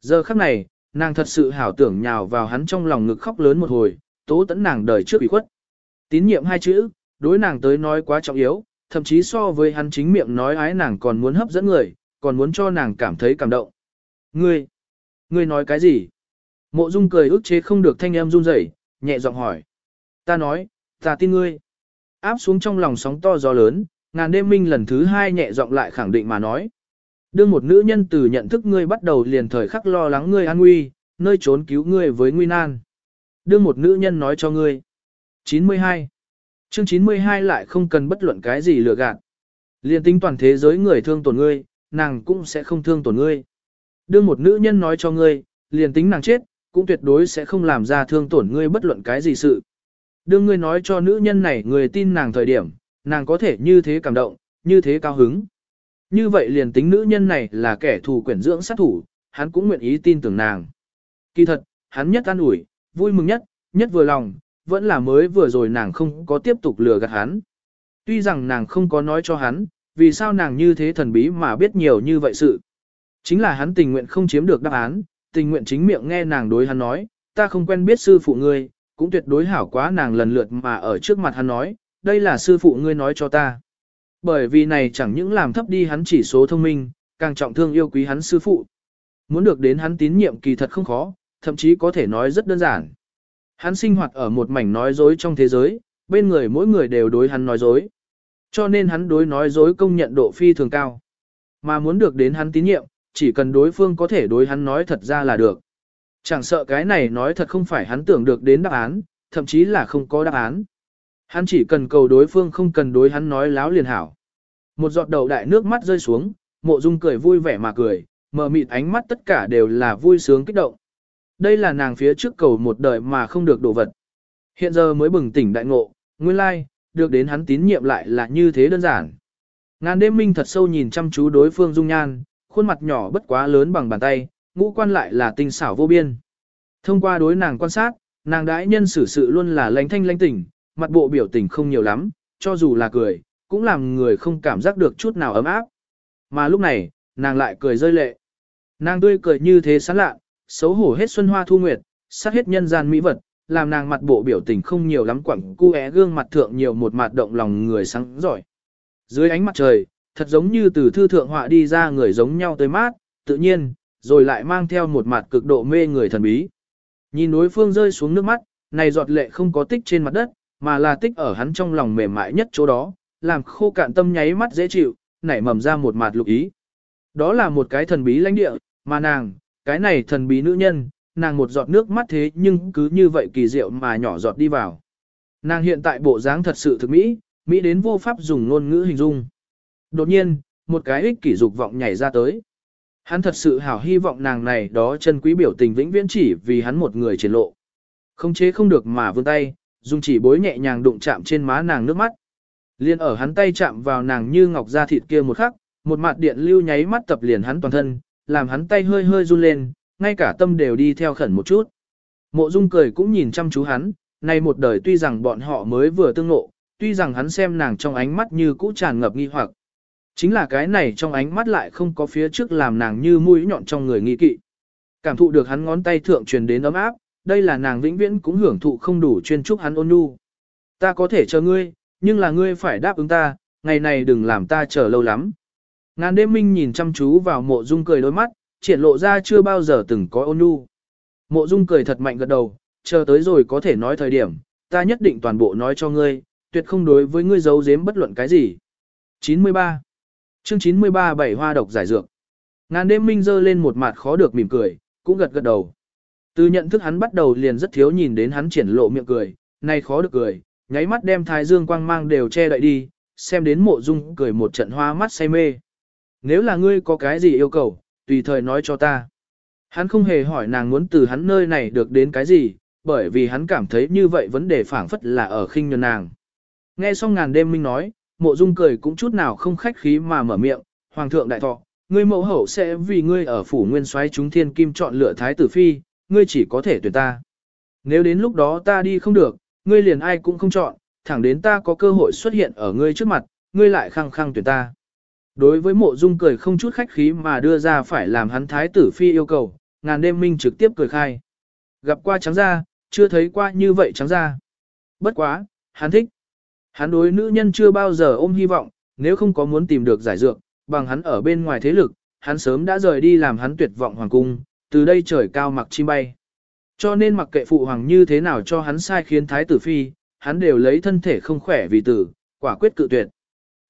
Giờ khắc này, nàng thật sự hảo tưởng nhào vào hắn trong lòng ngực khóc lớn một hồi, tố tẫn nàng đời trước bị khuất. Tín nhiệm hai chữ, đối nàng tới nói quá trọng yếu, thậm chí so với hắn chính miệng nói ái nàng còn muốn hấp dẫn người, còn muốn cho nàng cảm thấy cảm động. Ngươi, ngươi nói cái gì? Mộ Dung cười ức chế không được thanh em run rẩy, nhẹ giọng hỏi. Ta nói, ta tin ngươi. Áp xuống trong lòng sóng to gió lớn, ngàn đêm minh lần thứ hai nhẹ giọng lại khẳng định mà nói. Đương một nữ nhân từ nhận thức ngươi bắt đầu liền thời khắc lo lắng ngươi an nguy, nơi trốn cứu ngươi với nguy nan. Đương một nữ nhân nói cho ngươi. 92. Chương 92 lại không cần bất luận cái gì lừa gạt. Liên tính toàn thế giới người thương tổn ngươi, nàng cũng sẽ không thương tổn ngươi. Đương một nữ nhân nói cho ngươi, liền tính nàng chết, cũng tuyệt đối sẽ không làm ra thương tổn ngươi bất luận cái gì sự. Đương ngươi nói cho nữ nhân này người tin nàng thời điểm, nàng có thể như thế cảm động, như thế cao hứng. Như vậy liền tính nữ nhân này là kẻ thù quyển dưỡng sát thủ, hắn cũng nguyện ý tin tưởng nàng. Kỳ thật, hắn nhất an ủi, vui mừng nhất, nhất vừa lòng, vẫn là mới vừa rồi nàng không có tiếp tục lừa gạt hắn. Tuy rằng nàng không có nói cho hắn, vì sao nàng như thế thần bí mà biết nhiều như vậy sự. Chính là hắn tình nguyện không chiếm được đáp án, tình nguyện chính miệng nghe nàng đối hắn nói, ta không quen biết sư phụ ngươi, cũng tuyệt đối hảo quá nàng lần lượt mà ở trước mặt hắn nói, đây là sư phụ ngươi nói cho ta. Bởi vì này chẳng những làm thấp đi hắn chỉ số thông minh, càng trọng thương yêu quý hắn sư phụ. Muốn được đến hắn tín nhiệm kỳ thật không khó, thậm chí có thể nói rất đơn giản. Hắn sinh hoạt ở một mảnh nói dối trong thế giới, bên người mỗi người đều đối hắn nói dối. Cho nên hắn đối nói dối công nhận độ phi thường cao. Mà muốn được đến hắn tín nhiệm, chỉ cần đối phương có thể đối hắn nói thật ra là được. Chẳng sợ cái này nói thật không phải hắn tưởng được đến đáp án, thậm chí là không có đáp án. Hắn chỉ cần cầu đối phương không cần đối hắn nói láo liền hảo. Một giọt đầu đại nước mắt rơi xuống, mộ dung cười vui vẻ mà cười, mờ mịt ánh mắt tất cả đều là vui sướng kích động. Đây là nàng phía trước cầu một đời mà không được đổ vật. Hiện giờ mới bừng tỉnh đại ngộ, nguyên lai, được đến hắn tín nhiệm lại là như thế đơn giản. Ngàn đêm minh thật sâu nhìn chăm chú đối phương dung nhan, khuôn mặt nhỏ bất quá lớn bằng bàn tay, ngũ quan lại là tinh xảo vô biên. Thông qua đối nàng quan sát, nàng đãi nhân xử sự luôn là lánh thanh lánh tỉnh, mặt bộ biểu tình không nhiều lắm, cho dù là cười, cũng làm người không cảm giác được chút nào ấm áp. Mà lúc này, nàng lại cười rơi lệ. Nàng tươi cười như thế sán lạ, xấu hổ hết xuân hoa thu nguyệt, sát hết nhân gian mỹ vật, làm nàng mặt bộ biểu tình không nhiều lắm quẳng cu é gương mặt thượng nhiều một mặt động lòng người sáng giỏi. Dưới ánh mặt trời, thật giống như từ thư thượng họa đi ra người giống nhau tới mát, tự nhiên, rồi lại mang theo một mặt cực độ mê người thần bí. Nhìn đối phương rơi xuống nước mắt, này giọt lệ không có tích trên mặt đất, mà là tích ở hắn trong lòng mềm mại nhất chỗ đó, làm khô cạn tâm nháy mắt dễ chịu, nảy mầm ra một mạt lục ý. Đó là một cái thần bí lãnh địa, mà nàng, cái này thần bí nữ nhân, nàng một giọt nước mắt thế nhưng cứ như vậy kỳ diệu mà nhỏ giọt đi vào. Nàng hiện tại bộ dáng thật sự thực mỹ, mỹ đến vô pháp dùng ngôn ngữ hình dung. Đột nhiên, một cái ích kỷ dục vọng nhảy ra tới. Hắn thật sự hảo hy vọng nàng này đó chân quý biểu tình vĩnh viễn chỉ vì hắn một người triển lộ. Không chế không được mà vươn tay, dùng chỉ bối nhẹ nhàng đụng chạm trên má nàng nước mắt. Liên ở hắn tay chạm vào nàng như ngọc da thịt kia một khắc, một mạt điện lưu nháy mắt tập liền hắn toàn thân, làm hắn tay hơi hơi run lên, ngay cả tâm đều đi theo khẩn một chút. Mộ Dung cười cũng nhìn chăm chú hắn, nay một đời tuy rằng bọn họ mới vừa tương ngộ, tuy rằng hắn xem nàng trong ánh mắt như cũ tràn ngập nghi hoặc. Chính là cái này trong ánh mắt lại không có phía trước làm nàng như mũi nhọn trong người nghi kỵ. Cảm thụ được hắn ngón tay thượng truyền đến ấm áp, đây là nàng vĩnh viễn cũng hưởng thụ không đủ chuyên trúc hắn ôn nhu. Ta có thể chờ ngươi, nhưng là ngươi phải đáp ứng ta, ngày này đừng làm ta chờ lâu lắm. Ngàn đêm minh nhìn chăm chú vào mộ dung cười đôi mắt, triển lộ ra chưa bao giờ từng có ôn nhu. Mộ dung cười thật mạnh gật đầu, chờ tới rồi có thể nói thời điểm, ta nhất định toàn bộ nói cho ngươi, tuyệt không đối với ngươi giấu giếm bất luận cái gì. 93. Chương 93 bảy hoa độc giải dược. Ngàn đêm minh dơ lên một mặt khó được mỉm cười, cũng gật gật đầu. Từ nhận thức hắn bắt đầu liền rất thiếu nhìn đến hắn triển lộ miệng cười, nay khó được cười, nháy mắt đem thái dương quang mang đều che đậy đi, xem đến mộ dung cười một trận hoa mắt say mê. Nếu là ngươi có cái gì yêu cầu, tùy thời nói cho ta. Hắn không hề hỏi nàng muốn từ hắn nơi này được đến cái gì, bởi vì hắn cảm thấy như vậy vấn đề phản phất là ở khinh nhường nàng. Nghe xong ngàn đêm minh nói, mộ dung cười cũng chút nào không khách khí mà mở miệng, hoàng thượng đại thọ, ngươi mẫu hậu sẽ vì ngươi ở phủ nguyên soái chúng thiên kim chọn lựa thái tử phi, ngươi chỉ có thể tuyển ta. Nếu đến lúc đó ta đi không được, ngươi liền ai cũng không chọn, thẳng đến ta có cơ hội xuất hiện ở ngươi trước mặt, ngươi lại khăng khăng tuyển ta. Đối với mộ dung cười không chút khách khí mà đưa ra phải làm hắn thái tử phi yêu cầu, ngàn đêm minh trực tiếp cười khai. Gặp qua trắng ra, chưa thấy qua như vậy trắng ra. Bất quá, hắn thích. Hắn đối nữ nhân chưa bao giờ ôm hy vọng, nếu không có muốn tìm được giải dược, bằng hắn ở bên ngoài thế lực, hắn sớm đã rời đi làm hắn tuyệt vọng hoàng cung, từ đây trời cao mặc chim bay. Cho nên mặc kệ phụ hoàng như thế nào cho hắn sai khiến thái tử phi, hắn đều lấy thân thể không khỏe vì tử, quả quyết cự tuyệt.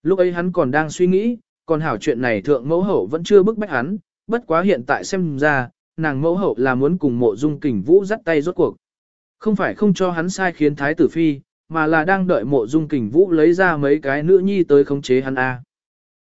Lúc ấy hắn còn đang suy nghĩ, còn hảo chuyện này thượng mẫu hậu vẫn chưa bức bách hắn, bất quá hiện tại xem ra, nàng mẫu hậu là muốn cùng mộ dung kình vũ dắt tay rốt cuộc. Không phải không cho hắn sai khiến thái tử phi, mà là đang đợi mộ dung kình vũ lấy ra mấy cái nữ nhi tới khống chế hắn A.